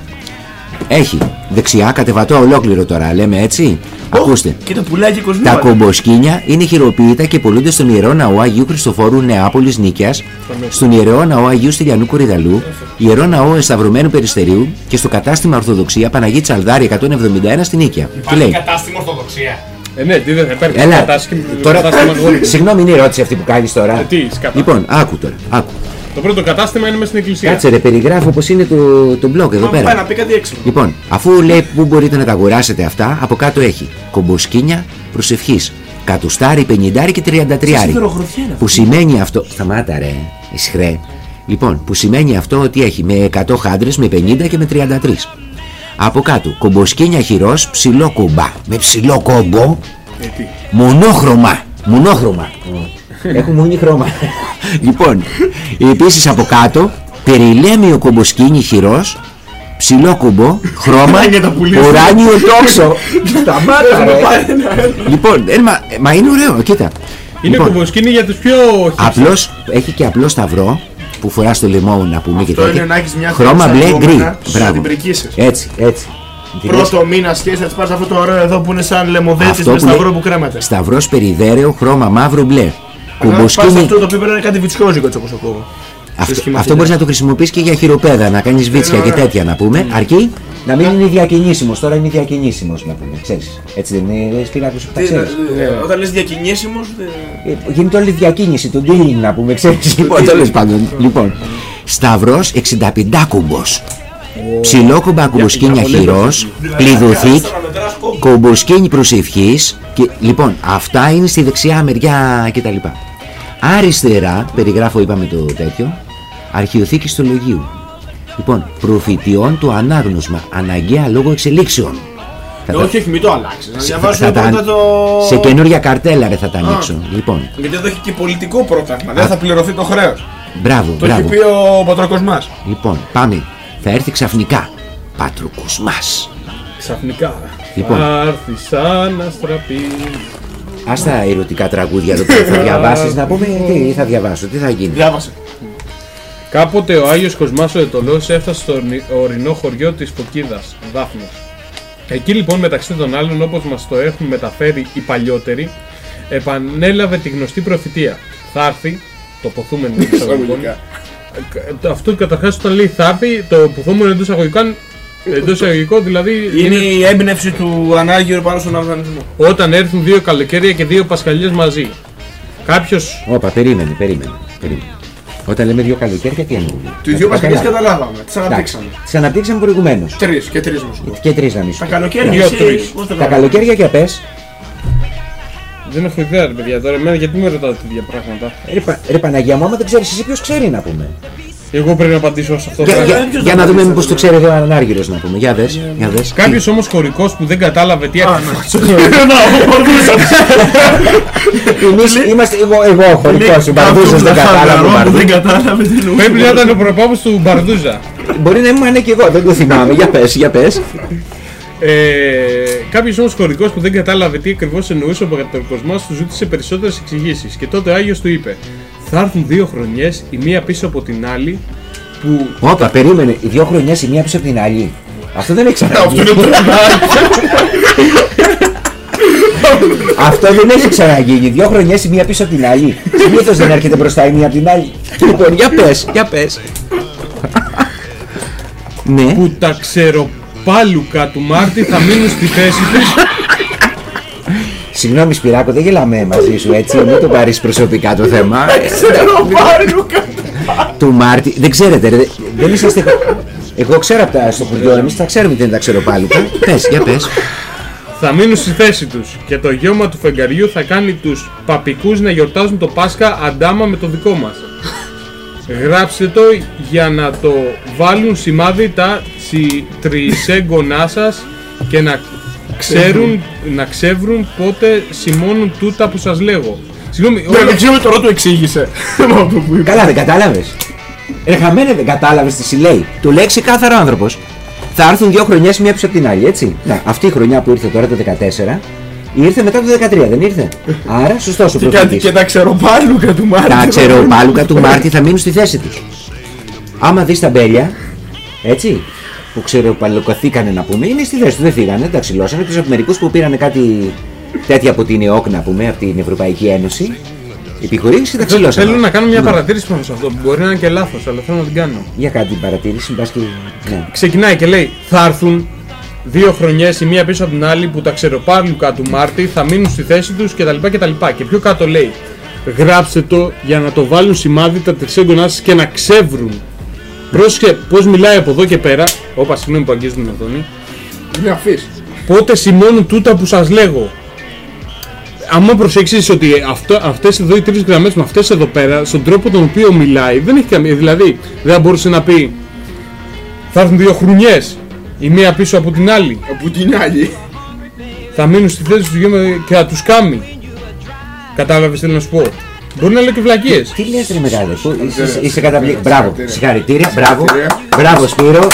έχει. Δεξιά κατεβατό ολόκληρο τώρα. Λέμε έτσι. Ακούστε. Και το πουλάκι κοσμού. Τα κομποσκίνια είναι χειροποίητα και πολλούνται στον ιερό ναό Αγίου Χριστοφόρου Νεάπολης Νίκαιας, στον ιερό ναό Αγίου Στυλιανού Κορυδαλού, ιερό ναό Εσταυρωμένου Περιστερίου και στο κατάστημα Ορθοδοξία Παναγή Τσαλδάρη 171 στην Νίκαια. Τι λέει; κατάστημα Ορθοδοξία. Ε, ναι, τι δεν θα υπάρχει Έλα, κατάσχημα. τώρα, κατάστημα αγόρι. <laughs> συγγνώμη είναι η ερώτηση αυτή που κάνεις τώρα. Ε, τι, σκατά. Λοιπόν, άκου τώρα, άκου. Το πρώτο κατάστημα είναι μέσα στην εκκλησία. Κάτσε ρε, περιγράφω πως είναι το, το blog εδώ Πάει πέρα. να πει κάτι έξυπνο. Λοιπόν, αφού λέει πού μπορείτε να τα αγοράσετε αυτά, από κάτω έχει κομποσκίνια προσευχής, κατουστάρι, πενιντάρι και τριαντατριάρι. υδροχρωθιά είναι Που σημαίνει αυτό. Σταμάτα ρε, ισχρέ. Λοιπόν, που σημαίνει αυτό ότι έχει με 100 χάντρες, με 50 και με 33. Από κάτω, κομποσκίνια χειρός, ψηλό κομπά. Με ψηλό κόμπο, Ε, τι; μονόχρωμα. Μονόχρωμα. Έχουν μόνη χρώμα. <laughs> λοιπόν, επίσης από κάτω, περιλέμιο κομποσκίνη χειρός, ψηλό κουμπό, χρώμα, Για τα πουλιά. ουράνιο τόξο. <laughs> Σταμάτα ρε. Λοιπόν, ε, μα, μα είναι ωραίο, κοίτα. Είναι Λοιπόν, κομποσκίνη για τους πιο hipster. Απλώς έχει και απλό σταυρό που φοράς στο λαιμό να πούμε και Αυτό είναι τέτοια. να έχεις μια Χρώμα θέση μπλε στα γκρι. επόμενα, να Μπράβο. την πρικίσεις. Έτσι, έτσι. Την λες- Πρώτο μήνα σχέση θα τη πάρει αυτό το ωραίο εδώ που είναι σαν λεμοδέτης Αυτό με που λέει- σταυρό που κρέμεται. Σταυρός περιδέρεο, χρώμα μαύρο μπλε. Να πάρει Κουμποσκίνη. αυτό το οποίο πρέπει να είναι κάτι βιτσιόζικο έτσι όπως ακούω. Αυτό, σχήμα αυτό μπορείς να το χρησιμοποιήσει και για χειροπέδα, να κάνεις βίτσια και τέτοια να πούμε. Αρκεί; Να μην είναι διακινήσιμος. Τώρα είναι διακινήσιμος να πούμε. Ξέρεις. Έτσι δεν είναι σπυράκο που τα Τι, ξέρεις. ε, Όταν λες διακινήσιμος, δεν- Γίνεται όλη η διακίνηση, το dealing να πούμε. Ξέρεις. <laughs> Λοιπόν, τέλος πάντων. Λοιπόν, Σταυρός 65 κουμπό. Ψηλό κουμπακουμπουσκίνια χειρό, πληδουθήκ, κουμπουσκίνη προσευχής. Λοιπόν, αυτά είναι στη δεξιά μεριά κτλ. Αριστερά, περιγράφω είπαμε το τέτοιο, αρχαιοθήκη στο λογίου. Λοιπόν, προφητιών το ανάγνωσμα, αναγκαία λόγω εξελίξεων. Θα τα- Όχι, όχι, μην το αλλάξεις. Να θα- διαβάσουμε θα τα- πρώτα το... Σε καινούργια καρτέλα ρε θα τα ανοίξω. Λοιπόν, Γιατί εδώ έχει και πολιτικό πρόταγμα. Δεν θα πληρωθεί το χρέος. μπράβο, Το έχει μπράβο. πει ο πατρόκος μας. Λοιπόν, πάμε. Θα έρθει ξαφνικά. Πατρουκούς μας. Ξαφνικά. Λοιπόν. Θα έρθει σαν αστραπή. Ας τα ερωτικά τραγούδια εδώ που θα διαβάσεις να πούμε τι θα διαβάσω, τι θα γίνει. Διάβασε. Κάποτε ο Άγιος Κοσμάς ο Ετωλός έφτασε στο ορνη- ορεινό χωριό της Φωκίδας, Δάφνος. Εκεί λοιπόν μεταξύ των άλλων όπως μας το έχουν μεταφέρει οι παλιότεροι, επανέλαβε τη γνωστή προφητεία. Θα έρθει, το ποθούμενο εντός <laughs> εισαγωγικών. Ε, Αυτό καταρχάς όταν λέει θα έρθει, το ποθούμενο εντός εισαγωγικών, εντός εισαγωγικών δηλαδή Είναι η έμπνευση του Ανάργυρου πάνω στον Αφγανισμό. όταν έρθουν δύο καλοκαίρια και δύο πασχαλιές μαζί. Κάποιος Όπα, περίμενε, περίμενε. περίμενε. Όταν λέμε δύο καλοκαίρια, τι εννοούμε; Του δύο πασχαλιές καταλάβαμε. Τις αναπτύξαμε. Τις αναπτύξαμε προηγουμένως. Τρεις και τρεις μου σου πω. Και τρεις να μην σου Τα πω. καλοκαίρια Δύο, εσύ, τρεις. πώς το Τα κάνεις. καλοκαίρια για πες. δεν έχω ιδέα ρε παιδιά τώρα, εμένα γιατί με ρωτάτε τέτοια πράγματα. Ρε, Πα- ρε Παναγία μου, άμα δεν ξέρεις εσύ ποιος ξέρει να πούμε; Εγώ πρέπει να απαντήσω σε αυτό. Για, το για, πράγμα. για να δούμε μήπως το ξέρει εδώ ο Ανάργυρος να πούμε. Για δες, για δες. Κάποιος όμως χωρικός που δεν κατάλαβε τι ακριβώς <laughs> <laughs> Εμείς είμαστε, εγώ, εγώ χωρικός, ο Μπαρδούσας δεν κατάλαβε ο Μπαρδούσας. Δεν κατάλαβε τι εννοούσε. Πρέπει να ήταν ο προπάπους του Μπαρδούζα. Μπορεί να ήμουν και εγώ, δεν το θυμάμαι. Για πες, για πες. Ε, Κάποιος όμως χωρικός που δεν κατάλαβε τι ακριβώς εννοούσε ο πατροκοσμό του ζήτησε περισσότερες εξηγήσεις. Και τότε ο Άγιος του είπε: Θα έρθουν δύο χρονιές, η μία πίσω από την άλλη, που Όπα, περίμενε. Οι δύο χρονιές η μία πίσω από την άλλη. Αυτό δεν έχει Αυτό ξαναγίνει. είναι το <laughs> Αυτό δεν έχει ξαναγίνει. Δύο χρονιές η μία πίσω από την άλλη. Συνήθως δεν έρχεται μπροστά η μία από την άλλη. Λοιπόν, για πες, για πες. Ναι. που τα ξεροπάλουκα του Μάρτη θα μείνουν στη θέση τους. Συγγνώμη Σπυράκο, δεν γελάμε μαζί σου έτσι, μην το πάρεις προσωπικά το θέμα. του Μάρτη, δεν ξέρετε, ρε, δεν είσαστε... Εγώ ξέρω από τα στο χωριό, εμείς τα ξέρουμε τι είναι τα ξεροπάλουκα. Πες, για πες. θα μείνουν στη θέση τους. Και το γιώμα του φεγγαριού θα κάνει τους παπικούς να γιορτάζουν το Πάσχα αντάμα με το δικό μας. Γράψτε το για να το βάλουν σημάδι τα τσι- τρισέγγονά σας και να ξέρουν, να ξεύρουν πότε σημώνουν τούτα που σας λέγω. Συγγνώμη, Ναι, όλα- δεν ξέρω τώρα το εξήγησε. <laughs> Με αυτό που είπε. Καλά, δεν κατάλαβες. Ρε χαμένε δεν κατάλαβες τι συλλέει. Του λέει ξεκάθαρο άνθρωπος. Θα έρθουν δύο χρονιές μία πίσω από την άλλη, έτσι. Να, αυτή η χρονιά που ήρθε τώρα το 14, ήρθε μετά το 13, δεν ήρθε. Άρα, σωστός ο Και κάτι προφήτης. και τα ξεροπάλουκα του Μάρτιν. Τα ξεροπάλουκα του Μάρτη θα μείνουν στη θέση τους. Άμα δεις τα μπέλια, έτσι, που ξεροπαλουκαθήκανε να πούμε, είναι στη θέση του, δεν φύγανε, τα ξυλώσανε, τους από μερικούς που πήραν κάτι τέτοια από την ΕΟΚ να πούμε, από την Ευρωπαϊκή Ένωση, επιχορήγηση και τα ξυλώσανε. Θέλω να κάνω μια Ναι. παρατήρηση πάνω σε αυτό. Μπορεί να είναι και λάθος, αλλά θέλω να την κάνω. Για κάτι την παρατήρηση, μπας και... Ναι. Ξεκινάει και λέει: Θα έρθουν δύο χρονιές η μία πίσω από την άλλη που τα ξεροπάρλουκα του Μάρτη θα μείνουν στη θέση τους κτλ. κτλ. Και πιο κάτω λέει: Γράψτε το για να το βάλουν σημάδι τα τρισέγγονά σας και να ξεύρουν. Πρόσεχε πώς μιλάει από εδώ και πέρα. Όπα, συγγνώμη που αγγίζει την οθόνη. Είναι αφής. Πότε σημώνουν τούτα που σας λέγω. Άμα προσέξεις ότι αυτό, αυτές εδώ οι τρεις γραμμές με αυτές εδώ πέρα, στον τρόπο τον οποίο μιλάει, δεν έχει καμία. Δηλαδή, δεν θα μπορούσε να πει Θα έρθουν δύο χρονιές, η μία πίσω από την άλλη. Από την άλλη. Θα μείνουν στη θέση του γέμου και θα τους κάμει. Κατάλαβες τι θέλω να σου πω. Μπορεί να λέω και βλακίες. Τι λες ρε μεγάλε, που είσαι, είσαι καταπληκτικός. Μπράβο, Συγχαρητήρια. συγχαρητήρια, μπράβο, Συγχαρητήρια. μπράβο Σπύρο.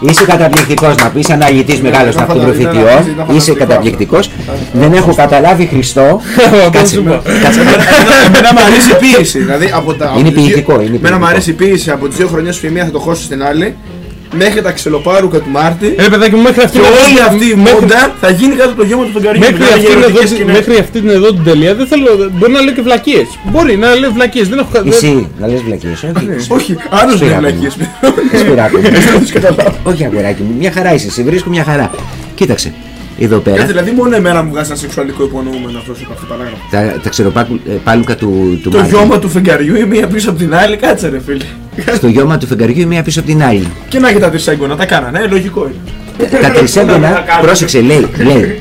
Είσαι καταπληκτικός να πεις, αναλυτής μεγάλος Ήταν αυτών των φαντα- ήταν προφητειών. αφής, ήταν Είσαι φανταστικό καταπληκτικός. Δεν έχω καταλάβει Χριστό. Κάτσε, σου πω. κάτσε. Εμένα μου αρέσει η ποίηση. Δηλαδή από τα. από Είναι τις δύο- ποιητικό, είναι Εμένα μου ποιητικό. αρέσει η ποίηση από τις δύο χρονιές που η μία θα το χώσει στην άλλη. Μέχρι τα ξελοπάρουκα του Μάρτη. Ρε παιδάκι μου, μέχρι αυτή Και όλη αυτή η μέχρι- μόντα θα γίνει κάτω από το γέμο του φεγγαριού. Μέχρι Μιλάμε για αυτήν, εδώ, ερωτικές σκηνές. μέχρι αυτήν εδώ την τελεία δεν θέλω. Μπορεί να λέω και βλακίες. Μπορεί να λέω βλακίες. Δεν έχω δεν- Εσύ να λες βλακίες, όχι. Όχι, άλλος δεν Σπυράκο βλακίες. μου. Σπυράκο μου. <laughs> Δεν τους καταλάβω. Όχι αγοράκι μου, μια χαρά είσαι εσύ, βρίσκω μια χαρά. Κοίταξε, εδώ Κάτσε, πέρα Δηλαδή μόνο εμένα μου βγάζει ένα σεξουαλικό υπονοούμενο αυτός σου αυτό το παράγραφο. τα, τα ξεροπάλουκα του, του Το Μάρτιν. γιώμα του φεγγαριού η μία πίσω από την άλλη, κάτσε ρε φίλε. Στο γιώμα του φεγγαριού η μία πίσω από την άλλη. Και να και τα τρισέγγωνα, τα κάνανε, ε, λογικό είναι. τα τρισέγγωνα, πρόσεξε, λέει, λέει,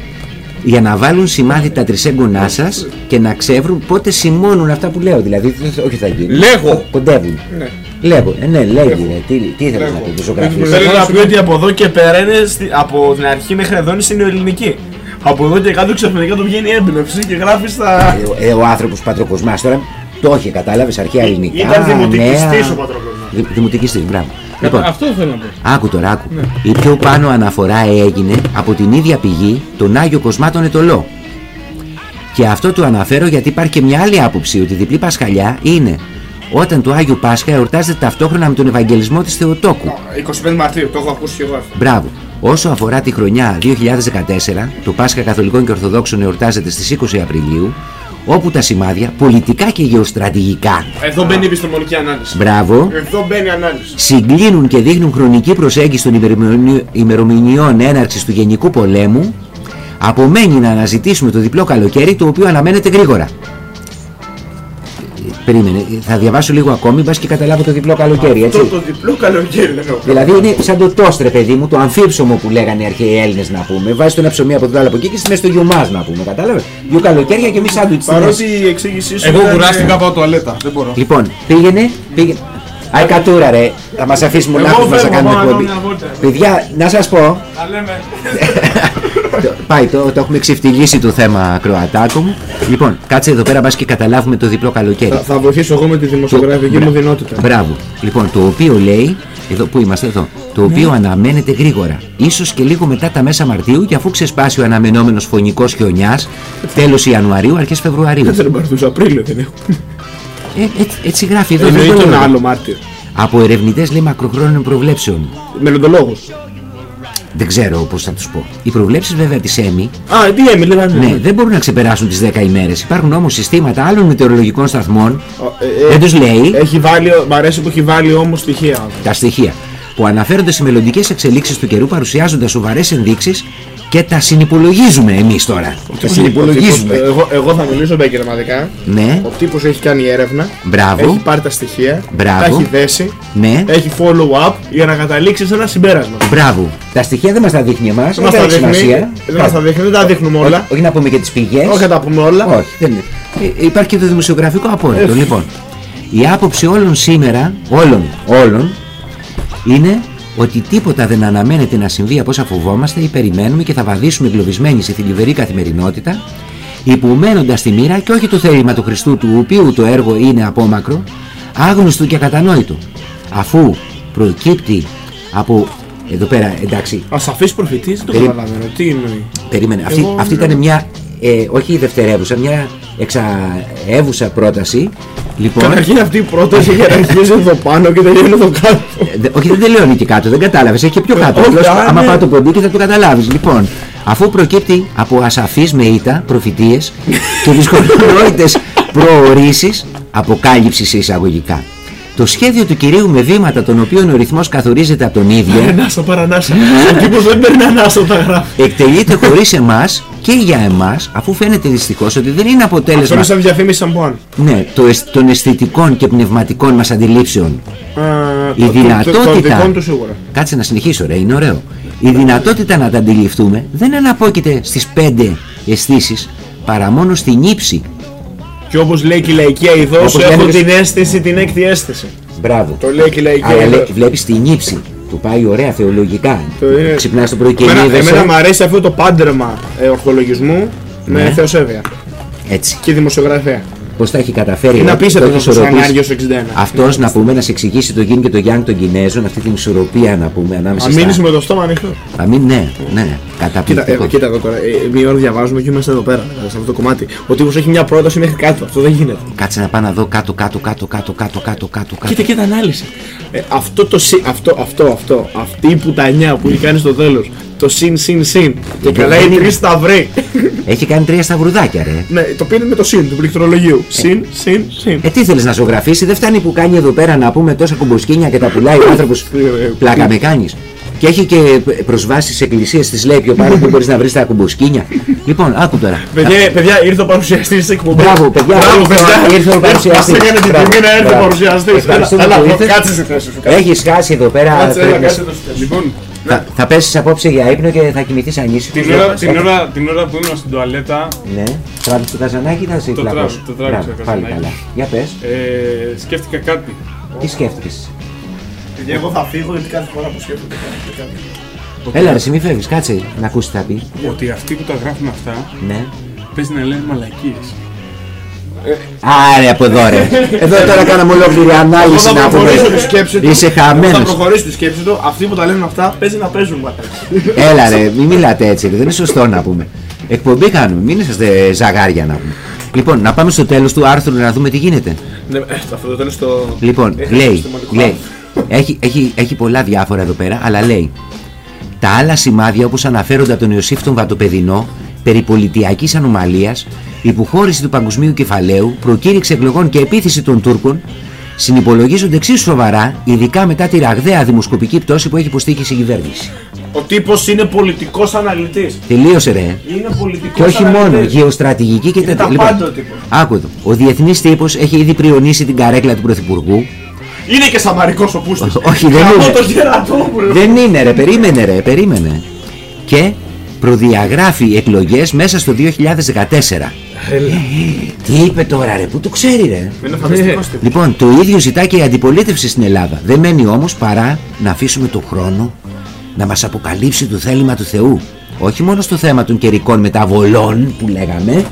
για να βάλουν σημάδι τα τρισέγγωνά σας και να ξεύρουν πότε σημώνουν αυτά που λέω. Δηλαδή, δεν- όχι θα γίνει. Λέγω. Κοντεύουν. Ναι. Λέγω. Ε, ναι, λέγει. ρε. Τι, τι ήθελες να πεις, τη ζωγραφία. Θέλω να πει ότι από εδώ και πέρα είναι στη- από την αρχή μέχρι εδώ είναι συνεοελληνική. Από εδώ και κάτω ξαφνικά του βγαίνει έμπνευση και γράφεις στα. Ε, ο άνθρωπος Πατροκοσμάς τώρα το είχε, κατάλαβες αρχαία ελληνικά. Ήταν δημοτικιστής νέα. ο Πατροκοσμάς. Δη- Δημοτικιστής, μπράβο. Ε, Λοιπόν, Αυτό θέλω να πω. άκου τώρα, άκου. Η πιο πάνω αναφορά έγινε από την ίδια πηγή, τον Άγιο Κοσμά τον Ετωλό. Και αυτό το αναφέρω γιατί υπάρχει και μια άλλη άποψη ότι η διπλή Πασχαλιά είναι όταν το Άγιο Πάσχα εορτάζεται ταυτόχρονα με τον Ευαγγελισμό της Θεοτόκου. 25 Μαρτίου, το έχω ακούσει και εγώ αυτό. Μπράβο. Όσο αφορά τη χρονιά 2014, το Πάσχα Καθολικών και Ορθοδόξων εορτάζεται στις 20 Απριλίου, όπου τα σημάδια, πολιτικά και γεωστρατηγικά, Εδώ μπαίνει η επιστημονική ανάλυση. μπράβο, Εδώ μπαίνει η ανάλυση. συγκλίνουν και δείχνουν χρονική προσέγγιση των ημερομηνι- ημερομηνιών έναρξης του Γενικού Πολέμου, απομένει να αναζητήσουμε το διπλό καλοκαίρι, το οποίο αναμένεται γρήγορα. Ε, Περίμενε, θα διαβάσω λίγο ακόμη, μπας και καταλάβω το διπλό καλοκαίρι, έτσι. Αυτό το διπλό καλοκαίρι δεν έχω. Δηλαδή είναι σαν το τόστρε, παιδί μου, το αμφίψωμο που λέγανε οι αρχαίοι Έλληνες να πούμε. Βάζει το ένα ψωμί από το άλλο από εκεί και στη μέση το γιουμά να πούμε. Κατάλαβες; Δύο καλοκαίρια και εμείς σάντουιτ στη Παρότι μέση. η εξήγησή σου. Εγώ ήταν- κουράστηκα πάω τουαλέτα. Δεν μπορώ. Λοιπόν, πήγαινε, πήγαινε. Αϊ κατούρα ρε, θα μας αφήσει μονάχος Εγώ μας να φεύγω, κάνουμε πάω να εκπομπή. κάνω μια βόλτα. Παιδιά, να σας πω, Τα λέμε. το- <laughs> πάει, το, το έχουμε ξεφτυλίσει το θέμα Κροατάκο μου. Λοιπόν, κάτσε εδώ πέρα, μπας και καταλάβουμε το διπλό καλοκαίρι. Θα- Θα βοηθήσω εγώ με τη δημοσιογραφική μου δυνότητα. Μπράβο. Λοιπόν, το οποίο λέει, εδώ που είμαστε εδώ, το οποίο αναμένεται γρήγορα. Ίσως και λίγο μετά τα μέσα Μαρτίου και αφού ξεσπάσει ο αναμενόμενος φωνικός χιονιάς, τέλος Ιανουαρίου, αρχές Φεβρουαρίου. Δεν ξέρω, Μπαρδούζα, Απρίλιο δεν έχω. Ε, έτσι, έτσι γράφει εδώ. Εννοεί δεν το τον λέω. άλλο Μάρτιο. Από ερευνητές λέει μακροχρόνιων προβλέψεων. Μελλοντολόγο. Δεν ξέρω πώς θα τους πω. Οι προβλέψεις βέβαια της ΕΜΗ Α, τι έμεινε, λέγανε. ναι, δεν μπορούν να ξεπεράσουν τις 10 ημέρες. Υπάρχουν όμως συστήματα άλλων μετεωρολογικών σταθμών. Ε, ε, Δεν τους λέει Έχει βάλει, μ' αρέσει που έχει βάλει όμως στοιχεία. τα στοιχεία που αναφέρονται σε μελλοντικές εξελίξεις του καιρού παρουσιάζοντας σοβαρές ενδείξεις και τα συνυπολογίζουμε εμείς τώρα. Τα συνυπολογίζουμε. Εγώ, εγώ θα μιλήσω επαγγελματικά. Ναι, Ο τύπος έχει κάνει έρευνα. Μπράβο. Έχει πάρει τα στοιχεία. Μπράβο. Τα έχει δέσει. ναι, Έχει follow up για να καταλήξει σε ένα συμπέρασμα. μπράβο. Τα στοιχεία δεν μας τα δείχνει εμάς. Δεν μας τα δείχνει. Δεν μας τα δείχνει, δεν τα δείχνουμε όλα. Όχι να πούμε και τις πηγές. Όχι να τα πούμε όλα. Όχι, δεν είναι. Ε, Υπάρχει και το δημοσιογραφικό απόρριτο. Λοιπόν, η άποψη όλων σήμερα, όλων, όλων, είναι ότι τίποτα δεν αναμένεται να συμβεί από όσα φοβόμαστε ή περιμένουμε και θα βαδίσουμε εγκλωβισμένοι σε θλιβερή καθημερινότητα, υπομένοντα τη μοίρα και όχι το θέλημα του Χριστού, του οποίου το έργο είναι απόμακρο, άγνωστο και ακατανόητο, αφού προκύπτει από. Εδώ πέρα, εντάξει, Ασαφή προφητής, δεν το Περί- καταλαβαίνω. Τι εννοεί. Περίμενε. Αυτή, Εγώ- αυτή ήταν μια, ε, όχι η δευτερεύουσα, μια εξαεύουσα πρόταση. Λοιπόν, Καταρχήν αυτή η πρόταση για να αρχίζει εδώ πάνω και τελειώνει εδώ κάτω. ε, δε- όχι δεν τελειώνει και κάτω, δεν κατάλαβες, έχει και πιο κάτω. όχι, Απλώς, α, άμα ναι. πάω το ποντί και θα το καταλάβεις. Λοιπόν, αφού προκύπτει από ασαφείς με ήττα, προφητείες και δυσκολονόητες προορίσεις, αποκάλυψης σε εισαγωγικά. Το σχέδιο του κυρίου με βήματα των οποίων ο ρυθμός καθορίζεται από τον ίδιο <laughs> Ανάσα παρανάσα. Ο <laughs> τύπος δεν παίρνει ανάσα όταν γράφει. εκτελείται χωρίς εμάς και για εμάς αφού φαίνεται δυστυχώς ότι δεν είναι Αυτό αποτέλεσμα είναι σαν διαφήμιση σαμπουάν. Ναι, το, αισ- των αισθητικών και πνευματικών μας αντιλήψεων. Α, Η το- το- δυνατότητα... Των δικών του σίγουρα. Κάτσε να συνεχίσω ρε, είναι ωραίο. Η δυνατότητα να τα αντιληφθούμε δεν αναπόκειται στις πέντε αισθήσεις παρά μόνο στην ύψη. Και όπως λέει και η λαϊκή αηδός, Όπως έχω λένε και- την αίσθηση, την έκτη αίσθηση. Μπράβο. Το λέει και η λαϊκή Αλλά αηδός. λέ- βλέπεις την ύψη. Του πάει ωραία θεολογικά. Το είναι- Ξυπνάς το πρωί και Εμένα, είδεσαι. εμένα μου αρέσει αυτό το πάντρεμα ε, ορθολογισμού με Ναι. θεοσέβεια Έτσι. και δημοσιογραφία. Πώς τα έχει καταφέρει. Είναι ε, απίστευτο το έχει αυτός ο ισορροπήσει. Σανάριο στο 61. Αυτός να πούμε να σε εξηγήσει το γιν και το yang των Κινέζων, αυτή την ισορροπία να πούμε ανάμεσα Αν μείνεις στα. με το στόμα ανοιχτό. Να μην, ναι, ναι, Κοίτα, καταπληκτικό. ε, κοίτα εδώ τώρα. Ε, μία ώρα διαβάζουμε και είμαστε εδώ πέρα, δηλαδή, σε αυτό το κομμάτι. Ο τύπος έχει μια πρόταση μέχρι κάτω. Αυτό δεν γίνεται. Κάτσε να πάω να δω κάτω, κάτω, κάτω, κάτω, κάτω, κάτω, κάτω. κάτω. Κοίτα, κοίτα ανάλυση. Ε, αυτό το συ, αυτό, αυτό, αυτό, αυτή η πουτανιά που έχει κάνει στο τέλος. Το συν, συν, συν. Και καλά δεν οι είναι- τρει σταυροί. Έχει κάνει τρία σταυρουδάκια, ρε. ναι, το πήρε με το συν του πληκτρολογίου. Συν, συν, συν. Ε, τι θέλεις να ζωγραφίσει, δεν φτάνει που κάνει εδώ πέρα να πούμε τόσα κουμποσκίνια και τα πουλάει ο άνθρωπος. πλάκα με κάνεις. Και έχει και προσβάσεις σε εκκλησίε, τη λέει πιο πάνω που μπορείς να βρεις τα κουμποσκίνια. λοιπόν, άκου τώρα. Παιδιά, παιδιά, ήρθε ο παρουσιαστής τη εκπομπής. Μπράβο, παιδιά, Μπράβο, ήρθε ο- παιδιά. ήρθε ο παρουσιαστής. Μας έκανε την Μπράβο, τιμή να έρθει ο μπράβο. παρουσιαστής. Ευχαριστούμε Έλα, που έλα, ήρθες. κάτσε στη θέση σου. Έχεις χάσει εδώ πέρα. Κάτσε, έλα, πρέπει- κάτσε το στέλνο. Λοιπόν, θα, θα πέσεις απόψε για ύπνο και θα κοιμηθείς ανήσυχος. την ώρα, την, ώρα, την ώρα που ήμουν στην τουαλέτα, Ναι, τράβηξε το καζανάκι ή θα σε Το πλακώσει. τράβηξα, το τράβηξα Μπράβο, το Πάλι καζανάκι. καλά. Για πες, ε, σκέφτηκα κάτι. τι σκέφτηκες; Παιδιά, εγώ θα φύγω γιατί κάθε φορά που σκέφτομαι κάτι. Έλα, ρε, εσύ μη φεύγεις, κάτσε να ακούσεις τι θα πει. Ότι αυτοί που τα γράφουν αυτά Ναι. παίζει να λένε μαλακίες. Άρε από εδώ ρε. Εδώ τώρα κάναμε ολόκληρη Εγώ ανάλυση θα να προχωρήσω τη πούμε. σκέψη του. Είσαι Εγώ Θα χαμένος. προχωρήσω τη σκέψη του. Αυτοί που τα λένε αυτά παίζει να παίζουν μετά. Έλα ρε, μην μιλάτε έτσι, ρε, δεν είναι σωστό να πούμε. Εκπομπή κάνουμε, μην είσαστε ζαγάρια να πούμε. Λοιπόν, να πάμε στο τέλος του άρθρου να δούμε τι γίνεται. Ναι, ε, Αυτό το τέλος στο. Λοιπόν, Έχει λέει, στο μαλικό λέει, έχει, έχει, έχει πολλά διάφορα εδώ πέρα, αλλά λέει τα άλλα σημάδια όπως αναφέρονται από τον Ιωσήφ τον Βατοπεδινό περί πολιτιακής ανομαλίας, υποχώρηση του παγκοσμίου κεφαλαίου, προκήρυξη εκλογών και επίθεση των Τούρκων συνυπολογίζονται εξίσου σοβαρά, ειδικά μετά τη ραγδαία δημοσκοπική πτώση που έχει υποστήχει η κυβέρνηση. Ο τύπος είναι πολιτικός αναλυτής. Τελείωσε ρε. Είναι πολιτικός Και όχι μόνο, γεωστρατηγική και Είναι τα τέτοια. πάντα ο τύπος. άκου εδώ. Ο διεθνής τύπος έχει ήδη πριονίσει την καρέκλα του Πρωθυπουργού. Είναι και σαμαρικός ο Πούστης. Όχι, δεν Γαμώ είναι. το γερατόμουλο. Δεν είναι ρε, περίμενε ρε, περίμενε. Και προδιαγράφει εκλογές μέσα στο 2014. Τι είπε τώρα ρε, πού το ξέρει ρε; Είναι φανταστικό τύπο. Λοιπόν, το ίδιο ζητά και η αντιπολίτευση στην Ελλάδα. Δεν μένει όμως παρά να αφήσουμε τον χρόνο να μας αποκαλύψει το θέλημα του Θεού. Όχι μόνο στο θέμα των καιρικών μεταβολών που λέγαμε,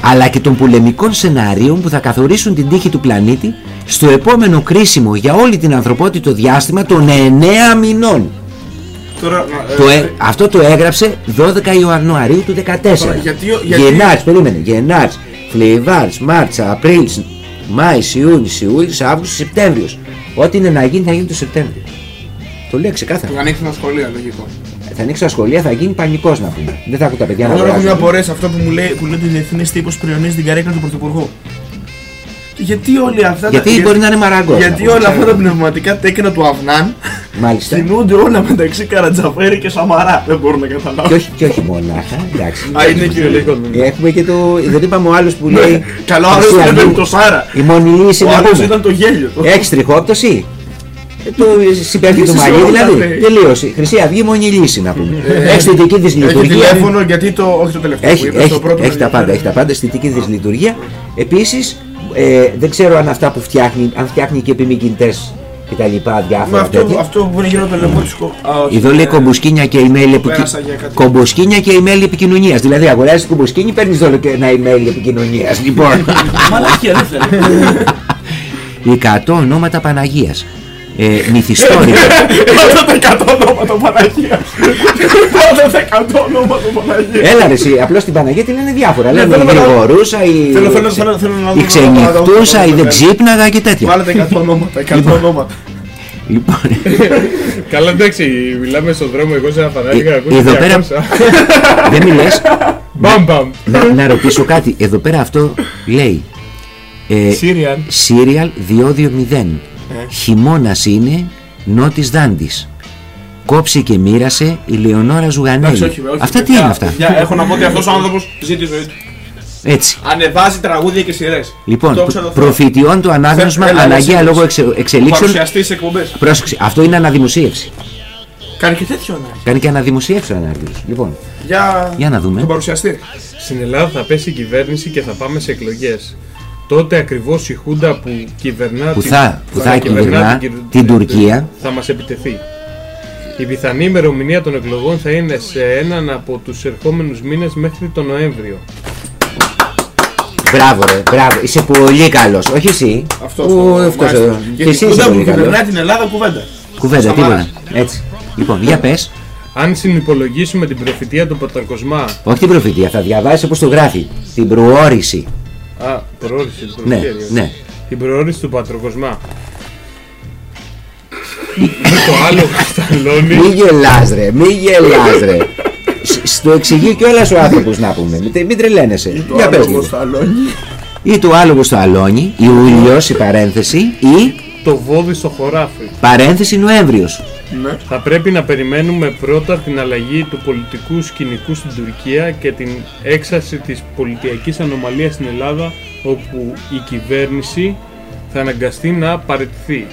αλλά και των πολεμικών σενάριων που θα καθορίσουν την τύχη του πλανήτη στο επόμενο κρίσιμο για όλη την ανθρωπότητα διάστημα των 9 μηνών. Τώρα, ε, Το ε- αυτό το έγραψε 12 Ιανουαρίου του 14. γιατί ο- γιατί- Γενάρης, περίμενε. Γενάρης, Φλεβάρης, Μάρτς, Απρίλης, Μάης, Ιούνις, Ιούλης, Αύγουστος, Σεπτέμβριος. Ό,τι είναι να γίνει θα γίνει το Σεπτέμβριο. Το λέει ξεκάθαρα. Του ανοίξει ένα σχολείο, λογικό. Θα ανοίξει τα σχολεία, θα γίνει πανικός να πούμε. Δεν θα έχουν τα παιδιά να Τώρα έχω μια αγοράζουν. απορία σε αυτό που μου λέει, που λέει ότι ο διεθνή τύπος πριονίζει την καρέκλα του Πρωθυπουργού. Και Γιατί όλοι αυτά Γιατί τα, μπορεί να είναι μαραγκός. Γιατί να πούμε, όλα αυτά ξέρω. τα πνευματικά τέκνα του Αυνάν Μάλιστα. κινούνται όλα μεταξύ Καρατζαφέρη και Σαμαρά. Δεν μπορώ να καταλάβω. Και όχι, και όχι μονάχα, εντάξει. Α, είναι και Έχουμε και το. Δεν είπαμε ο άλλος που λέει. Καλό «Εσύ άλλος αλλού, δεν το Σάρα. Η μόνη λύση Ο να άλλος πούμε. ήταν το γέλιο. του. Έχεις τριχόπτωση; Ε, το συμπέφτει του Είσαι μαλλί όλα, δηλαδή. λέει. Τελείωσε. Χρυσή Αυγή μόνη λύση να πούμε. Έχεις αισθητική Έχει δυσλειτουργία. τηλέφωνο γιατί το. Όχι το τελευταίο. Έχει, που είπες, έχει, το πρώτο έχει τα με πάντα, ενδιαφέρει. έχει τα πάντα, αισθητική δυσλειτουργία. Επίσης, ε, δεν ξέρω αν αυτά που φτιάχνει, αν φτιάχνει και επιμηκυντές και τα λοιπά Μα διάφορα αυτό, τέτοια. αυτό που είναι γύρω από το λαιμό τη Εδώ λέει κομποσκίνια και email επικοινωνία. πέρασα για κάτι. Κομποσκίνια και email επικοινωνίας. Δηλαδή, αγοράζεις κομποσκίνη, παίρνεις όλο και ένα email επικοινωνίας. Λοιπόν, Μαλακία δεν θέλει. <laughs> οι 100 ονόματα Παναγίας. Ε, μυθιστόρημα. <laughs> Πάντα τα 100 ονόματα Παναγία. Πάντα τα 100 ονόματα Παναγία. Έλα ρε εσύ, απλώς την Παναγία τη λένε διάφορα. Λένε θέλω η να- γρηγορούσα, η, Θέλω- θέλω- θέλω- θέλω να η δω- ξενυχτούσα, η να δω- δεν ξύπναγα και τέτοια. Βάλετε 100 ονόματα. 100 ονόματα. Λοιπόν, <laughs> Καλά, εντάξει, μιλάμε στον δρόμο. Εγώ σε ένα φανάρι Ε, είχα ακούσει εδώ πέρα- 200. <laughs> δεν μιλες. Μπαμ, μπαμ. να, να ρωτήσω κάτι. Εδώ πέρα αυτό λέει. Ε, Σύριαν. Serial 220. Ε. Χειμώνας είναι, νότης δάντης. Κόψε και μοίρασε η Λεωνόρα Εντάξει, Ζουγανέλη. όχι, όχι, Αυτά τι παιδιά, είναι αυτά; παιδιά, Έχω να πω ότι αυτός ο άνθρωπος ζει τη ζωή του. Έτσι. Ανεβάζει τραγούδια και σειρές. Λοιπόν, Το προ- ξέρω, προφητιών το ανάγνωσμα Έλα, αναγκαία έλα, λόγω εσύ. εξε- εξελίξεων. Παρουσιαστής σε εκπομπές. Πρόσεξε, αυτό είναι αναδημοσίευση. Κάνει και τέτοιο να. Κάνει και αναδημοσίευση ο ανάρτητος. Λοιπόν, Για, για να δούμε. τον παρουσιαστή. Στην Ελλάδα θα πέσει η κυβέρνηση και θα πάμε σε εκλογές. Τότε ακριβώς η Χούντα που κυβερνά, Που την- θα- που θα κυβερνά την, την Τουρκία. θα μας επιτεθεί. Η πιθανή ημερομηνία των εκλογών θα είναι σε έναν από τους ερχόμενους μήνες μέχρι τον Νοέμβριο. Μπράβο, ρε, μπράβο. Είσαι πολύ καλός. Όχι εσύ. Αυτός Ο- ο αυτός μάλιστα. εδώ. Και Και εσύ η είσαι κουβέντα πολύ που καλός. κυβερνάει την Ελλάδα κουβέντα. Κουβέντα, Σαμαράς. τίποτα. Έτσι. Λοιπόν, για πες. Αν συνυπολογίσουμε την προφητεία του Πατρακοσμά. Όχι την προφητεία, θα διαβάσει όπως το γράφει. Την προώρηση. Α, προώρηση την Ναι, προφητεία. ναι. Την προώρηση του Πατρακοσμά. <laughs> το άλλο σταλόνι. Μη γελάς ρε, μη γελάς ρε. <laughs> Σ- Στο εξηγεί και όλα ο άνθρωπος να πούμε. Μην, τε- μην τρελαίνεσαι. Το Για πες άλλο λίγο. στο αλόνι. Ή του άλογου στο αλόνι, Ιούλιος η παρένθεση, ή Το βόδι στο χωράφι. παρένθεση Νοέμβριος. Ναι. Θα πρέπει να περιμένουμε πρώτα την αλλαγή του πολιτικού σκηνικού στην Τουρκία και την έξαρση της πολιτιακής ανομαλίας στην Ελλάδα όπου η κυβέρνηση θα αναγκαστεί να παραιτηθεί.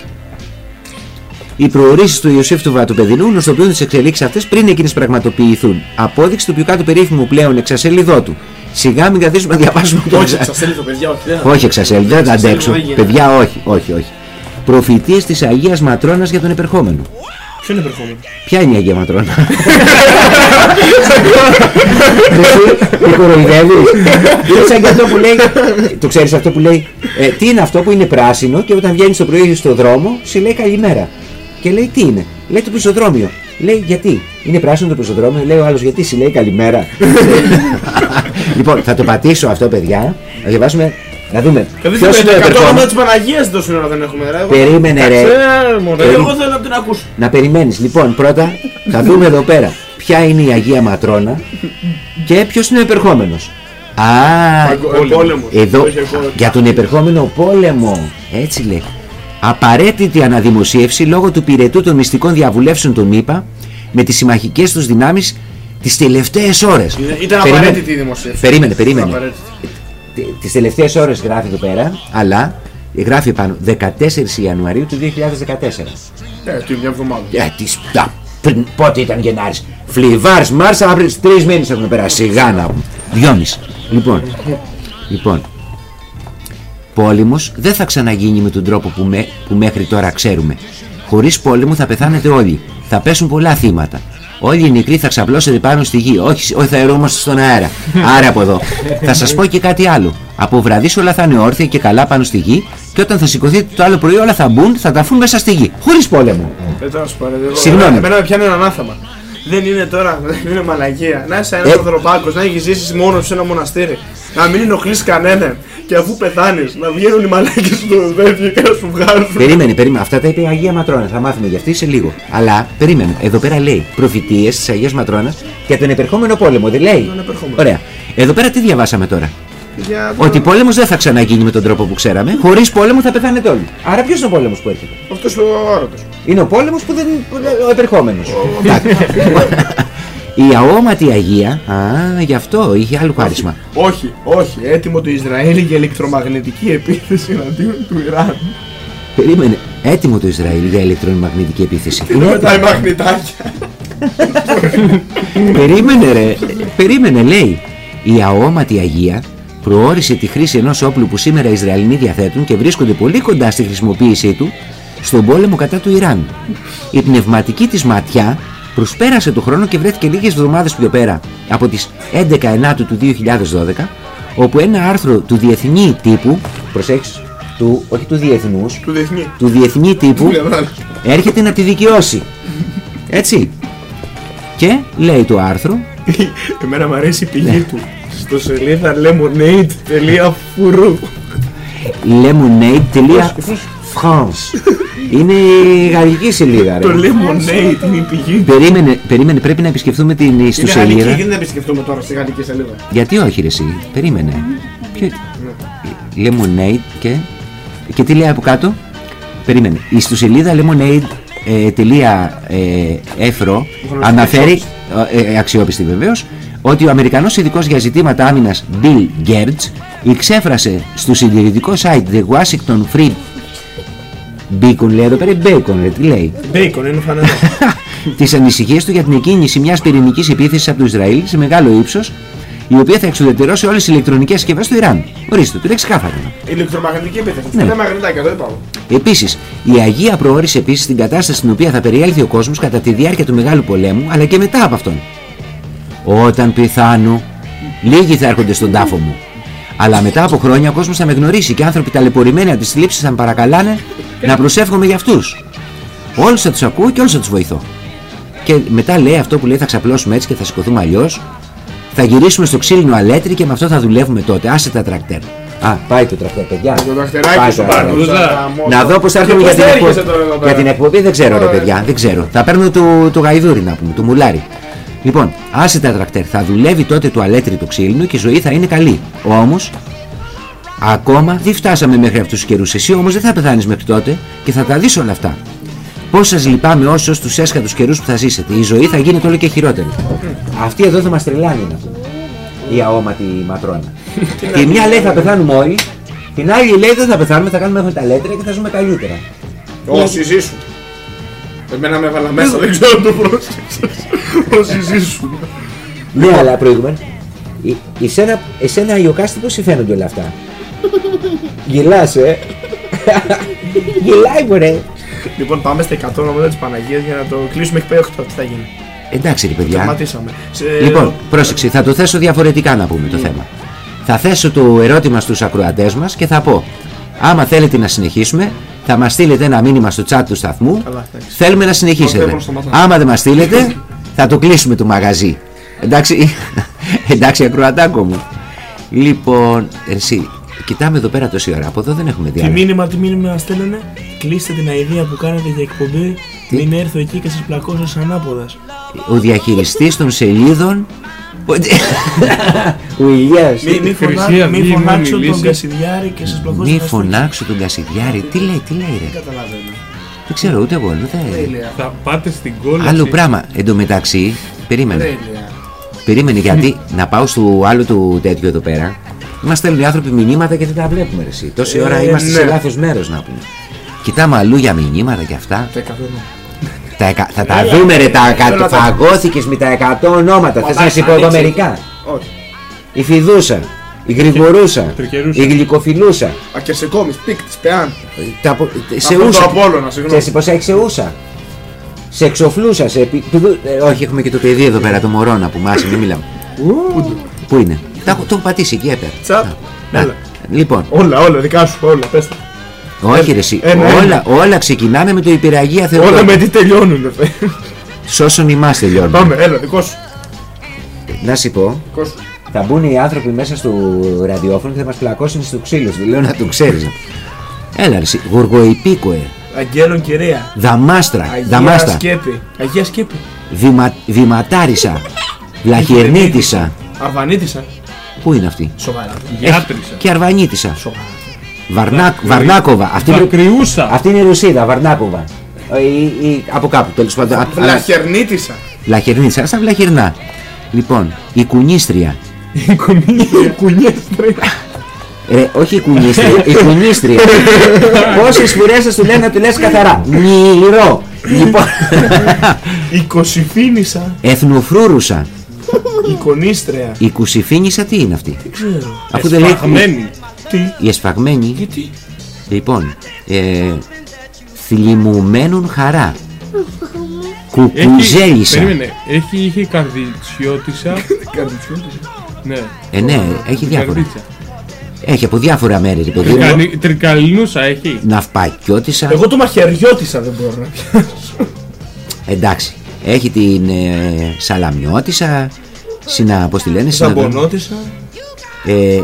Οι προορίσει του Ιωσήφ του Βατοπεδινού γνωστοποιούν τις εξελίξεις αυτές πριν εκείνες πραγματοποιηθούν. Απόδειξη του πιο κάτω περίφημου πλέον εξασέλιδό Σιγά μην καθίσουμε να διαβάσουμε το Όχι, εξα- σας θέλει το παιδιά, όχι. δεν θα- Όχι εξασέλιδο, δεν θα Εξασέλιδο αντέξω. δεν γίνεται. Παιδιά, όχι, όχι, όχι. Προφητείες της Αγίας Ματρόνα για τον επερχόμενο. Ποιο είναι επερχόμενο. Ποια είναι η Αγία Ματρόνα. Εσύ, Τι κοροϊδεύεις; Είναι σαν και αυτό που λέει. Το ξέρεις αυτό που λέει. ε, τι είναι αυτό που είναι πράσινο και όταν βγαίνει το πρωί στο δρόμο σε λέει καλημέρα. Και λέει τι είναι; Λέει το πεζοδρόμιο. Λέει γιατί; Είναι πράσινο το πεζοδρόμιο. Λέει ο άλλος γιατί; Σου λέει καλημέρα. <laughs> λοιπόν, θα το πατήσω αυτό, παιδιά. Να διαβάσουμε. Να δούμε. Και δεν Ποιος είναι ο το όνομα επερχόμενος. της Παναγίας τόση ώρα δεν έχουμε. ρε. Εγώ- Περίμενε, ρε. Ε, μωρέ, Περί- Εγώ θέλω να την ακούσω. Να περιμένεις. Λοιπόν, πρώτα θα δούμε εδώ πέρα ποια είναι η Αγία Ματρόνα και ποιος είναι ο επερχόμενος. Α, Παγκο- ε, πόλεμος. εδώ Όχι, εγώ- για τον επερχόμενο πόλεμο. Έτσι λέει. Απαραίτητη αναδημοσίευση λόγω του πυρετού των μυστικών διαβουλεύσεων των ΗΠΑ με τις συμμαχικές τους δυνάμεις τις τελευταίες ώρες. Ήταν Περίμενε. απαραίτητη η δημοσίευση. Περίμενε, περίμενε. Ήταν απαραίτητη. Τι- Τις τελευταίες ώρες γράφει εδώ πέρα, αλλά γράφει πάνω 14 Ιανουαρίου του 2014. Ε, την μια εβδομάδα. Ε, τις, τα, πριν, πότε ήταν Γενάρης. Φλιβάρς, Μάρς, Απρίλης, τρεις μήνες έχουν περάσει. Σιγά να πούμε. Δυόμιση. Λοιπόν, λοιπόν, πόλεμος δεν θα ξαναγίνει με τον τρόπο που, με, που μέχρι τώρα ξέρουμε. Χωρίς πόλεμο θα πεθάνετε όλοι. Θα πέσουν πολλά θύματα. Όλοι οι νεκροί θα ξαπλώσετε πάνω στη γη. Όχι, όχι θα αερόμαστε στον αέρα. Άρα από εδώ. θα σας πω και κάτι άλλο. Από βραδύς όλα θα είναι όρθια και καλά πάνω στη γη και όταν θα σηκωθείτε το άλλο πρωί όλα θα μπουν, θα τα φούν μέσα στη γη. Χωρίς πόλεμο. Δεν θα σου πάρε. εγώ- Συγγνώμη. Εμένα με πιάνει ένα ανάθεμα. Δεν είναι τώρα, δεν είναι μαλαγία. Να είσαι ένας Ε. ανθρωπάκος, να έχεις ζήσει μόνος σε ένα μοναστήρι. Να μην ενοχλείς κανέναν. Και αφού πεθάνει, να βγαίνουν οι μαλάκε στο τέτοιο και να σου βγάζουν. Περίμενε, περίμενε. Αυτά τα είπε η Αγία Ματρόνα. Θα μάθουμε γι' αυτή σε λίγο. Αλλά περίμενε. Εδώ πέρα λέει προφητείε τη Αγία Ματρόνα για τον επερχόμενο πόλεμο. Δεν λέει. Τον επερχόμενο. Ωραία. Εδώ πέρα τι διαβάσαμε τώρα. Για το- Ότι πόλεμο δεν θα ξαναγίνει με τον τρόπο που ξέραμε. Χωρί πόλεμο θα πεθάνετε όλοι. Άρα ποιο είναι ο πόλεμο που έρχεται. Αυτός ο άρωτος. Είναι ο πόλεμο που δεν. ο επερχόμενο. Η αόματη Αγία. Α, γι' αυτό είχε άλλο χάρισμα. Όχι, όχι. Έτοιμο το Ισραήλ για ηλεκτρομαγνητική επίθεση εναντίον του Ιράν. Περίμενε. Έτοιμο το Ισραήλ για ηλεκτρομαγνητική επίθεση. Είναι μετά οι μαγνητάκια. Περίμενε ρε, περίμενε λέει. Η αόματη Αγία προώρισε τη χρήση ενός όπλου που σήμερα οι Ισραηλινοί διαθέτουν και βρίσκονται πολύ κοντά στη χρησιμοποίησή του στον πόλεμο κατά του Ιράν. Η πνευματική της ματιά προσπέρασε το χρόνο και βρέθηκε λίγες εβδομάδες πιο πέρα από τις 11 Ενάτου του 2012 όπου ένα άρθρο του διεθνή τύπου, προσέξεις, του, όχι του διεθνούς, Του διεθνή. του διεθνή τύπου Του έρχεται να τη δικαιώσει. Έτσι. Και λέει το άρθρο <laughs> Εμένα μου αρέσει η πηγή του. Στο σελίδα lemonade.furu lemonade.france Είναι η γαλλική σελίδα Το ρε. lemonade είναι η πηγή του. Περίμενε, περίμενε, πρέπει να επισκεφθούμε την Είναι γαλλική, ιστοσελίδα. γιατί δεν την επισκεφτούμε τώρα στη γαλλική σελίδα; Γιατί όχι ρε εσύ, περίμενε. Ποιο... Lemonade και... Και τι λέει από κάτω; Περίμενε. Η ιστοσελίδα lemonade.fro αναφέρει, ε, ε, αξιόπιστη βεβαίως, ότι ο Αμερικανός ειδικός για ζητήματα άμυνας Bill Gertz εξέφρασε στο συντηρητικό site The Washington Free Beacon λέει εδώ πέρα Bacon ρε, τι λέει Μπέικον, είναι φανερό. <laughs> τις ανησυχίες του για την εκκίνηση μιας πυρηνικής επίθεσης από το Ισραήλ σε μεγάλο ύψος, η οποία θα εξουδετερώσει όλες τις ηλεκτρονικές συσκευές του Ιράν. Ορίστε, το λέει ξεκάθαρα. Ηλεκτρομαγνητική επίθεση. Ναι. Αυτά είναι μαγνητάκια, το είπαμε. Επίσης, η Αγία προόρισε επίσης την κατάσταση στην οποία θα περιέλθει ο κόσμος κατά τη διάρκεια του Μεγάλου Πολέμου, αλλά και μετά από αυτόν. Όταν πιθάνω, λίγοι θα έρχονται στον τάφο μου. Αλλά μετά από χρόνια ο κόσμος θα με γνωρίσει και άνθρωποι ταλαιπωρημένοι από τις θλίψεις θα με παρακαλάνε να προσεύχομαι για αυτούς. Όλους θα τους ακούω και όλους θα τους βοηθώ. Και μετά λέει αυτό που λέει θα ξαπλώσουμε έτσι και θα σηκωθούμε αλλιώς. Θα γυρίσουμε στο ξύλινο αλέτρι και με αυτό θα δουλεύουμε τότε. Άσε τα τρακτέρ. Α, πάει το τρακτέρ, παιδιά. Το τραχτεράκι Πάει σου το πάνω. τρακτέρ. σαν τα Να δω πώς θα Και έρθουμε για πώς την, θα εκπο... έρχεσαι τώρα εδώ πέρα. για την εκπομπή. Δεν ξέρω, ρε Ωραία. παιδιά, δεν ξέρω. Θα παίρνω του, του γαϊδούρι να πούμε, του μουλάρι. Λοιπόν, άσε τα τρακτέρ. Θα δουλεύει τότε το αλέτρι το ξύλινο και η ζωή θα είναι καλή. Όμως, ακόμα δεν φτάσαμε μέχρι αυτούς τους καιρούς. Εσύ όμως δεν θα πεθάνεις μέχρι τότε και θα τα δεις όλα αυτά. Πώς σας λυπάμαι όσο στου έσχατου καιρούς που θα ζήσετε. Η ζωή θα γίνεται όλο και χειρότερη. Αυτή εδώ θα μας τρελάνει να πούμε. Η αόματη ματρόνα. Τη μια λέει θα πεθάνουμε όλοι, την άλλη λέει δεν θα πεθάνουμε, θα κάνουμε έχουμε τα λέτρα και θα ζούμε καλύτερα. Όσοι ζήσουν. Εμένα με έβαλα μέσα, δεν ξέρω αν το πρόσεξες. Όσοι ζήσουν. Ναι, αλλά προηγούμενα. η- Εσένα, εσένα Ιωκάστη πώς σου φαίνονται όλα αυτά; Γελάς, ε. <laughs> Γελάει, μωρέ. Λοιπόν, πάμε στα 100 ονόματα της Παναγίας για να το κλείσουμε εκ 8. Τι θα γίνει. Εντάξει, ρε παιδιά. Τερματίσαμε. Σε- Λοιπόν, πρόσεξε, θα το θέσω διαφορετικά να πούμε το θέμα. Θα θέσω το ερώτημα στους ακροατές μας και θα πω άμα θέλετε να συνεχίσουμε θα μας στείλετε ένα μήνυμα στο chat του σταθμού Καλά, εντάξει. θέλουμε να Όχι, συνεχίσετε δεν σταματάμε. άμα δεν μας στείλετε θα το κλείσουμε το μαγαζί εντάξει, <laughs> εντάξει ακροατάκο μου λοιπόν εσύ κοιτάμε εδώ πέρα τόση ώρα από εδώ δεν έχουμε Τι διάλογο μήνυμα, τι μήνυμα στέλνανε; Κλείστε την αηδία που κάνατε για εκπομπή. Μην έρθω εκεί και σας πλακώσω σαν ανάποδας. ο διαχειριστής των σελίδων ο Ηλίας Μη, μη, Χρυσή φωνά, Αυγή, μη η φωνάξω μόνη τον λύση. Κασιδιάρη και σας πλακώσω μη σαν φωνάξω τον Κασιδιάρη τι λέει, τι λέει ρε; Καταλαβαίνω. Δεν ξέρω ούτε εγώ. Δεν... Τέλεια. Θα πάτε στην κόλαση. Άλλο πράγμα. Εν τω μεταξύ, περίμενε. Τέλεια. Περίμενε γιατί να πάω στο άλλο του τέτοιο εδώ πέρα. Μας στέλνουν οι άνθρωποι μηνύματα και δεν τα βλέπουμε. Ρε, εσύ. Τόση Ε, ώρα είμαστε σε ναι. λάθος μέρος να πούμε. Κοιτάμε αλλού για μηνύματα και αυτά. Τα εκατό ονόματα. Τα εκα... Θα τα Έλα, δούμε ρε τα θέλω εκα... να τα- Φαγώθηκε με τα 100 ονόματα. Θε να σου πω εγώ ανοίξει. μερικά. Όχι. Η Φιδούσα. Η Γρηγορούσα. Τρικερούσα. Η Γλυκοφιλούσα. Ακερσεκόμη, πίκτης, πεάν. Τα... απο- Σε Αυτό το ούσα. Απόλλωνα, συγγνώμη. Ξέρεις πως έχει σε ούσα; Σε εξοφλούσα, σε επι... πηδού- ε, όχι, έχουμε και το παιδί εδώ πέρα, το μωρό να πούμε, άσε, μην μιλάμε. Πού είναι; Τα έχω- το έχω πατήσει εκεί έπερα. Τσαπ. Να, Έλα. Λοιπόν, Όλα, όλα, δικά σου, όλα, πες τα. Όχι ρε εσύ, ένα, ένα. όλα, όλα ξεκινάνε με το υπεραγία Θεό. Όλα με τι τελειώνουν, δε. Σώσον ημάς τελειώνουν. Πάμε, έλα, δικό σου. Να σου πω, Δικό σου. θα μπουν οι άνθρωποι μέσα στο ραδιόφωνο και θα μας πλακώσουν στο ξύλος. σου. Λέω να το ξέρεις. Έλα ρε εσύ, γοργοϊπίκοε, Αγγέλων κυρία. δαμάστρα, Αγία δαμάστα, Σκέπη. Αγία Σκέπη. βημα, βηματάρισα, βλαχιερνίτισα. Αρβανίτησα. Πού είναι αυτή; Σοβαρά. Γιάτρισα. Και Αρβανίτισα. Σοβαρά. Βαρνάκ, Βαρνάκοβα. Αυτή, είναι, Μακριούσα. αυτή είναι η Ρουσίδα, Βαρνάκοβα. Ε, Ή, ή από κάπου τέλος πάντων. Α- αλλά- Βλαχερνίτησα. Βλαχερνίτσα, σαν βλαχερνά. Λοιπόν, η κουνίστρια. Κουνιέστρια. Ε, όχι η κουνίστρια, η κουνίστρια. <laughs> Πόσες φορές θα του λένε να του λες καθαρά. Νηρό. Λοιπόν, Η Κωσυφίνησα. εθνοφρούρουσα. Η Κονίστρια. Η κουσιφίνησα τι είναι αυτή; Δεν ξέρω. Αφού δεν λέει. Εσφαγμένη. Τι. Η εσφαγμένη. Γιατί; Λοιπόν, ε, θλιμουμένων χαρά. Έχει, Κουκουζέλισσα. περίμενε, έχει, είχε καρδιτσιώτησα. <laughs> ναι. Ε, ναι, έχει διάφορα. Καρδίτσα. Έχει από διάφορα μέρη, ρε παιδί μου. Τρικαλι- Τρικαλινούσα έχει. Ναυπακιώτησα. Εγώ το μαχαιριώτησα δεν μπορώ να πιάσω. Εντάξει. Έχει την ε, σαλαμιώτησα. Συνα, πώς τη λένε, συνα- Ζαμπονώτησα. ε,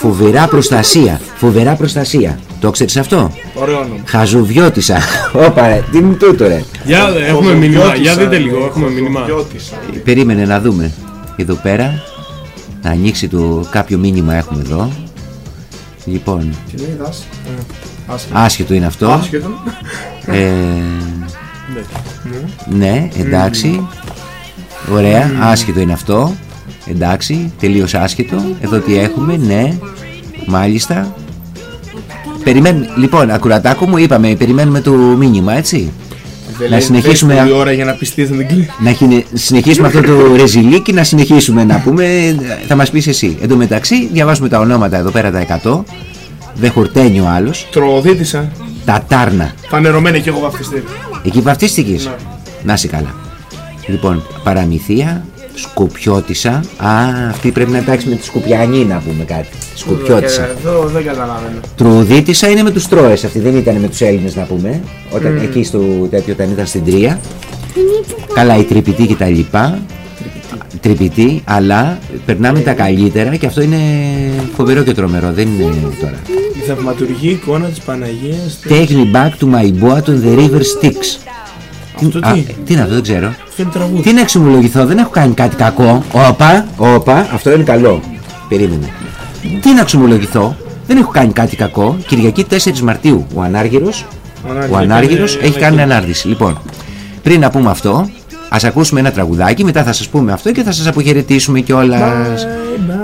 φοβερά προστασία. Φοβερά προστασία. Το ξέρεις αυτό; Ωραίο όνομα. Χαζουβιώτησα. <laughs> Όπα ρε, τι είναι τούτο ρε. Για έχουμε μήνυμα. Χωζοβιώτησα, Για δείτε ρε, λίγο. Έχουμε μήνυμα. χωζοβιώτησα. Περίμενε να δούμε. Εδώ πέρα. Να ανοίξει το κάποιο μήνυμα έχουμε εδώ. Λοιπόν, Τι λέει, δάση. Ε, άσε. άσχετο είναι αυτό. Άσχετο. Ε, ναι, εντάξει. Ωραία, άσχετο είναι αυτό. Εντάξει, τελείως άσχετο. Εδώ τι έχουμε, ναι. Μάλιστα. Περιμένουμε, λοιπόν, ακουρατάκο μου είπαμε, περιμένουμε το μήνυμα, έτσι. Δεν Να λέει, συνεχίσουμε- πες πολλή ώρα για να πιστείς δεν την κλείνει. Να χινε- συνεχίσουμε αυτό το ρεζιλίκι, να συνεχίσουμε να πούμε, θα μας πεις εσύ. Εν τω μεταξύ, διαβάζουμε τα ονόματα εδώ πέρα τα 100. Δεν χορταίνει ο άλλος. Τροδίτησα. Τα τάρνα. Φανερωμένη και εγώ βαφτιστή. Εκεί βαφτίστηκες. Ναι. Να είσαι καλά. Λοιπόν, παραμυθία, Σκουπιώτησα. Α, αυτή πρέπει να εντάξει με τη σκουπιανή να πούμε κάτι. Σκουπιώτησα. Εδώ δεν καταλαβαίνω. Τρουδίτησα είναι με τους Τρόες αυτή, δεν ήταν με τους Έλληνες να πούμε. Όταν, Εκεί στο τέτοιο όταν ήταν στην Τρία. Καλά η τρυπητή και τα λοιπά. Τρυπητή, αλλά περνάμε τα καλύτερα και αυτό είναι φοβερό και τρομερό, δεν είναι τώρα. Η θαυματουργή εικόνα της Παναγίας. Take me back to my boat on the river Styx. Αυτό Α, τι; τι είναι αυτό, δεν ξέρω. Αυτό είναι τραγούδι. Τι να εξομολογηθώ, δεν έχω κάνει κάτι κακό. Όπα, όπα, αυτό είναι καλό. Περίμενε. Τι να εξομολογηθώ, δεν έχω κάνει κάτι κακό. Κυριακή 4 Μαρτίου, ο Ανάργυρος, ο Ανάργυρος έχει κάνει ανάρτηση. Λοιπόν, πριν να πούμε αυτό, ας ακούσουμε ένα τραγουδάκι, μετά θα σας πούμε αυτό και θα σας αποχαιρετήσουμε κιόλας.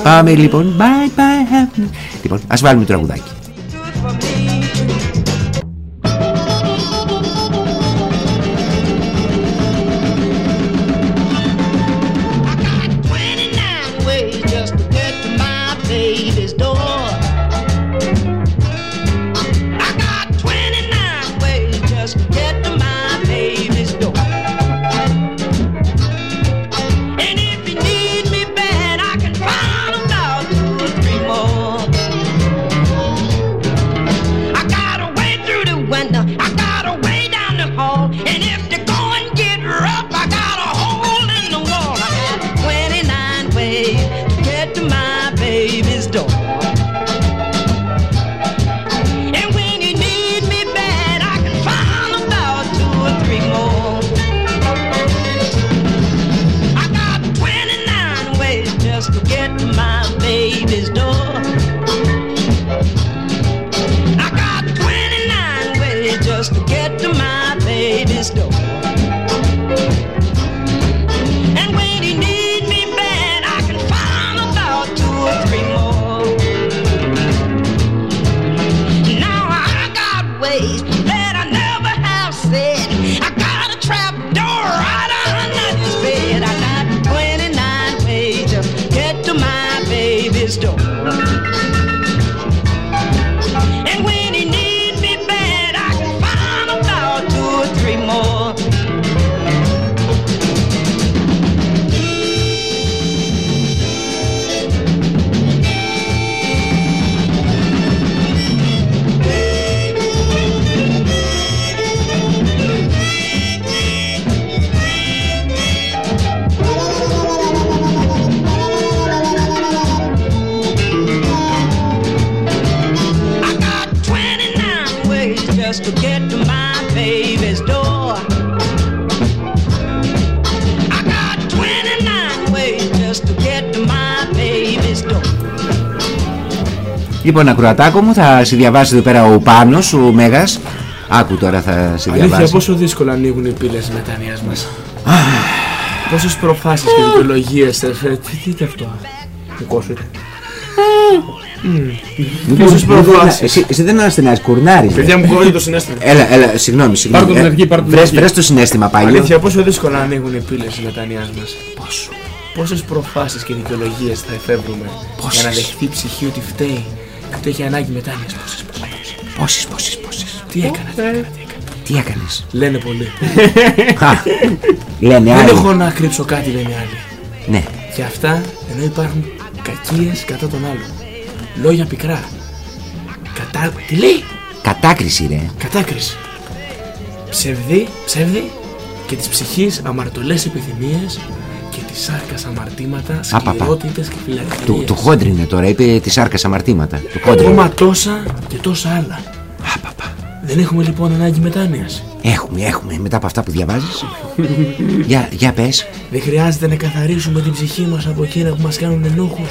Πάμε λοιπόν, bye bye. Λοιπόν, ας βάλουμε το τραγουδάκι. Λοιπόν, ακροατάκο μου, θα σε διαβάσει εδώ πέρα ο Πάνος, ο Μέγας. Άκου τώρα θα σε Αλήθεια, διαβάσει. πόσο δύσκολα ανοίγουν οι πύλες μετανοίας μας. Πόσες προφάσεις και δικαιολογίες θα φέρει. Τι τι είναι αυτό; Δικό σου είναι. Μήπως- πόσες μήπως προφάσεις; να- Εσύ, εσύ δεν αναστενάς, κουρνάρεις. ρε. Παιδιά μου κόβεται το συνέστημα. Έλα, έλα, συγγνώμη, συγγνώμη. Πάρ' το την αρχή, πάρ' το την βρες, αρχή. βρες το συνέστημα πάλι. Αλήθεια, πόσο δύσκολα ανοίγουν οι πύλες της μετανοίας μας. Πόσο. Πόσες προφάσεις και δικαιολογίες θα εφεύρουμε για να δεχθεί η ψυχή ότι φταίει; Και ότι έχει ανάγκη μετάνοιας. Πόσες, πόσες, πόσες. Πόσες, πόσες, πόσες. Τι έκανα, τι έκανα, τι έκανα. Τι έκανες; Λένε πολύ. Χα, λένε Δεν άλλοι. έχω να κρύψω κάτι, λένε άλλοι. Ναι. Και αυτά ενώ υπάρχουν κακίες κατά τον άλλον. Λόγια πικρά. Κατά... Τι λέει; Κατάκριση ρε. Κατάκριση. Ψευδή, ψεύδι και της ψυχής αμαρτωλές επιθυμίες και της σάρκας αμαρτήματα, Απαπα. σκληρότητες και Του, φιλαρκίες. του χόντρινε τώρα, είπε τη σάρκα αμαρτήματα. Του χόντρινε. Ακόμα τόσα και τόσα άλλα. Δεν έχουμε λοιπόν ανάγκη μετάνοιας. Έχουμε, έχουμε, μετά από αυτά που διαβάζεις. για, για πες. Δεν χρειάζεται να καθαρίσουμε την ψυχή μας από εκείνα που μας κάνουν ενόχους.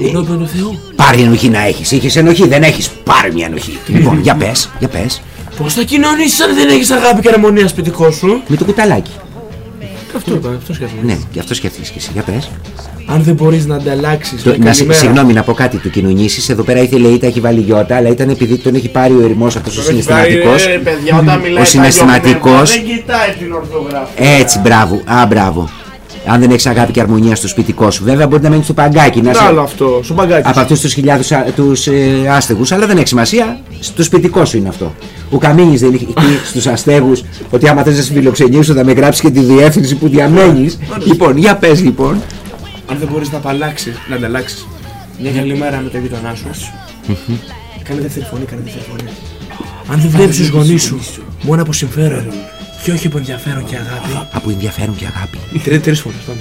Ενώπιον του Θεού. Πάρε ενοχή να έχεις. Είχες ενοχή, δεν έχεις. Πάρε μια ενοχή. λοιπόν, για πες, για πες. Πώς θα κοινωνήσεις αν δεν έχεις αγάπη και αρμονία σπιτικό σου; Με το κουταλάκι. Αυτό είπα, αυτό σκέφτομαι. Ναι, γι' αυτό σκέφτηκες και εσύ. Για πες. Αν δεν μπορείς να ανταλλάξεις Το, με να, συ- καλημέρα. συγγνώμη, να πω κάτι του κοινωνήσεις. Εδώ πέρα ήθελε ή τα έχει βάλει γιώτα, αλλά ήταν επειδή τον έχει πάρει ο ερμό αυτός ο συναισθηματικός. Ε, παιδιά, όταν μιλάει Ο συναισθηματικός. Δεν κοιτάει την ορθογραφία. Έτσι, μπράβο. Α, μπράβο. Αν δεν έχεις αγάπη και αρμονία στο σπιτικό σου, βέβαια μπορεί να μένεις στο παγκάκι. Να Τι σε... άλλο αυτό, στο μπαγκάκι. Από αυτούς τους χιλιάδους τους ε, άστεγους, αλλά δεν έχει σημασία. Στο σπιτικό σου είναι αυτό. Ο Καμίνης δεν είχε πει στους αστέγους ότι άμα θες να σε φιλοξενήσω θα με γράψεις και τη διεύθυνση που διαμένεις. λοιπόν, για πες λοιπόν. Αν δεν μπορείς να απαλλάξεις, να ανταλλάξεις μια καλή μέρα με τα γείτονά σου. Κάνε δεύτερη φωνή, κάνε δεύτερη φωνή. Αν δεν βλέπεις τους γονείς σου μόνο από συμφέρον και όχι από ενδιαφέρον και αγάπη. Από ενδιαφέρον και αγάπη. <laughs> Τρει, τρεις φορές πάμε.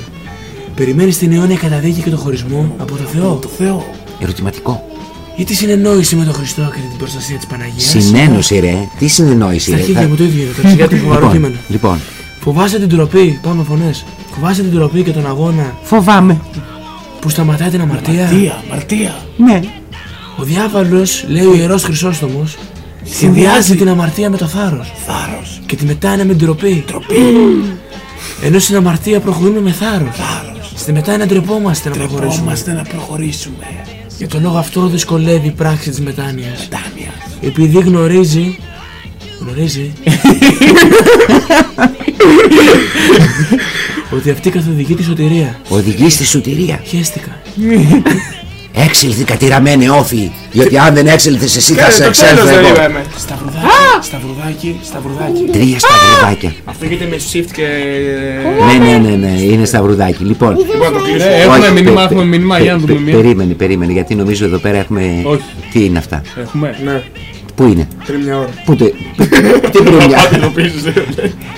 Περιμένεις την αιώνια καταδίκη και τον χωρισμό από το Θεό. Το Θεό. Ερωτηματικό. Ή τη συνεννόηση με τον Χριστό και την προστασία της Παναγίας. Συνένωση ρε. Τι συνεννόηση Στα ρε. αρχίδια Θα- μου το ίδιο είναι, το εξηγάται φοβερό Λοιπόν, κείμενο. λοιπόν, Φοβάσαι την τροπή, πάμε φωνές. Φοβάσαι την τροπή και τον αγώνα φοβάμαι. που σταματάει την αμαρτία. Αμαρτία. Ναι. Ο διάβαλος, λέει ο Ιερός Χρυσόστομος, συνδυάζει την αμαρτία με το θάρρος. Θάρρος. Και τη μετάνοια με την τροπή. Τροπή. Ενώ στην αμαρτία προχωρούμε με θάρρος. Στη μετάνοια ντρεπόμαστε να προχωρήσουμε. Τρεπόμαστε να προχωρήσουμε. Για τον λόγο αυτό δυσκολεύει η πράξη της μετάνοιας. Τάνια. Επειδή γνωρίζει. Γνωρίζει. <laughs> ότι αυτή καθοδηγεί τη σωτηρία. Οδηγεί στη σωτηρία. Χαίστηκα. <laughs> Έξυλθη κατηραμένη όφη. Γιατί αν δεν έξελθες εσύ θα σε εξέλθω εγώ. Σταυρουδάκι, σταυρουδάκι, σταυρουδάκι. Τρία σταυρουδάκια. Αυτό γίνεται με shift και. Ναι, ναι, ναι, ναι, είναι σταυρουδάκι. Λοιπόν, Λοιπόν, το κλείσω. Ε, Έχουμε όχι, μήνυμα, πε- έχουμε πε- μήνυμα για να πε- δούμε πε- μία. Περίμενε, περίμενε, γιατί νομίζω εδώ πέρα έχουμε. Όχι. Τι είναι αυτά; Έχουμε. Ναι, Πού είναι; πριν μια ώρα. Πού το. Τι πρέπει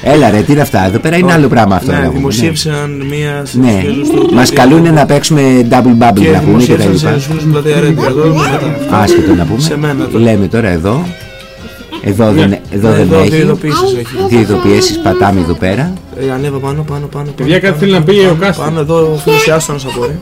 Έλα ρε, τι είναι αυτά; Εδώ πέρα είναι άλλο πράγμα αυτό. να Ναι, πούμε, δημοσίευσαν μία σε Ναι, φίλους του μας καλούν να παίξουμε double bubble και να πούμε και τα δημοσίευσαν λοιπά. σε φίλους μου πλατεία Ρέντιο. Εδώ μετά. Άσχετο να πούμε. Σε μένα το- Λέμε τώρα εδώ. Εδώ δεν, εδώ Ναι, δεν Εδώ δύο έχει. ειδοποιήσεις έχει. Δύο ειδοποιήσεις πατάμε εδώ πέρα. Ε, Ανέβα πάνω, πάνω, πάνω. Παιδιά, πάνω, κάτι θέλει να πάνω, πει ο πάνω, Κάστη. Πάνω εδώ ο φίλος Ιάστονας απορεί.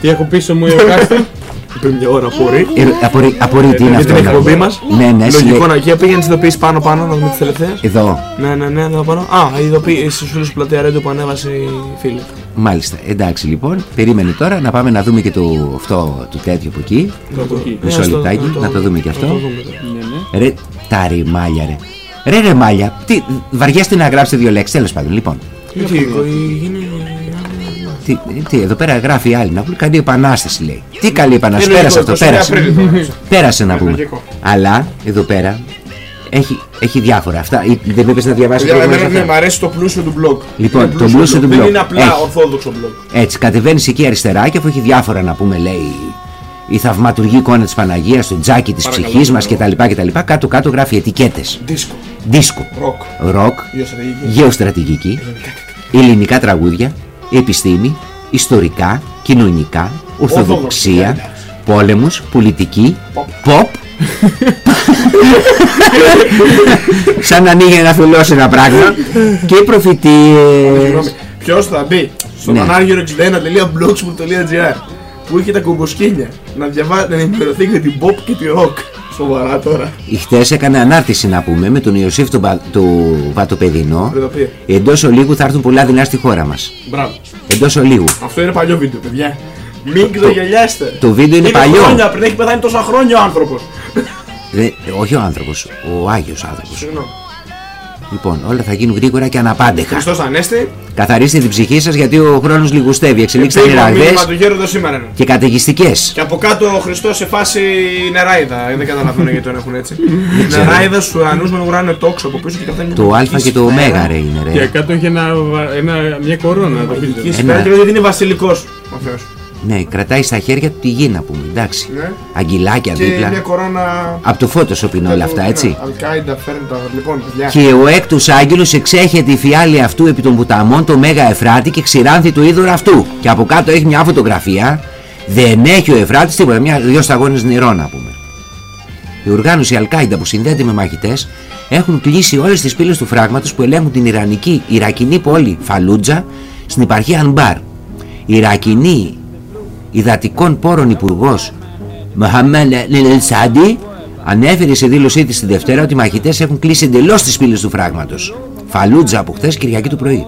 Τι έχω πίσω μου η <laughs> Οκάστη. Πριν μια ώρα απορεί. Ε, απορεί, απορεί τι είναι Για αυτό. την να εκπομπή πούμε. μας. Ναι, ναι, Λογικό συλλε- να εκεί πήγαινε τις ειδοποιήσεις πάνω πάνω να δούμε τις τελευταίες. Εδώ. Ναι, ναι, ναι, εδώ πάνω. Α, η ειδοποίηση στους φίλους του πλατεία Ρέντιο που ανέβασε η φίλη. Μάλιστα. Εντάξει λοιπόν. Περίμενε τώρα να πάμε να δούμε και το, αυτό το τέτοιο από εκεί. Μισό Ναι, στο- λεπτάκι, να το δούμε και να αυτό. το δούμε τώρα. Ρε, τα ρημάλια ρε. Ρε ρε μάλια, τι, βαριέστε να γράψετε δύο λέξεις, τέλος πάντων. Λοιπόν, Τι, η- γίνει- τι, τι, εδώ πέρα γράφει η άλλη να πούμε καλή επανάσταση λέει. Τι καλή επανάσταση, Είναι πέρασε λογικό, αυτό, 23 πέρασε. Απρίλη τώρα. Πέρασε να πούμε. λογικό. Αλλά εδώ πέρα έχει, έχει διάφορα. Αυτά, ή- δεν πρέπει να διαβάσεις Παιδιά, προηγουμένως εμένα, ναι, αυτά; μ' αρέσει το πλούσιο του blog. Λοιπόν, Είναι το πλούσιο πλούσιο του Δεν blog. είναι απλά Έχει. ορθόδοξο blog. Έτσι, κατεβαίνεις εκεί αριστερά και αφού έχει διάφορα να πούμε, λέει η θαυματουργή εικόνα της Παναγίας, το τζάκι της ψυχής μας κτλ, κτλ. Κάτω-κάτω γράφει ετικέτες. Δίσκο, Δίσκο, ροκ, ροκ, γεωστρατηγική. γεωστρατηγική, ελληνικά τραγούδια, επιστήμη, ιστορικά, κοινωνικά, ορθοδοξία, πόλεμος, πολιτική, pop. Σαν να ανοίγει ένα φιλός ένα πράγμα και προφητείες. Ποιος θα μπει στο Ναι. manargero61.blogspot.gr που είχε τα κομποσκίνια να διαβάσει, να ενημερωθεί για την pop και τη rock. Σοβαρά τώρα. Χθε έκανε ανάρτηση να πούμε με τον Ιωσήφ του, Βα- του Βατοπεδινό. Παιδοπία. Εντός ολίγου θα έρθουν πολλά δεινά στη χώρα μας. Μπράβο. Εντός ολίγου. Αυτό είναι παλιό βίντεο, παιδιά. Μην ξεγελιάστε. Το βίντεο είναι παλιό. χρόνια πριν, έχει πεθάνει τόσα χρόνια ο άνθρωπος. Δε- όχι ο άνθρωπος, ο Άγιος άνθρωπος. Συγγνώμη. Λοιπόν, όλα θα γίνουν γρήγορα και αναπάντεχα. Χριστός Ανέστη. Καθαρίστε την ψυχή σας γιατί ο χρόνος λιγουστεύει. Εξελίξτε Επίγον νεραγδέ μήνυμα του γέροντο σήμερα είναι. και καταιγιστικές. Και από κάτω ο Χριστός σε φάση νεράιδα. Ε, Δεν καταλαβαίνω γιατί τον έχουν έτσι. <laughs> νεράιδα στου ουρανού με ουράνιο τόξο από πίσω και καθένα. Το Α και το Ω ρε είναι Και ρε. κάτω έχει ένα, ένα, μια κορώνα να το Μαγική πείτε. σφαίρα και λέει ότι είναι βασιλικός ο Θεός. Ναι, κρατάει στα χέρια του τη γη να πούμε. Εντάξει. Ναι. Αγγυλάκια Και μια δίπλα. κορώνα. Από το φώτο είναι όλα αυτά, έτσι. Αλκάιντα φέρνει τα. Λοιπόν, παιδιά. Και ο έκτος άγγελος εξέχεται η φιάλη αυτού επί των ποταμών το Μέγα Εφράτη και ξηράνθη το είδωρο αυτού. Και από κάτω έχει μια φωτογραφία. Δεν έχει ο Εφράτης τίποτα, μια, δυο σταγόνες νερό να πούμε. Η οργάνωση Αλκάιντα που συνδέεται με μαχητές έχουν κλείσει όλες τις πύλες του φράγματος που ελέγχουν την Ιρανική, Ιρακινή πόλη Φαλούτζα στην επαρχία Ανμπάρ. Η Ιρακινή υδατικών πόρων υπουργός Μοχαμέν Σάντι ανέφερε σε δήλωσή της τη Δευτέρα ότι οι μαχητές έχουν κλείσει εντελώς τις πύλες του φράγματος. Φαλούτζα από χθες Κυριακή το πρωί.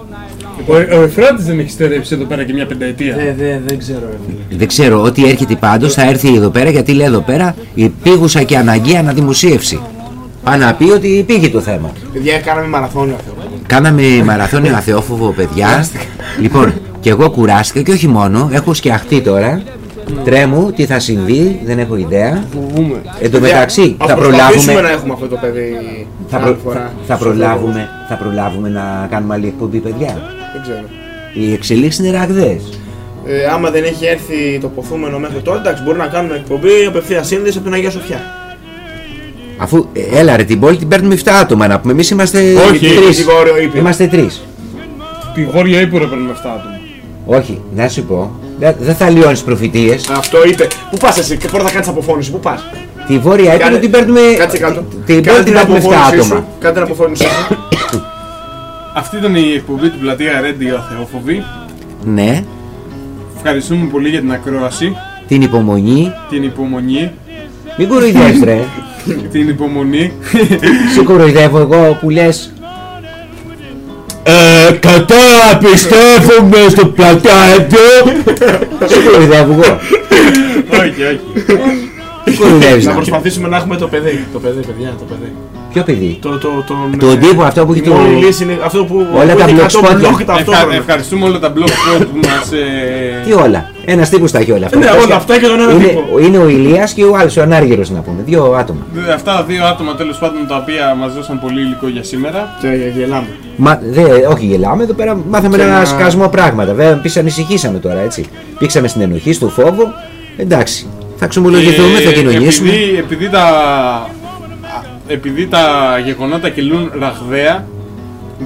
Ο, ο Εφράτης δεν έχει στερέψει εδώ πέρα και μια πενταετία. Ε, δε- Δεν ξέρω. ρε φίλε. Δεν ξέρω, ό,τι έρχεται πάντως θα έρθει εδώ πέρα γιατί λέει εδώ πέρα η πήγουσα και αναγκαία αναδημοσίευση. Πάει να πει ότι πήγε το θέμα. Παιδιά, κάναμε μαραθώνιο αυτό. Κάναμε μαραθώνιο αθεόφοβο, παιδιά. λοιπόν, και εγώ κουράστηκα και όχι μόνο, έχω σκιαχτεί τώρα. Τρέμου, τι θα συμβεί, δεν έχω ιδέα. Φοβούμαι. Εν τω μεταξύ, Ας θα προσπαθήσουμε προλάβουμε. να έχουμε αυτό το παιδί Θα, άλλη προ- φορά. θα- θα προλάβουμε, θα προλάβουμε να κάνουμε άλλη εκπομπή, παιδιά. Δεν ξέρω. Οι εξελίξεις είναι ραγδαίες. Ε, άμα δεν έχει έρθει το ποθούμενο μέχρι τώρα, εντάξει, μπορεί να κάνουμε εκπομπή απευθείας σύνδεση από την Αγία Σοφιά. Αφού, ε, έλα ρε, την πόλη την παίρνουμε 7 άτομα να πούμε. Εμείς είμαστε Όχι, τρεις. τη Βόρειο Ήπειρο. Είμαστε τρεις. Τη Βόρεια Ήπειρο παίρνουμε 7 άτομα. Όχι, να σου πω. Δεν δεν θα λιώνεις προφητείες. Αυτό είπε. Πού πας εσύ και πρώτα θα κάνεις αποφώνηση, πού πας; Τη Βόρεια Ήπειρο την παίρνουμε. Κάτσε κάτω. Την πόλη την παίρνουμε 7 αποφώνησή σου. άτομα. Κάτσε την αποφώνησή σου. Αυτή ήταν η εκπομπή του πλατεία Radio Αθεόφοβη. Ναι, Ευχαριστούμε πολύ για την ακρόαση, την υπομονή. την υπομονή, Μην κοροϊδεύεις ρε. <laughs> την υπομονή. Σε κοροϊδεύω εγώ που λες. Ε, κατά πιστεύουμε στο πλατάδιο. Σε κοροϊδεύω εγώ. όχι, όχι. Τι κοροϊδεύεις Να να προσπαθήσουμε να έχουμε το παιδί. Το παιδί, παιδιά, το παιδί. Ποιο παιδί; Το, το, τον, Τον ε, τύπο αυτό που έχει η το. μόνη λύση είναι αυτό που. Όλα που τα έχει blogspot. 100 blog Ευχα- ταυτόχρονα. ευχαριστούμε όλα τα blogspot που μας... Ε... Τι όλα. Ένας τύπος τα έχει όλα αυτά. Ναι, Αυτός όλα αυτά και τον ένα είναι, τύπο. είναι ο Ηλίας και ο άλλος, ο Ανάργυρος να πούμε. Δύο άτομα. δε- Αυτά τα δύο άτομα τέλος πάντων τα οποία μας δώσαν πολύ υλικό για σήμερα. Και γελάμε. Μα, δε, όχι γελάμε, εδώ πέρα μάθαμε Και ένα να- σκασμό πράγματα. Βέβαια, επίση ανησυχήσαμε τώρα έτσι. Πήξαμε στην ενοχή, στο φόβο. Εντάξει. Θα ξομολογηθούμε, θα Ε, κοινωνήσουμε. Επειδή, επειδή, τα, επειδή τα γεγονότα κυλούν ραγδαία,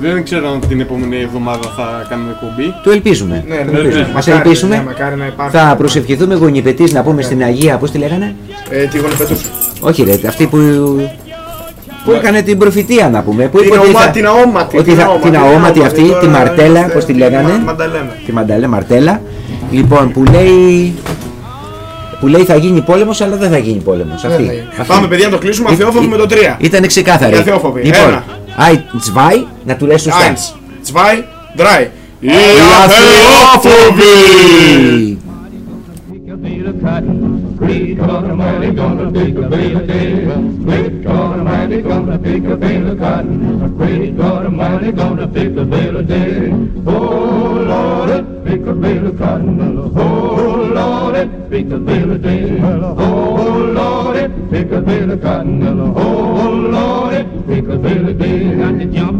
δεν ξέρω αν την επόμενη εβδομάδα θα κάνουμε εκπομπή. Το ελπίζουμε. Ναι, το ναι, ελπίζουμε. ναι, Μας μακάρι, ελπίσουμε. ναι, μακάρι να υπάρχει. θα προσευχηθούμε γονιπετής να πούμε στην Αγία, πώς τη λέγανε; Ε, τη γονιπετούσα. Όχι ρε, αυτή που, που έκανε την προφητεία να πούμε. Που Την είπε ότι αόμα- θα- την αόματη. Ότι θα, την αόματη αυτή, τώρα τη Μαρτέλα, είστε- πώς τη Μα- λέγανε; Μανταλένα. Τη Μανταλέ Μαρτέλα. Λοιπόν, που λέει. Που λέει θα γίνει πόλεμος αλλά δεν θα γίνει πόλεμος. Αυτή. Ναι, ναι. Αυτή. Πάμε παιδιά να το κλείσουμε αθεόφοβοι με το 3. Ήταν ξεκάθαρη. Οι αθεόφοβοι. Λοιπόν, Ένα. Άι, τσβάι, να του λες σωστά. Eins, zwei, drei. Οι αθεόφοβοι! Great God Almighty, gonna pick a bale of day. Great God Almighty, gonna pick a bale of cotton. Great God Almighty, gonna pick a bale of day. Oh Lord, pick a bale of cotton. Oh Lord, pick a bale of day. Oh Lord, pick a bale of cotton. Oh Lord, pick a bale of day. Got to jump.